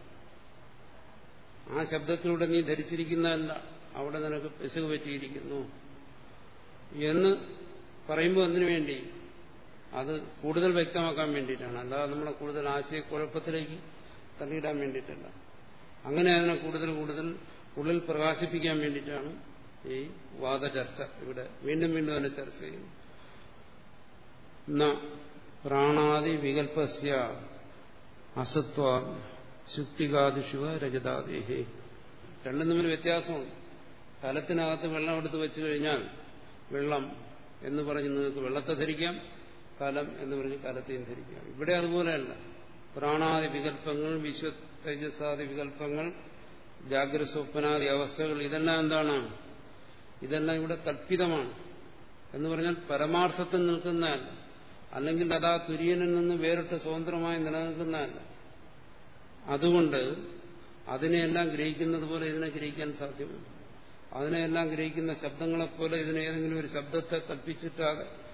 ആ ശബ്ദത്തിലൂടെ നീ ധരിച്ചിരിക്കുന്നതല്ല. അവിടെ നിനക്ക് പിശക് പറ്റിയിരിക്കുന്നു. എന്ന് പറയുമ്പോൾ എന്തിനു വേണ്ടി? അത് കൂടുതൽ വ്യക്തമാക്കാൻ വേണ്ടിയിട്ടാണ്. അല്ലാതെ നമ്മളെ കൂടുതൽ ആശയക്കുഴപ്പത്തിലേക്ക് തള്ളിയിടാൻ വേണ്ടിയിട്ടല്ല. അങ്ങനെ അതിനെ കൂടുതൽ കൂടുതൽ ഉള്ളിൽ പ്രകാശിപ്പിക്കാൻ വേണ്ടിയിട്ടാണ് ഈ വാദ വാദചർച്ച ഇവിടെ വീണ്ടും വീണ്ടും അതിനെ ചർച്ച ചെയ്യുന്നു പ്രാണാദി വികല്പസ്യ അസത്വ ശുക്തികാദിഷുവ രജതാദേഹേ. രണ്ടും തമ്മിൽ വ്യത്യാസമുണ്ട്. കലത്തിനകത്ത് വെള്ളം എടുത്ത് വെച്ചു കഴിഞ്ഞാൽ വെള്ളം എന്ന് പറഞ്ഞ് നിങ്ങൾക്ക് വെള്ളത്തെ ധരിക്കാം കലം എന്ന് പറഞ്ഞ് കലത്തെയും ധരിക്കാം. ഇവിടെ അതുപോലെയല്ല. പ്രാണാദി വികല്പങ്ങൾ വിശ്വ തേജസ്സാദി വികല്പങ്ങൾ ജാഗ്രത സ്വപ്നാദി അവസ്ഥകൾ ഇതെല്ലാം എന്താണ്? ഇതെല്ലാം ഇവിടെ കൽപ്പിതമാണ്. എന്ന് പറഞ്ഞാൽ പരമാർത്ഥത്തിൽ നിൽക്കുന്നതല്ല. അല്ലെങ്കിൽ അതാ തുര്യനിൽ നിന്ന് വേറിട്ട് സ്വതന്ത്രമായി നിലനിൽക്കുന്നതല്ല. അതുകൊണ്ട് അതിനെയെല്ലാം ഗ്രഹിക്കുന്നത് പോലെ ഇതിനെ ഗ്രഹിക്കാൻ സാധ്യമല്ല അതിനെയെല്ലാം ഗ്രഹിക്കുന്ന ശബ്ദങ്ങളെപ്പോലെ ഇതിനെ ഏതെങ്കിലും ഒരു ശബ്ദത്തെ കൽപ്പിച്ചിട്ടാകെ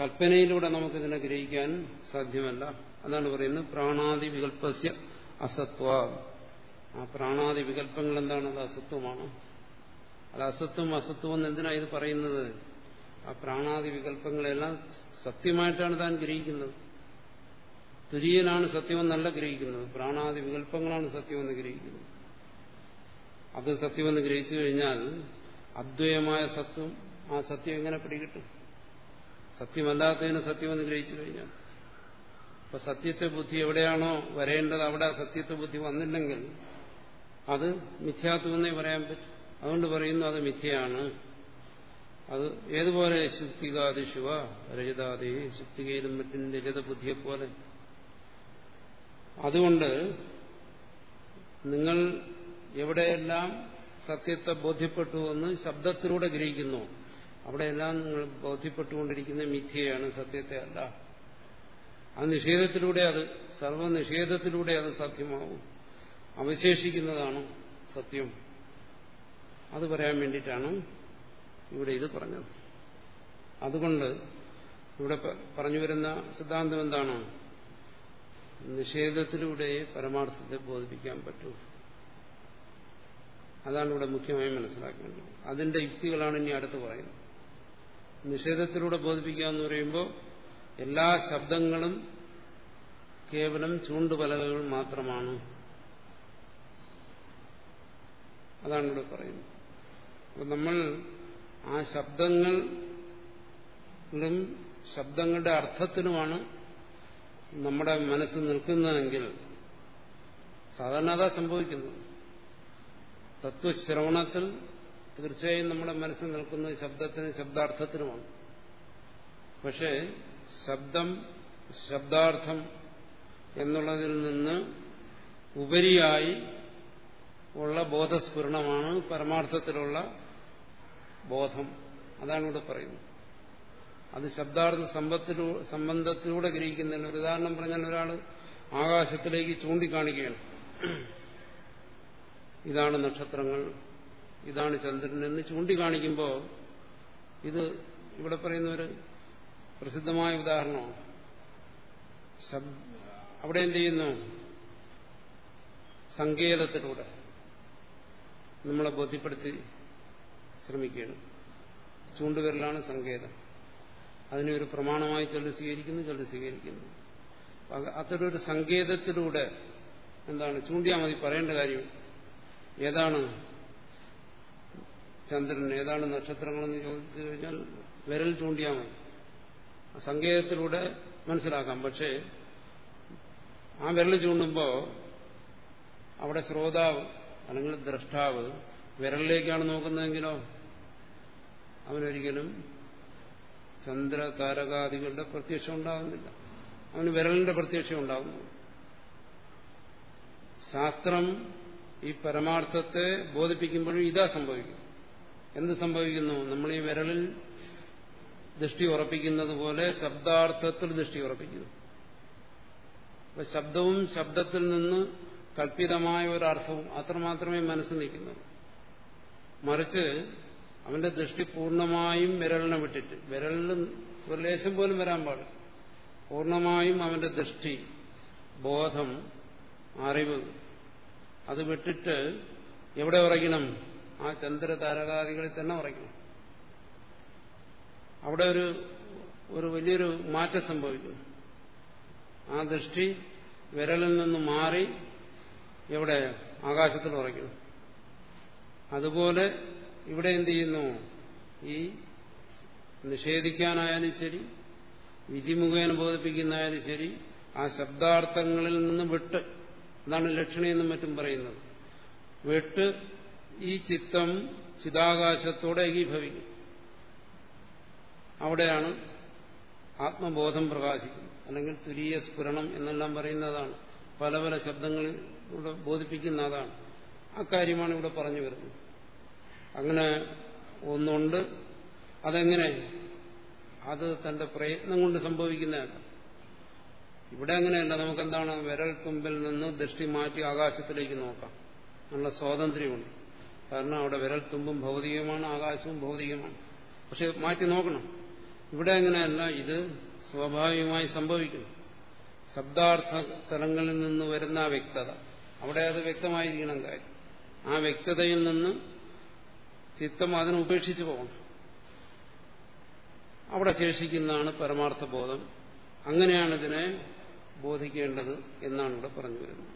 കൽപ്പനയിലൂടെ നമുക്കിതിനെ ഗ്രഹിക്കാൻ സാധ്യമല്ല. അതാണ് പറയുന്നത് പ്രാണാദി വികല്പസ്യ അസത്വ. ആ പ്രാണാദി വികല്പങ്ങൾ എന്താണ്? അത് അസത്വമാണ്. അത് അസത്വം അസത്വം എന്ന് ഇത് പറയുന്നത്? ആ പ്രാണാദി വികല്പങ്ങളെല്ലാം സത്യമായിട്ടാണ് താൻ ഗ്രഹിക്കുന്നത്. തുര്യനാണ് സത്യമെന്നല്ല ഗ്രഹിക്കുന്നത്. പ്രാണാദി വികല്പങ്ങളാണ് സത്യമെന്ന് ഗ്രഹിക്കുന്നത്. അത് സത്യമെന്ന് ഗ്രഹിച്ചു കഴിഞ്ഞാൽ അദ്വയമായ സത്വം ആ സത്യം എങ്ങനെ പിടികിട്ടും? സത്യമല്ലാത്തതിന് സത്യമെന്ന് ഗ്രഹിച്ചു കഴിഞ്ഞാൽ. അപ്പൊ സത്യത്തെ ബുദ്ധി എവിടെയാണോ വരേണ്ടത് അവിടെ സത്യത്തെ ബുദ്ധി വന്നില്ലെങ്കിൽ അത് മിഥ്യാത്വമെന്നേ പറയാൻ പറ്റും. അതുകൊണ്ട് പറയുന്നു അത് മിഥ്യയാണ്. അത് ഏതുപോലെ ശുക്തികാതി ശിവ രജതാദി ശുക്തികയിലും മറ്റും രജത ബുദ്ധിയെ പോലെ അതുകൊണ്ട് നിങ്ങൾ എവിടെയെല്ലാം സത്യത്തെ ബോധ്യപ്പെട്ടു എന്ന് ശബ്ദത്തിലൂടെ ഗ്രഹിക്കുന്നു. അവിടെയെല്ലാം നിങ്ങൾ ബോധ്യപ്പെട്ടുകൊണ്ടിരിക്കുന്ന മിഥ്യയാണ് സത്യത്തെ അല്ല. ആ നിഷേധത്തിലൂടെ അത് സർവനിഷേധത്തിലൂടെ അത് സത്യമാവും അവശേഷിക്കുന്നതാണ് സത്യം. അത് പറയാൻ വേണ്ടിയിട്ടാണ് ഇവിടെ ഇത് പറഞ്ഞത്. അതുകൊണ്ട് ഇവിടെ പറഞ്ഞു വരുന്ന സിദ്ധാന്തം എന്താണ്? നിഷേധത്തിലൂടെ പരമാർത്ഥത്തെ ബോധിപ്പിക്കാൻ പറ്റൂ. അതാണ് ഇവിടെ മുഖ്യമായി മനസ്സിലാക്കേണ്ടത്. അതിന്റെ യുക്തികളാണ് ഇനി അടുത്ത് പറയുന്നത്. നിഷേധത്തിലൂടെ ബോധിപ്പിക്കുക എന്ന് പറയുമ്പോൾ എല്ലാ ശബ്ദങ്ങളും കേവലം ചൂണ്ടുപലകകൾ മാത്രമാണ്. അതാണ് ഇവിടെ പറയുന്നത്. അപ്പൊ നമ്മൾ ആ ശബ്ദങ്ങളും ശബ്ദങ്ങളുടെ അർത്ഥത്തിനുമാണ് നമ്മുടെ മനസ്സ് നിൽക്കുന്നതെങ്കിൽ സാധാരണ അതാ സംഭവിക്കുന്നത് തത്വശ്രവണത്തിൽ തീർച്ചയായും നമ്മുടെ മനസ്സ് നിൽക്കുന്നത് ശബ്ദത്തിന് ശബ്ദാർത്ഥത്തിനുമാണ് പക്ഷേ ശബ്ദം ശബ്ദാർത്ഥം എന്നുള്ളതിൽ നിന്ന് ഉപരിയായി ഉള്ള ബോധസ്ഫുരണമാണ് പരമാർത്ഥത്തിലുള്ള ബോധം. അതാണ് ഇവിടെ പറയുന്നത്. അത് ശബ്ദാർത്ഥ സമ്പത്തിലൂ സംബന്ധത്തിലൂടെ ഗ്രഹിക്കുന്നില്ല ഒരു ഉദാഹരണം പറഞ്ഞാൽ ഒരാൾ ആകാശത്തിലേക്ക് ചൂണ്ടിക്കാണിക്കുകയാണ്. ഇതാണ് നക്ഷത്രങ്ങൾ ഇതാണ് ചന്ദ്രൻ എന്ന് ചൂണ്ടിക്കാണിക്കുമ്പോൾ ഇത് ഇവിടെ പറയുന്ന ഒരു പ്രസിദ്ധമായ ഉദാഹരണമാണ്. അവിടെ എന്ത് ചെയ്യുന്നു? സങ്കേതത്തിലൂടെ നമ്മളെ ബോധ്യപ്പെടുത്തി ശ്രമിക്കുകയാണ്. ചൂണ്ടുവിരലാണ് സങ്കേതം. അതിനെ ഒരു പ്രമാണമായി ചിലർ സ്വീകരിക്കുന്നു ചിലർ സ്വീകരിക്കുന്നു. അത്തരൊരു സങ്കേതത്തിലൂടെ എന്താണ് ചൂണ്ടിയാൽ മതി പറയേണ്ട കാര്യം. ഏതാണ് ചന്ദ്രൻ ഏതാണ് നക്ഷത്രങ്ങളെന്ന് ചോദിച്ചു കഴിഞ്ഞാൽ വിരൽ ചൂണ്ടിയാൽ മതി. സങ്കേതത്തിലൂടെ മനസ്സിലാക്കാം. പക്ഷേ ആ വിരൽ ചൂണ്ടുമ്പോൾ അവിടെ ശ്രോതാവ് അല്ലെങ്കിൽ ദ്രഷ്ടാവ് വിരലിലേക്കാണ് നോക്കുന്നതെങ്കിലോ അവനൊരിക്കലും ചന്ദ്ര താരകാദികളുടെ പ്രത്യക്ഷം ഉണ്ടാകുന്നില്ല അവന് വിരലിന്റെ പ്രത്യക്ഷം ഉണ്ടാകുന്നു ശാസ്ത്രം ഈ പരമാർത്ഥത്തെ ബോധിപ്പിക്കുമ്പോഴും ഇതാ സംഭവിക്കും. എന്ത് സംഭവിക്കുന്നു? നമ്മൾ ഈ വിരലിൽ ദൃഷ്ടി ഉറപ്പിക്കുന്നത് പോലെ ശബ്ദാർത്ഥത്തിൽ ദൃഷ്ടി ഉറപ്പിക്കുന്നു. അപ്പൊ ശബ്ദവും ശബ്ദത്തിൽ നിന്ന് കല്പിതമായ ഒരർത്ഥവും അത്രമാത്രമേ മനസ്സിൽ നിൽക്കുന്നു മറിച്ച് അവന്റെ ദൃഷ്ടി പൂർണമായും വിരലിനെ വിട്ടിട്ട് വിരലിലും ഒരു ലേശം പോലും വരാൻ പാടില്ല. പൂർണമായും അവന്റെ ദൃഷ്ടി ബോധം അറിവ് അത് വിട്ടിട്ട് എവിടെ ഉറയ്ക്കണം? ആ ചന്ദ്ര താരകാദികളിൽ തന്നെ ഉറയ്ക്കണം. അവിടെ ഒരു ഒരു വലിയൊരു മാറ്റം സംഭവിക്കുന്നു ആ ദൃഷ്ടി വിരലിൽ നിന്ന് മാറി എവിടെ? ആകാശത്തിൽ ഉറയ്ക്കണം അതുപോലെ ഇവിടെ എന്ത് ചെയ്യുന്നു? ഈ നിഷേധിക്കാനായാലും ശരി വിധിമുഖേന ബോധിപ്പിക്കുന്നതായാലും ശരി ആ ശബ്ദാർത്ഥങ്ങളിൽ നിന്ന് വിട്ട് അതാണ് ലക്ഷണിയെന്നും മറ്റും പറയുന്നത്. വിട്ട് ഈ ചിത്തം ചിതാകാശത്തോടെ ഏകീഭവിക്കും. അവിടെയാണ് ആത്മബോധം പ്രകാശിക്കുന്നത്. അല്ലെങ്കിൽ തുരീയ സ്ഫുരണം എന്നെല്ലാം പറയുന്നതാണ്. പല പല ശബ്ദങ്ങളിലൂടെ ബോധിപ്പിക്കുന്ന അതാണ്. അക്കാര്യമാണ് ഇവിടെ പറഞ്ഞു വരുന്നത്. അങ്ങനെ ഒന്നുണ്ട്. അതെങ്ങനെ? അത് തന്റെ പ്രയത്നം കൊണ്ട് സംഭവിക്കുന്നതല്ല. ഇവിടെ അങ്ങനെയല്ല. നമുക്കെന്താണ്? വിരൽ തുമ്പിൽ നിന്ന് ദൃഷ്ടി മാറ്റി ആകാശത്തിലേക്ക് നോക്കാം. നല്ല സ്വാതന്ത്ര്യമുണ്ട്. കാരണം അവിടെ വിരൽ തുമ്പും ഭൗതികമാണ് ആകാശവും ഭൗതികമാണ്. പക്ഷെ മാറ്റി നോക്കണം. ഇവിടെ അങ്ങനെയല്ല. ഇത് സ്വാഭാവികമായി സംഭവിക്കുന്നു. ശബ്ദാർത്ഥ തലങ്ങളിൽ നിന്ന് വരുന്ന ആ വ്യക്തത. അവിടെ അത് വ്യക്തമായിരിക്കണം കാര്യം. ആ വ്യക്തതയിൽ നിന്ന് ചിത്തം അതിനെ ഉപേക്ഷിച്ച് പോകണം. അവിടെ ശേഷിക്കുന്നതാണ് പരമാർത്ഥ ബോധം അങ്ങനെയാണ് ഇതിനെ ബോധിക്കേണ്ടത് എന്നാണ് ഇവിടെ പറഞ്ഞു വരുന്നത്